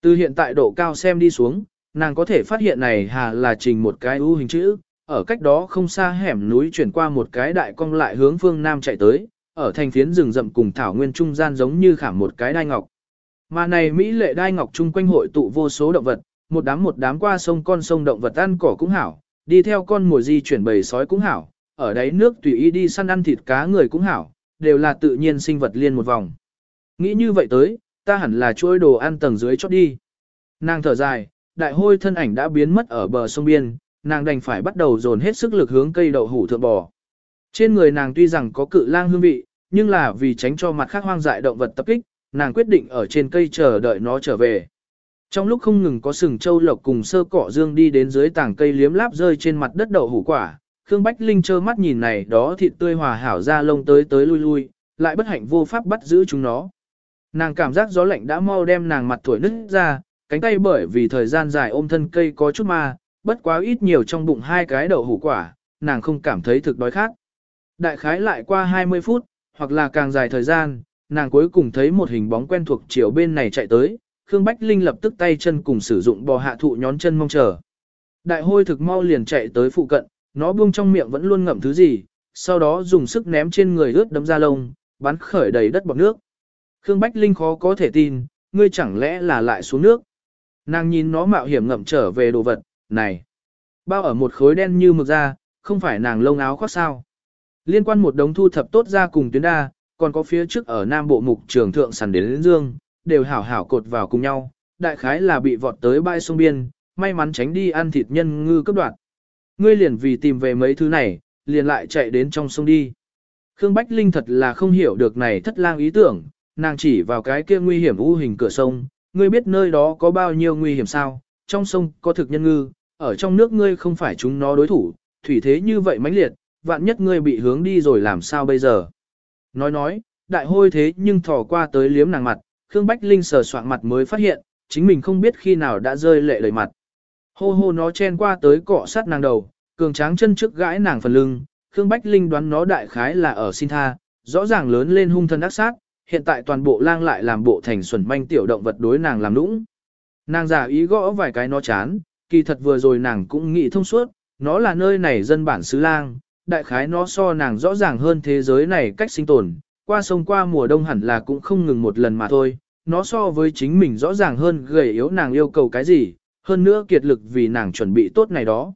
Từ hiện tại độ cao xem đi xuống, nàng có thể phát hiện này hà là trình một cái ưu hình chữ, ở cách đó không xa hẻm núi chuyển qua một cái đại cong lại hướng phương nam chạy tới, ở thành phiến rừng rậm cùng thảo nguyên trung gian giống như khảm một cái đai ngọc. Mà này Mỹ lệ đai ngọc chung quanh hội tụ vô số động vật, một đám một đám qua sông con sông động vật ăn cỏ cũng hảo, đi theo con mồi di chuyển bầy sói cũng hảo, ở đáy nước tùy ý đi săn ăn thịt cá người cũng hảo, đều là tự nhiên sinh vật liên một vòng. Nghĩ như vậy tới, ta hẳn là chuỗi đồ ăn tầng dưới chót đi. Nàng thở dài, đại hôi thân ảnh đã biến mất ở bờ sông biên, nàng đành phải bắt đầu dồn hết sức lực hướng cây đậu hủ thượng bò. Trên người nàng tuy rằng có cự lang hương vị, nhưng là vì tránh cho mặt khác hoang dại động vật tập kích, nàng quyết định ở trên cây chờ đợi nó trở về. Trong lúc không ngừng có sừng châu lộc cùng sơ cỏ dương đi đến dưới tảng cây liếm láp rơi trên mặt đất đậu hủ quả, Khương Bách Linh trơ mắt nhìn này đó thịt tươi hòa hảo ra lông tới tới lui lui, lại bất hạnh vô pháp bắt giữ chúng nó. Nàng cảm giác gió lạnh đã mau đem nàng mặt tuổi nứt ra, cánh tay bởi vì thời gian dài ôm thân cây có chút ma, bất quá ít nhiều trong bụng hai cái đậu hủ quả, nàng không cảm thấy thực đói khát. Đại khái lại qua 20 phút, hoặc là càng dài thời gian, nàng cuối cùng thấy một hình bóng quen thuộc chiều bên này chạy tới, Khương Bách Linh lập tức tay chân cùng sử dụng bò hạ thụ nhón chân mong chờ. Đại hôi thực mau liền chạy tới phụ cận, nó buông trong miệng vẫn luôn ngậm thứ gì, sau đó dùng sức ném trên người ướt đấm ra lông, bắn khởi đầy đất bọt nước. Khương Bách Linh khó có thể tin, ngươi chẳng lẽ là lại xuống nước. Nàng nhìn nó mạo hiểm ngậm trở về đồ vật, này. Bao ở một khối đen như mực ra, không phải nàng lông áo khoác sao. Liên quan một đống thu thập tốt ra cùng tuyến đa, còn có phía trước ở Nam Bộ Mục trường thượng sàn đến, đến dương, đều hảo hảo cột vào cùng nhau, đại khái là bị vọt tới bãi sông biên, may mắn tránh đi ăn thịt nhân ngư cấp đoạn. Ngươi liền vì tìm về mấy thứ này, liền lại chạy đến trong sông đi. Khương Bách Linh thật là không hiểu được này thất lang ý tưởng, nàng chỉ vào cái kia nguy hiểm u hình cửa sông, ngươi biết nơi đó có bao nhiêu nguy hiểm sao, trong sông có thực nhân ngư, ở trong nước ngươi không phải chúng nó đối thủ, thủy thế như vậy mãnh liệt, vạn nhất ngươi bị hướng đi rồi làm sao bây giờ. Nói nói, đại hôi thế nhưng thò qua tới liếm nàng mặt, Khương Bách Linh sờ soạn mặt mới phát hiện, chính mình không biết khi nào đã rơi lệ đầy mặt. Hô hô nó chen qua tới cọ sát nàng đầu, cường tráng chân trước gãi nàng phần lưng, Khương Bách Linh đoán nó đại khái là ở xin tha, rõ ràng lớn lên hung thân ác sát, hiện tại toàn bộ lang lại làm bộ thành xuẩn manh tiểu động vật đối nàng làm nũng. Nàng giả ý gõ vài cái nó chán, kỳ thật vừa rồi nàng cũng nghĩ thông suốt, nó là nơi này dân bản xứ lang, đại khái nó so nàng rõ ràng hơn thế giới này cách sinh tồn, qua sông qua mùa đông hẳn là cũng không ngừng một lần mà thôi, nó so với chính mình rõ ràng hơn gầy yếu nàng yêu cầu cái gì, hơn nữa kiệt lực vì nàng chuẩn bị tốt này đó.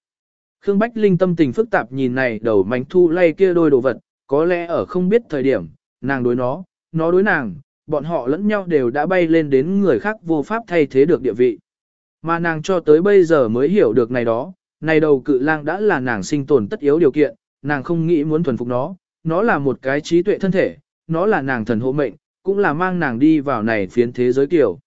Khương Bách Linh tâm tình phức tạp nhìn này đầu mánh thu lay kia đôi đồ vật, có lẽ ở không biết thời điểm, nàng đối nó, nó đối nàng, bọn họ lẫn nhau đều đã bay lên đến người khác vô pháp thay thế được địa vị. Mà nàng cho tới bây giờ mới hiểu được này đó, này đầu cự lang đã là nàng sinh tồn tất yếu điều kiện, nàng không nghĩ muốn thuần phục nó, nó là một cái trí tuệ thân thể, nó là nàng thần hộ mệnh, cũng là mang nàng đi vào này phiến thế giới kiểu.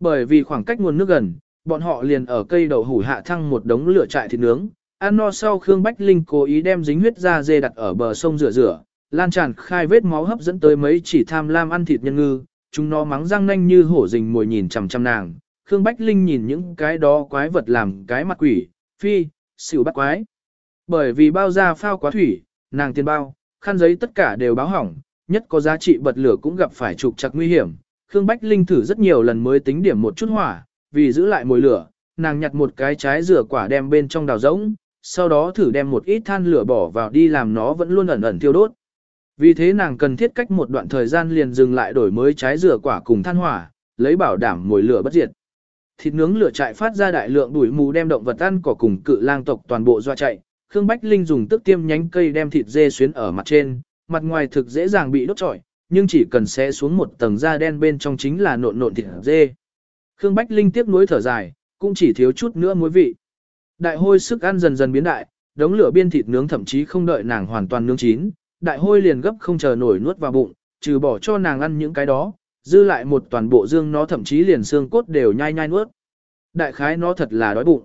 Bởi vì khoảng cách nguồn nước gần, bọn họ liền ở cây đậu hủ hạ thăng một đống lửa trại thịt nướng, ăn no sau Khương Bách Linh cố ý đem dính huyết ra dê đặt ở bờ sông rửa rửa, lan tràn khai vết máu hấp dẫn tới mấy chỉ tham lam ăn thịt nhân ngư, chúng nó mắng răng nanh như hổ rình mồi nhìn chằm chằm nàng. Khương Bách Linh nhìn những cái đó quái vật làm cái mặt quỷ, phi, xỉu bắt quái. Bởi vì bao da phao quá thủy, nàng tiền bao, khăn giấy tất cả đều báo hỏng, nhất có giá trị bật lửa cũng gặp phải trục chặt nguy hiểm. Khương Bách Linh thử rất nhiều lần mới tính điểm một chút hỏa, vì giữ lại mồi lửa, nàng nhặt một cái trái dừa quả đem bên trong đào rỗng, sau đó thử đem một ít than lửa bỏ vào đi làm nó vẫn luôn ẩn ẩn thiêu đốt. Vì thế nàng cần thiết cách một đoạn thời gian liền dừng lại đổi mới trái dừa quả cùng than hỏa, lấy bảo đảm mồi lửa bất diệt. Thịt nướng lửa chạy phát ra đại lượng đuổi mù đem động vật ăn cỏ cùng cự lang tộc toàn bộ doa chạy. Khương Bách Linh dùng tức tiêm nhánh cây đem thịt dê xuyến ở mặt trên, mặt ngoài thực dễ dàng bị đốt trọi, nhưng chỉ cần xé xuống một tầng da đen bên trong chính là nộn nộn thịt dê. Khương Bách Linh tiếp nối thở dài, cũng chỉ thiếu chút nữa muối vị. Đại hôi sức ăn dần dần biến đại, đống lửa biên thịt nướng thậm chí không đợi nàng hoàn toàn nướng chín, đại hôi liền gấp không chờ nổi nuốt vào bụng, trừ bỏ cho nàng ăn những cái đó, dư lại một toàn bộ dương nó thậm chí liền xương cốt đều nhai nhai nuốt. Đại khái nó thật là đói bụng.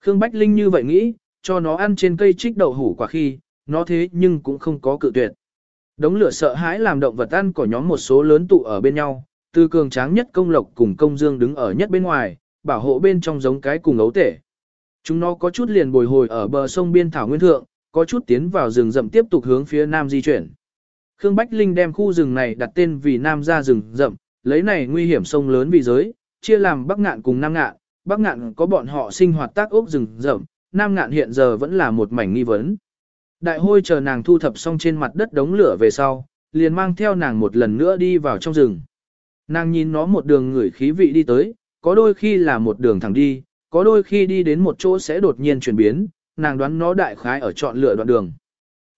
Khương Bách Linh như vậy nghĩ, cho nó ăn trên cây trích đậu hủ quả khi, nó thế nhưng cũng không có cự tuyệt. Đống lửa sợ hãi làm động vật ăn của nhóm một số lớn tụ ở bên nhau, từ cường tráng nhất công lộc cùng công dương đứng ở nhất bên ngoài, bảo hộ bên trong giống cái cùng ấu tể. Chúng nó có chút liền bồi hồi ở bờ sông biên thảo nguyên thượng, có chút tiến vào rừng rậm tiếp tục hướng phía nam di chuyển. Khương Bách Linh đem khu rừng này đặt tên vì nam ra rừng rậm, lấy này nguy hiểm sông lớn vì giới, chia làm bắc ngạn cùng nam ngạn, bắc ngạn có bọn họ sinh hoạt tác ốc rừng rậm, nam ngạn hiện giờ vẫn là một mảnh nghi vấn. Đại hôi chờ nàng thu thập xong trên mặt đất đống lửa về sau, liền mang theo nàng một lần nữa đi vào trong rừng. Nàng nhìn nó một đường ngửi khí vị đi tới, có đôi khi là một đường thẳng đi, có đôi khi đi đến một chỗ sẽ đột nhiên chuyển biến, nàng đoán nó đại khái ở chọn lựa đoạn đường.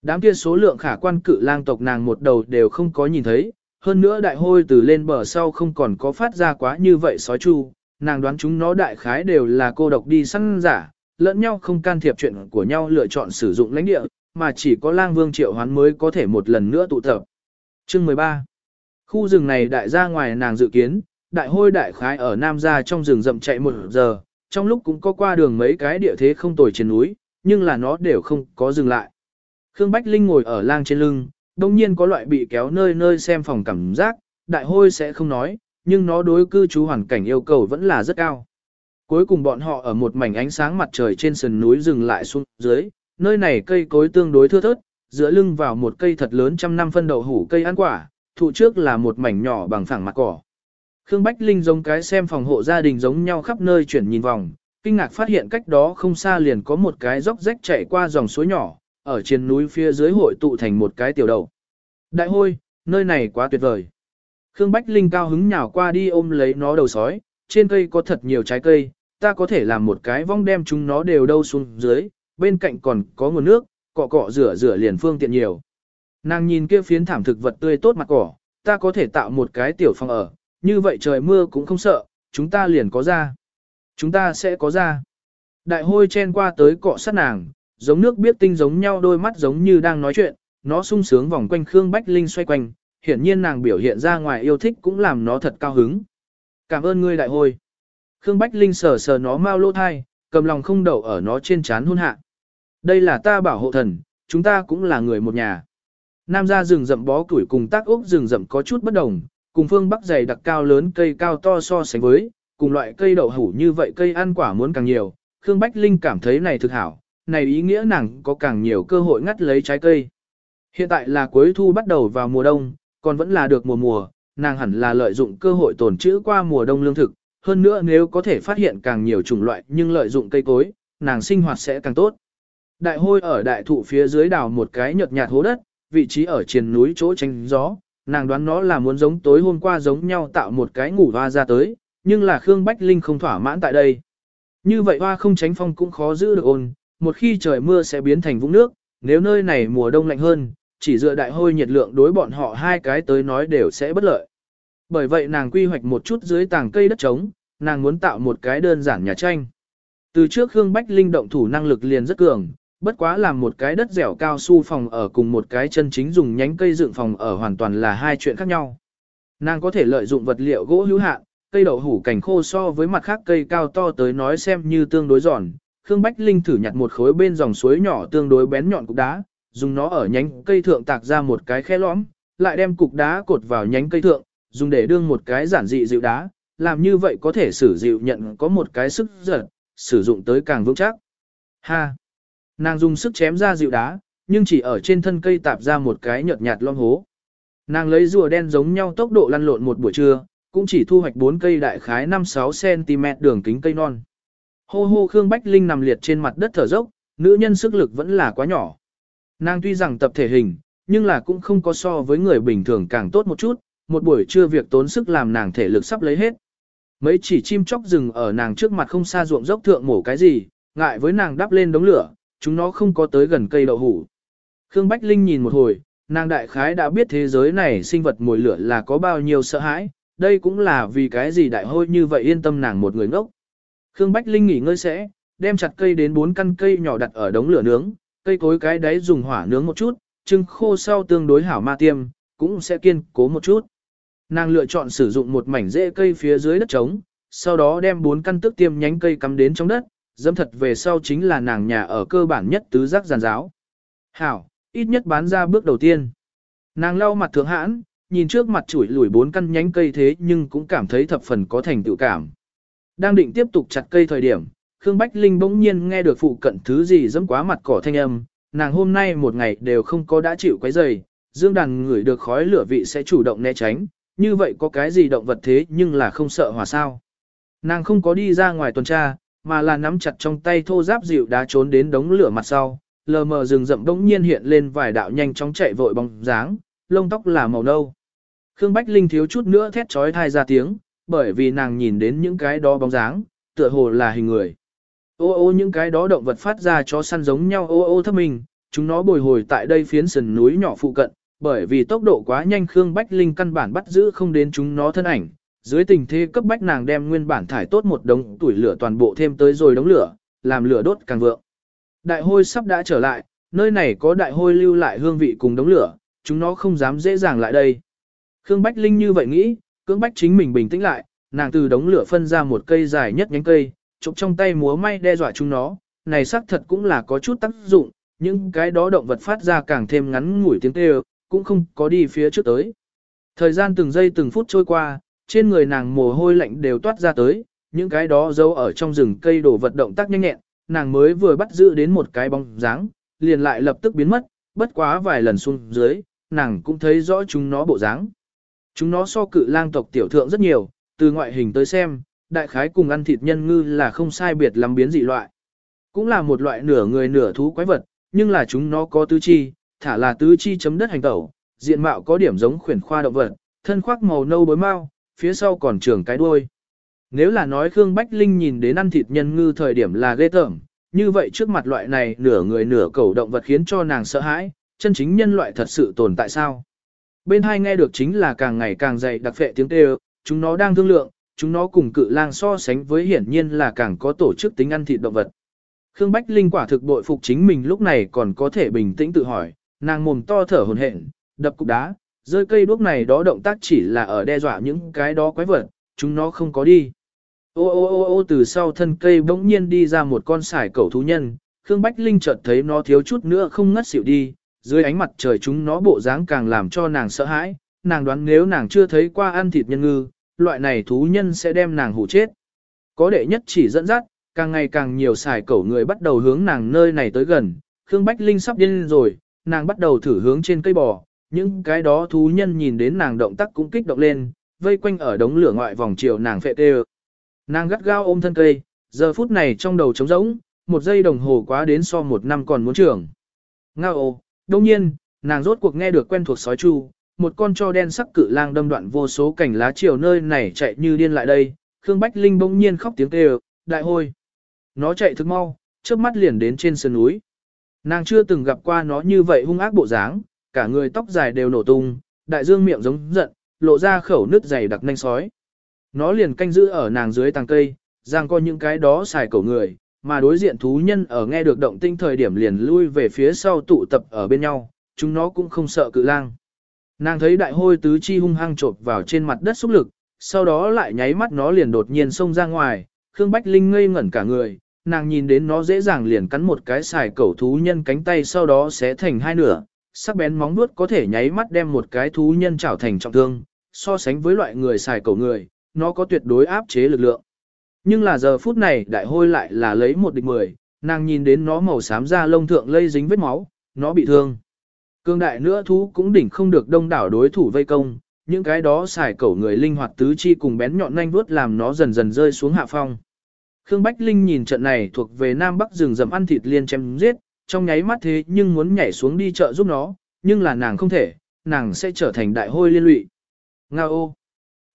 Đám kia số lượng khả quan cự lang tộc nàng một đầu đều không có nhìn thấy, hơn nữa đại hôi từ lên bờ sau không còn có phát ra quá như vậy sói chu, nàng đoán chúng nó đại khái đều là cô độc đi săn giả, lẫn nhau không can thiệp chuyện của nhau lựa chọn sử dụng lãnh địa, mà chỉ có lang vương triệu hoán mới có thể một lần nữa tụ tập. Chương 13 Khu rừng này đại ra ngoài nàng dự kiến, đại hôi đại khái ở Nam gia trong rừng rậm chạy một giờ, trong lúc cũng có qua đường mấy cái địa thế không tồi trên núi, nhưng là nó đều không có dừng lại. Khương Bách Linh ngồi ở lang trên lưng, đồng nhiên có loại bị kéo nơi nơi xem phòng cảm giác, đại hôi sẽ không nói, nhưng nó đối cư trú hoàn cảnh yêu cầu vẫn là rất cao. Cuối cùng bọn họ ở một mảnh ánh sáng mặt trời trên sườn núi dừng lại xuống dưới, nơi này cây cối tương đối thưa thớt, giữa lưng vào một cây thật lớn trăm năm phân đậu hủ cây ăn quả, thụ trước là một mảnh nhỏ bằng phẳng mặt cỏ. Khương Bách Linh giống cái xem phòng hộ gia đình giống nhau khắp nơi chuyển nhìn vòng, kinh ngạc phát hiện cách đó không xa liền có một cái dốc rách chạy qua dòng suối nhỏ, ở trên núi phía dưới hội tụ thành một cái tiểu đầu. Đại hôi, nơi này quá tuyệt vời. Khương Bách Linh cao hứng nhào qua đi ôm lấy nó đầu sói, trên cây có thật nhiều trái cây, ta có thể làm một cái vong đem chúng nó đều đâu xuống dưới, bên cạnh còn có nguồn nước, cọ cọ rửa rửa liền phương tiện nhiều. Nàng nhìn kia phiến thảm thực vật tươi tốt mặt cỏ, ta có thể tạo một cái tiểu phòng ở, như vậy trời mưa cũng không sợ, chúng ta liền có ra. Chúng ta sẽ có ra. Đại hôi chen qua tới cọ sát nàng, giống nước biết tinh giống nhau đôi mắt giống như đang nói chuyện, nó sung sướng vòng quanh Khương Bách Linh xoay quanh, hiển nhiên nàng biểu hiện ra ngoài yêu thích cũng làm nó thật cao hứng. Cảm ơn ngươi đại hôi. Khương Bách Linh sờ sờ nó mau lô thai, cầm lòng không đậu ở nó trên chán hôn hạ. Đây là ta bảo hộ thần, chúng ta cũng là người một nhà. Nam gia rừng rậm bó củi cùng tác ốc rừng rậm có chút bất đồng, cùng phương bắc dày đặc cao lớn cây cao to so sánh với, cùng loại cây đậu hủ như vậy cây ăn quả muốn càng nhiều, Khương Bách Linh cảm thấy này thực hảo, này ý nghĩa nàng có càng nhiều cơ hội ngắt lấy trái cây. Hiện tại là cuối thu bắt đầu vào mùa đông, còn vẫn là được mùa mùa, nàng hẳn là lợi dụng cơ hội tồn trữ qua mùa đông lương thực, hơn nữa nếu có thể phát hiện càng nhiều chủng loại nhưng lợi dụng cây cối, nàng sinh hoạt sẽ càng tốt. Đại hôi ở đại thụ phía dưới đào một cái nhợt nhạt hố đất, vị trí ở trên núi chỗ tránh gió, nàng đoán nó là muốn giống tối hôm qua giống nhau tạo một cái ngủ hoa ra tới, nhưng là Khương Bách Linh không thỏa mãn tại đây. Như vậy hoa không tránh phong cũng khó giữ được ôn, một khi trời mưa sẽ biến thành vũng nước, nếu nơi này mùa đông lạnh hơn, chỉ dựa đại hôi nhiệt lượng đối bọn họ hai cái tới nói đều sẽ bất lợi. Bởi vậy nàng quy hoạch một chút dưới tàng cây đất trống, nàng muốn tạo một cái đơn giản nhà tranh. Từ trước Khương Bách Linh động thủ năng lực liền rất cường, bất quá làm một cái đất dẻo cao su phòng ở cùng một cái chân chính dùng nhánh cây dựng phòng ở hoàn toàn là hai chuyện khác nhau. Nàng có thể lợi dụng vật liệu gỗ hữu hạn, cây đậu hủ cảnh khô so với mặt khác cây cao to tới nói xem như tương đối giòn. Khương Bách Linh thử nhặt một khối bên dòng suối nhỏ tương đối bén nhọn cục đá, dùng nó ở nhánh cây thượng tạc ra một cái khe lõm, lại đem cục đá cột vào nhánh cây thượng, dùng để đương một cái giản dị dịu đá, làm như vậy có thể sử dịu nhận có một cái sức giật, sử dụng tới càng vững chắc. Ha! Nàng dùng sức chém ra dịu đá, nhưng chỉ ở trên thân cây tạp ra một cái nhợt nhạt lom hố. Nàng lấy rùa đen giống nhau tốc độ lăn lộn một buổi trưa, cũng chỉ thu hoạch 4 cây đại khái 5-6 cm đường kính cây non. Hô hô Khương Bách Linh nằm liệt trên mặt đất thở dốc, nữ nhân sức lực vẫn là quá nhỏ. Nàng tuy rằng tập thể hình, nhưng là cũng không có so với người bình thường càng tốt một chút, một buổi trưa việc tốn sức làm nàng thể lực sắp lấy hết. Mấy chỉ chim chóc rừng ở nàng trước mặt không xa ruộng dốc thượng mổ cái gì, ngại với nàng đắp lên đống lửa, chúng nó không có tới gần cây đậu hủ. Khương Bách Linh nhìn một hồi, nàng đại khái đã biết thế giới này sinh vật mồi lửa là có bao nhiêu sợ hãi, đây cũng là vì cái gì đại hôi như vậy yên tâm nàng một người ngốc. Khương Bách Linh nghỉ ngơi sẽ, đem chặt cây đến bốn căn cây nhỏ đặt ở đống lửa nướng, cây cối cái đáy dùng hỏa nướng một chút, trưng khô sau tương đối hảo ma tiêm, cũng sẽ kiên cố một chút. Nàng lựa chọn sử dụng một mảnh rễ cây phía dưới đất trống, sau đó đem bốn căn tước tiêm nhánh cây cắm đến trong đất, dâm thật về sau chính là nàng nhà ở cơ bản nhất tứ giác giàn giáo. Hảo, ít nhất bán ra bước đầu tiên. Nàng lau mặt thượng hãn, nhìn trước mặt chuỗi lùi bốn căn nhánh cây thế nhưng cũng cảm thấy thập phần có thành tựu cảm. Đang định tiếp tục chặt cây thời điểm, Khương Bách Linh bỗng nhiên nghe được phụ cận thứ gì dẫm quá mặt cỏ thanh âm, nàng hôm nay một ngày đều không có đã chịu quấy dày, dương đàn ngửi được khói lửa vị sẽ chủ động né tránh, như vậy có cái gì động vật thế nhưng là không sợ hỏa sao. Nàng không có đi ra ngoài tuần tra, mà là nắm chặt trong tay thô giáp dịu đá trốn đến đống lửa mặt sau, lờ mờ rừng rậm bỗng nhiên hiện lên vài đạo nhanh chóng chạy vội bóng dáng, lông tóc là màu nâu. Khương Bách Linh thiếu chút nữa thét trói thai ra tiếng, bởi vì nàng nhìn đến những cái đó bóng dáng, tựa hồ là hình người. Ô ô những cái đó động vật phát ra cho săn giống nhau ô ô thấp mình, chúng nó bồi hồi tại đây phiến sườn núi nhỏ phụ cận, bởi vì tốc độ quá nhanh Khương Bách Linh căn bản bắt giữ không đến chúng nó thân ảnh. Dưới tình thế cấp bách nàng đem nguyên bản thải tốt một đống tuổi lửa toàn bộ thêm tới rồi đống lửa, làm lửa đốt càng vượng. Đại hôi sắp đã trở lại, nơi này có đại hôi lưu lại hương vị cùng đống lửa, chúng nó không dám dễ dàng lại đây. Khương Bách Linh như vậy nghĩ, cưỡng bách chính mình bình tĩnh lại, nàng từ đống lửa phân ra một cây dài nhất nhánh cây, chụp trong tay múa may đe dọa chúng nó, này xác thật cũng là có chút tác dụng, những cái đó động vật phát ra càng thêm ngắn ngủi tiếng kêu, cũng không có đi phía trước tới. Thời gian từng giây từng phút trôi qua, trên người nàng mồ hôi lạnh đều toát ra tới, những cái đó giấu ở trong rừng cây đổ vật động tác nhanh nhẹn, nàng mới vừa bắt giữ đến một cái bóng dáng, liền lại lập tức biến mất, bất quá vài lần xuống dưới, nàng cũng thấy rõ chúng nó bộ dáng. Chúng nó so cự lang tộc tiểu thượng rất nhiều, từ ngoại hình tới xem, đại khái cùng ăn thịt nhân ngư là không sai biệt lắm biến dị loại. Cũng là một loại nửa người nửa thú quái vật, nhưng là chúng nó có tứ chi, thả là tứ chi chấm đất hành tẩu, diện mạo có điểm giống khuyển khoa động vật, thân khoác màu nâu bối mau, phía sau còn trường cái đuôi. Nếu là nói Khương Bách Linh nhìn đến ăn thịt nhân ngư thời điểm là ghê tởm, như vậy trước mặt loại này nửa người nửa cầu động vật khiến cho nàng sợ hãi, chân chính nhân loại thật sự tồn tại sao? Bên hai nghe được chính là càng ngày càng dày đặc phệ tiếng kêu, chúng nó đang thương lượng, chúng nó cùng cự lang so sánh với hiển nhiên là càng có tổ chức tính ăn thịt động vật. Khương Bách Linh quả thực bội phục chính mình lúc này còn có thể bình tĩnh tự hỏi, nàng mồm to thở hồn hển, đập cục đá, rơi cây đuốc này đó động tác chỉ là ở đe dọa những cái đó quái vật, chúng nó không có đi. Ô ô ô ô từ sau thân cây bỗng nhiên đi ra một con sải cẩu thú nhân, Khương Bách Linh chợt thấy nó thiếu chút nữa không ngất xỉu đi, dưới ánh mặt trời chúng nó bộ dáng càng làm cho nàng sợ hãi, nàng đoán nếu nàng chưa thấy qua ăn thịt nhân ngư, loại này thú nhân sẽ đem nàng hủ chết. Có đệ nhất chỉ dẫn dắt, càng ngày càng nhiều xài cẩu người bắt đầu hướng nàng nơi này tới gần, Khương Bách Linh sắp điên rồi, nàng bắt đầu thử hướng trên cây bò, những cái đó thú nhân nhìn đến nàng động tác cũng kích động lên, vây quanh ở đống lửa ngoại vòng chiều nàng phệ tê Nàng gắt gao ôm thân cây, giờ phút này trong đầu trống rỗng, một giây đồng hồ quá đến so một năm còn muốn trưởng. Ngao đông nhiên, nàng rốt cuộc nghe được quen thuộc sói chu, một con cho đen sắc cự lang đâm đoạn vô số cảnh lá chiều nơi này chạy như điên lại đây, Khương Bách Linh bỗng nhiên khóc tiếng kêu, đại hôi. Nó chạy thức mau, trước mắt liền đến trên sườn núi. Nàng chưa từng gặp qua nó như vậy hung ác bộ dáng, cả người tóc dài đều nổ tung, đại dương miệng giống giận, lộ ra khẩu nứt dày đặc nanh sói. Nó liền canh giữ ở nàng dưới tàng cây, giang co những cái đó xài cổ người, mà đối diện thú nhân ở nghe được động tinh thời điểm liền lui về phía sau tụ tập ở bên nhau, chúng nó cũng không sợ cự lang. Nàng thấy đại hôi tứ chi hung hăng trộp vào trên mặt đất xúc lực, sau đó lại nháy mắt nó liền đột nhiên xông ra ngoài, Khương Bách Linh ngây ngẩn cả người, nàng nhìn đến nó dễ dàng liền cắn một cái xài cẩu thú nhân cánh tay sau đó sẽ thành hai nửa, sắc bén móng vuốt có thể nháy mắt đem một cái thú nhân chảo thành trọng thương, so sánh với loại người xài cẩu người, nó có tuyệt đối áp chế lực lượng. Nhưng là giờ phút này đại hôi lại là lấy một địch mười, nàng nhìn đến nó màu xám da lông thượng lây dính vết máu, nó bị thương. Cương đại nữa thú cũng đỉnh không được đông đảo đối thủ vây công, những cái đó xài cẩu người linh hoạt tứ chi cùng bén nhọn nhanh vuốt làm nó dần dần rơi xuống hạ phong. Khương Bách Linh nhìn trận này thuộc về Nam Bắc rừng rậm ăn thịt liên chém giết, trong nháy mắt thế nhưng muốn nhảy xuống đi chợ giúp nó, nhưng là nàng không thể, nàng sẽ trở thành đại hôi liên lụy. Nga ô!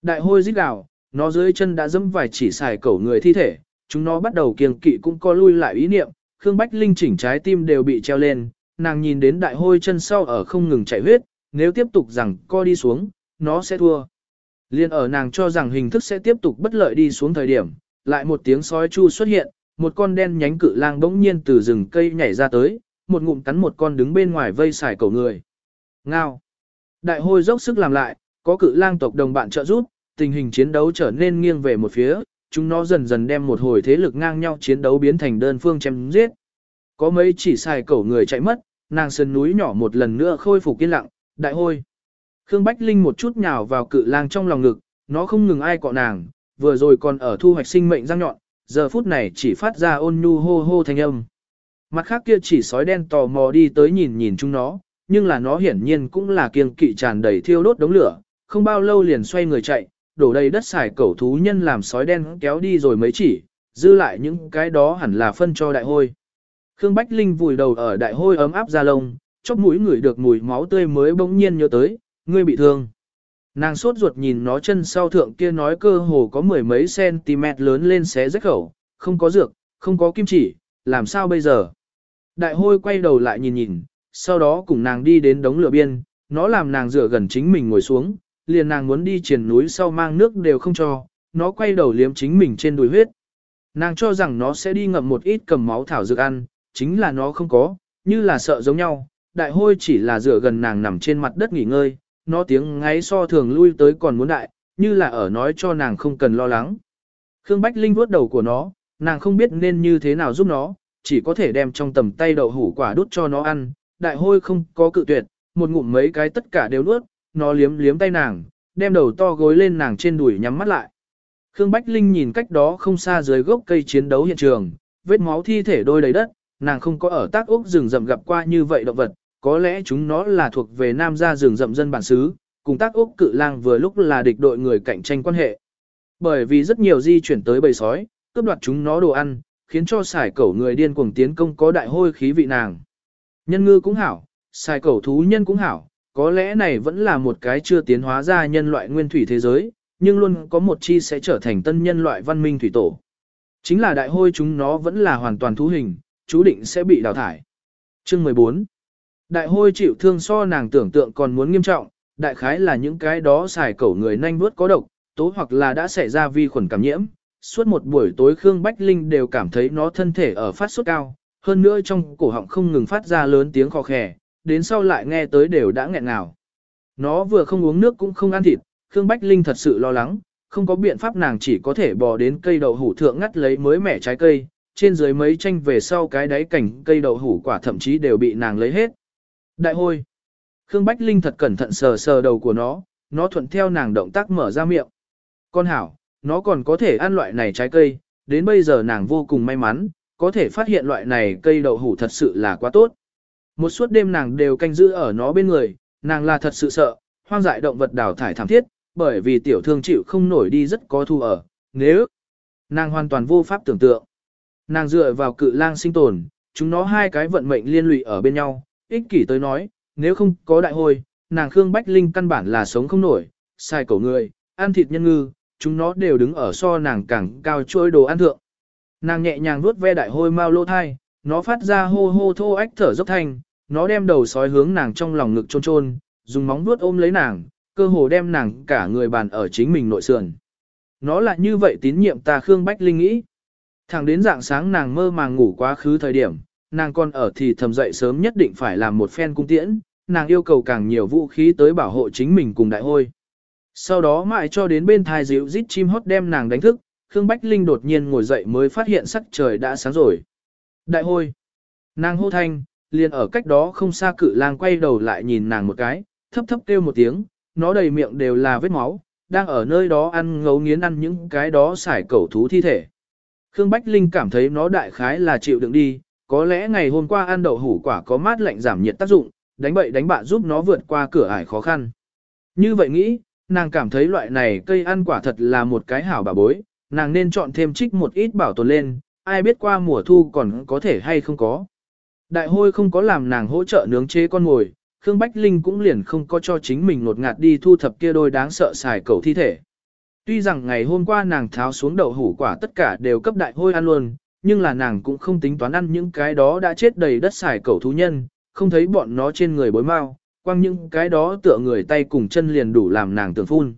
Đại hôi giết gào, nó dưới chân đã dẫm vài chỉ xài cẩu người thi thể, chúng nó bắt đầu kiêng kỵ cũng co lui lại ý niệm, Khương Bách Linh chỉnh trái tim đều bị treo lên, nàng nhìn đến đại hôi chân sau ở không ngừng chảy huyết, nếu tiếp tục rằng co đi xuống, nó sẽ thua. Liên ở nàng cho rằng hình thức sẽ tiếp tục bất lợi đi xuống thời điểm, lại một tiếng sói chu xuất hiện, một con đen nhánh cự lang bỗng nhiên từ rừng cây nhảy ra tới, một ngụm cắn một con đứng bên ngoài vây xài cổ người. Ngao. Đại hôi dốc sức làm lại, có cự lang tộc đồng bạn trợ giúp, tình hình chiến đấu trở nên nghiêng về một phía, chúng nó dần dần đem một hồi thế lực ngang nhau chiến đấu biến thành đơn phương chém giết. Có mấy chỉ xài cổ người chạy mất, nàng sơn núi nhỏ một lần nữa khôi phục yên lặng, đại hôi. Khương Bách Linh một chút nhào vào cự lang trong lòng ngực, nó không ngừng ai cọ nàng, vừa rồi còn ở thu hoạch sinh mệnh răng nhọn, giờ phút này chỉ phát ra ôn nhu hô hô thanh âm. Mặt khác kia chỉ sói đen tò mò đi tới nhìn nhìn chúng nó, nhưng là nó hiển nhiên cũng là kiêng kỵ tràn đầy thiêu đốt đống lửa, không bao lâu liền xoay người chạy, đổ đầy đất xài cẩu thú nhân làm sói đen kéo đi rồi mấy chỉ, dư lại những cái đó hẳn là phân cho đại hôi. Khương Bách Linh vùi đầu ở đại hôi ấm áp ra lông, chóp mũi ngửi được mùi máu tươi mới bỗng nhiên nhớ tới, ngươi bị thương. Nàng sốt ruột nhìn nó chân sau thượng kia nói cơ hồ có mười mấy cm lớn lên xé rách khẩu, không có dược, không có kim chỉ, làm sao bây giờ? Đại hôi quay đầu lại nhìn nhìn, sau đó cùng nàng đi đến đống lửa biên, nó làm nàng dựa gần chính mình ngồi xuống, liền nàng muốn đi triển núi sau mang nước đều không cho, nó quay đầu liếm chính mình trên đùi huyết. Nàng cho rằng nó sẽ đi ngậm một ít cầm máu thảo dược ăn, chính là nó không có, như là sợ giống nhau, đại hôi chỉ là dựa gần nàng nằm trên mặt đất nghỉ ngơi, nó tiếng ngáy so thường lui tới còn muốn đại, như là ở nói cho nàng không cần lo lắng. Khương Bách Linh vuốt đầu của nó, nàng không biết nên như thế nào giúp nó, chỉ có thể đem trong tầm tay đậu hủ quả đút cho nó ăn, đại hôi không có cự tuyệt, một ngụm mấy cái tất cả đều nuốt, nó liếm liếm tay nàng, đem đầu to gối lên nàng trên đùi nhắm mắt lại. Khương Bách Linh nhìn cách đó không xa dưới gốc cây chiến đấu hiện trường, vết máu thi thể đôi đầy đất, nàng không có ở tác ốc rừng rậm gặp qua như vậy động vật, có lẽ chúng nó là thuộc về nam gia rừng rậm dân bản xứ, cùng tác ốc cự lang vừa lúc là địch đội người cạnh tranh quan hệ. Bởi vì rất nhiều di chuyển tới bầy sói, cướp đoạt chúng nó đồ ăn, khiến cho xài cẩu người điên cuồng tiến công có đại hôi khí vị nàng. Nhân ngư cũng hảo, xài cẩu thú nhân cũng hảo, có lẽ này vẫn là một cái chưa tiến hóa ra nhân loại nguyên thủy thế giới, nhưng luôn có một chi sẽ trở thành tân nhân loại văn minh thủy tổ. Chính là đại hôi chúng nó vẫn là hoàn toàn thú hình, chú định sẽ bị đào thải. Chương 14 Đại hôi chịu thương so nàng tưởng tượng còn muốn nghiêm trọng, đại khái là những cái đó xài cẩu người nhanh bước có độc, tố hoặc là đã xảy ra vi khuẩn cảm nhiễm. Suốt một buổi tối Khương Bách Linh đều cảm thấy nó thân thể ở phát sốt cao, hơn nữa trong cổ họng không ngừng phát ra lớn tiếng khò khè, đến sau lại nghe tới đều đã nghẹn ngào. Nó vừa không uống nước cũng không ăn thịt, Khương Bách Linh thật sự lo lắng, không có biện pháp nàng chỉ có thể bò đến cây đậu hủ thượng ngắt lấy mới mẻ trái cây, trên dưới mấy tranh về sau cái đáy cảnh cây đậu hủ quả thậm chí đều bị nàng lấy hết. Đại hôi. Khương Bách Linh thật cẩn thận sờ sờ đầu của nó, nó thuận theo nàng động tác mở ra miệng. Con hảo, nó còn có thể ăn loại này trái cây, đến bây giờ nàng vô cùng may mắn, có thể phát hiện loại này cây đậu hủ thật sự là quá tốt. Một suốt đêm nàng đều canh giữ ở nó bên người, nàng là thật sự sợ, hoang dại động vật đào thải thảm thiết, bởi vì tiểu thương chịu không nổi đi rất có thu ở, nếu nàng hoàn toàn vô pháp tưởng tượng. Nàng dựa vào cự lang sinh tồn, chúng nó hai cái vận mệnh liên lụy ở bên nhau, ích kỷ tới nói, nếu không có đại hôi, nàng Khương Bách Linh căn bản là sống không nổi, sai cổ người, ăn thịt nhân ngư, chúng nó đều đứng ở so nàng càng cao trôi đồ ăn thượng. Nàng nhẹ nhàng vuốt ve đại hôi mau lô thai, nó phát ra hô hô thô ách thở dốc thanh, nó đem đầu sói hướng nàng trong lòng ngực trôn trôn, dùng móng vuốt ôm lấy nàng, cơ hồ đem nàng cả người bàn ở chính mình nội sườn. Nó là như vậy tín nhiệm ta Khương Bách Linh nghĩ. Thẳng đến dạng sáng nàng mơ màng ngủ quá khứ thời điểm, nàng còn ở thì thầm dậy sớm nhất định phải làm một phen cung tiễn, nàng yêu cầu càng nhiều vũ khí tới bảo hộ chính mình cùng đại hôi. Sau đó mãi cho đến bên thai dịu rít chim hót đem nàng đánh thức, Khương Bách Linh đột nhiên ngồi dậy mới phát hiện sắc trời đã sáng rồi. Đại hôi! Nàng hô thanh, liền ở cách đó không xa cự lang quay đầu lại nhìn nàng một cái, thấp thấp kêu một tiếng, nó đầy miệng đều là vết máu, đang ở nơi đó ăn ngấu nghiến ăn những cái đó xài cẩu thú thi thể. Khương Bách Linh cảm thấy nó đại khái là chịu đựng đi, có lẽ ngày hôm qua ăn đậu hủ quả có mát lạnh giảm nhiệt tác dụng, đánh bậy đánh bạ giúp nó vượt qua cửa ải khó khăn. Như vậy nghĩ, nàng cảm thấy loại này cây ăn quả thật là một cái hảo bà bối, nàng nên chọn thêm trích một ít bảo tồn lên, ai biết qua mùa thu còn có thể hay không có. Đại hôi không có làm nàng hỗ trợ nướng chế con ngồi, Khương Bách Linh cũng liền không có cho chính mình nột ngạt đi thu thập kia đôi đáng sợ xài cầu thi thể. Tuy rằng ngày hôm qua nàng tháo xuống đậu hủ quả tất cả đều cấp đại hôi ăn luôn, nhưng là nàng cũng không tính toán ăn những cái đó đã chết đầy đất xài cầu thú nhân, không thấy bọn nó trên người bối mau, quăng những cái đó tựa người tay cùng chân liền đủ làm nàng tưởng phun.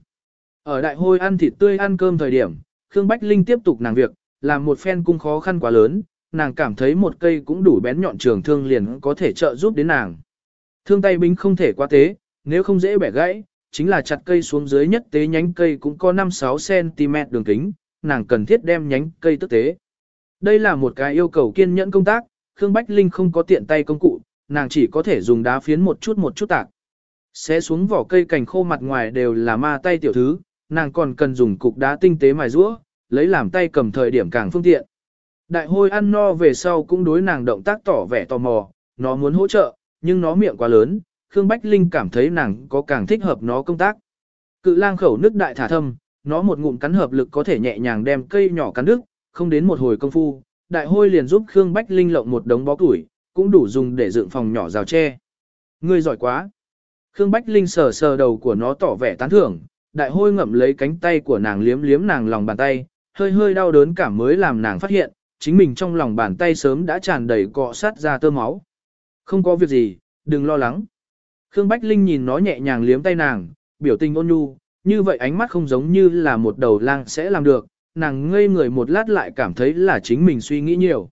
Ở đại hôi ăn thịt tươi ăn cơm thời điểm, Khương Bách Linh tiếp tục nàng việc, làm một phen cung khó khăn quá lớn, nàng cảm thấy một cây cũng đủ bén nhọn trường thương liền có thể trợ giúp đến nàng. Thương tay binh không thể quá tế, nếu không dễ bẻ gãy, chính là chặt cây xuống dưới nhất tế nhánh cây cũng có 5-6 cm đường kính, nàng cần thiết đem nhánh cây tức tế. Đây là một cái yêu cầu kiên nhẫn công tác, Khương Bách Linh không có tiện tay công cụ, nàng chỉ có thể dùng đá phiến một chút một chút tạc. Xé xuống vỏ cây cành khô mặt ngoài đều là ma tay tiểu thứ, nàng còn cần dùng cục đá tinh tế mài rũa, lấy làm tay cầm thời điểm càng phương tiện. Đại hôi ăn no về sau cũng đối nàng động tác tỏ vẻ tò mò, nó muốn hỗ trợ, nhưng nó miệng quá lớn, Khương Bách Linh cảm thấy nàng có càng thích hợp nó công tác. Cự lang khẩu nước đại thả thâm, nó một ngụm cắn hợp lực có thể nhẹ nhàng đem cây nhỏ cắn đứt, không đến một hồi công phu, đại hôi liền giúp Khương Bách Linh lộng một đống bó củi, cũng đủ dùng để dựng phòng nhỏ rào tre. Ngươi giỏi quá. Khương Bách Linh sờ sờ đầu của nó tỏ vẻ tán thưởng, đại hôi ngậm lấy cánh tay của nàng liếm liếm nàng lòng bàn tay, hơi hơi đau đớn cảm mới làm nàng phát hiện, chính mình trong lòng bàn tay sớm đã tràn đầy cọ sát ra tơ máu. Không có việc gì, đừng lo lắng. Khương Bách Linh nhìn nó nhẹ nhàng liếm tay nàng, biểu tình ôn nhu, như vậy ánh mắt không giống như là một đầu lang sẽ làm được, nàng ngây người một lát lại cảm thấy là chính mình suy nghĩ nhiều.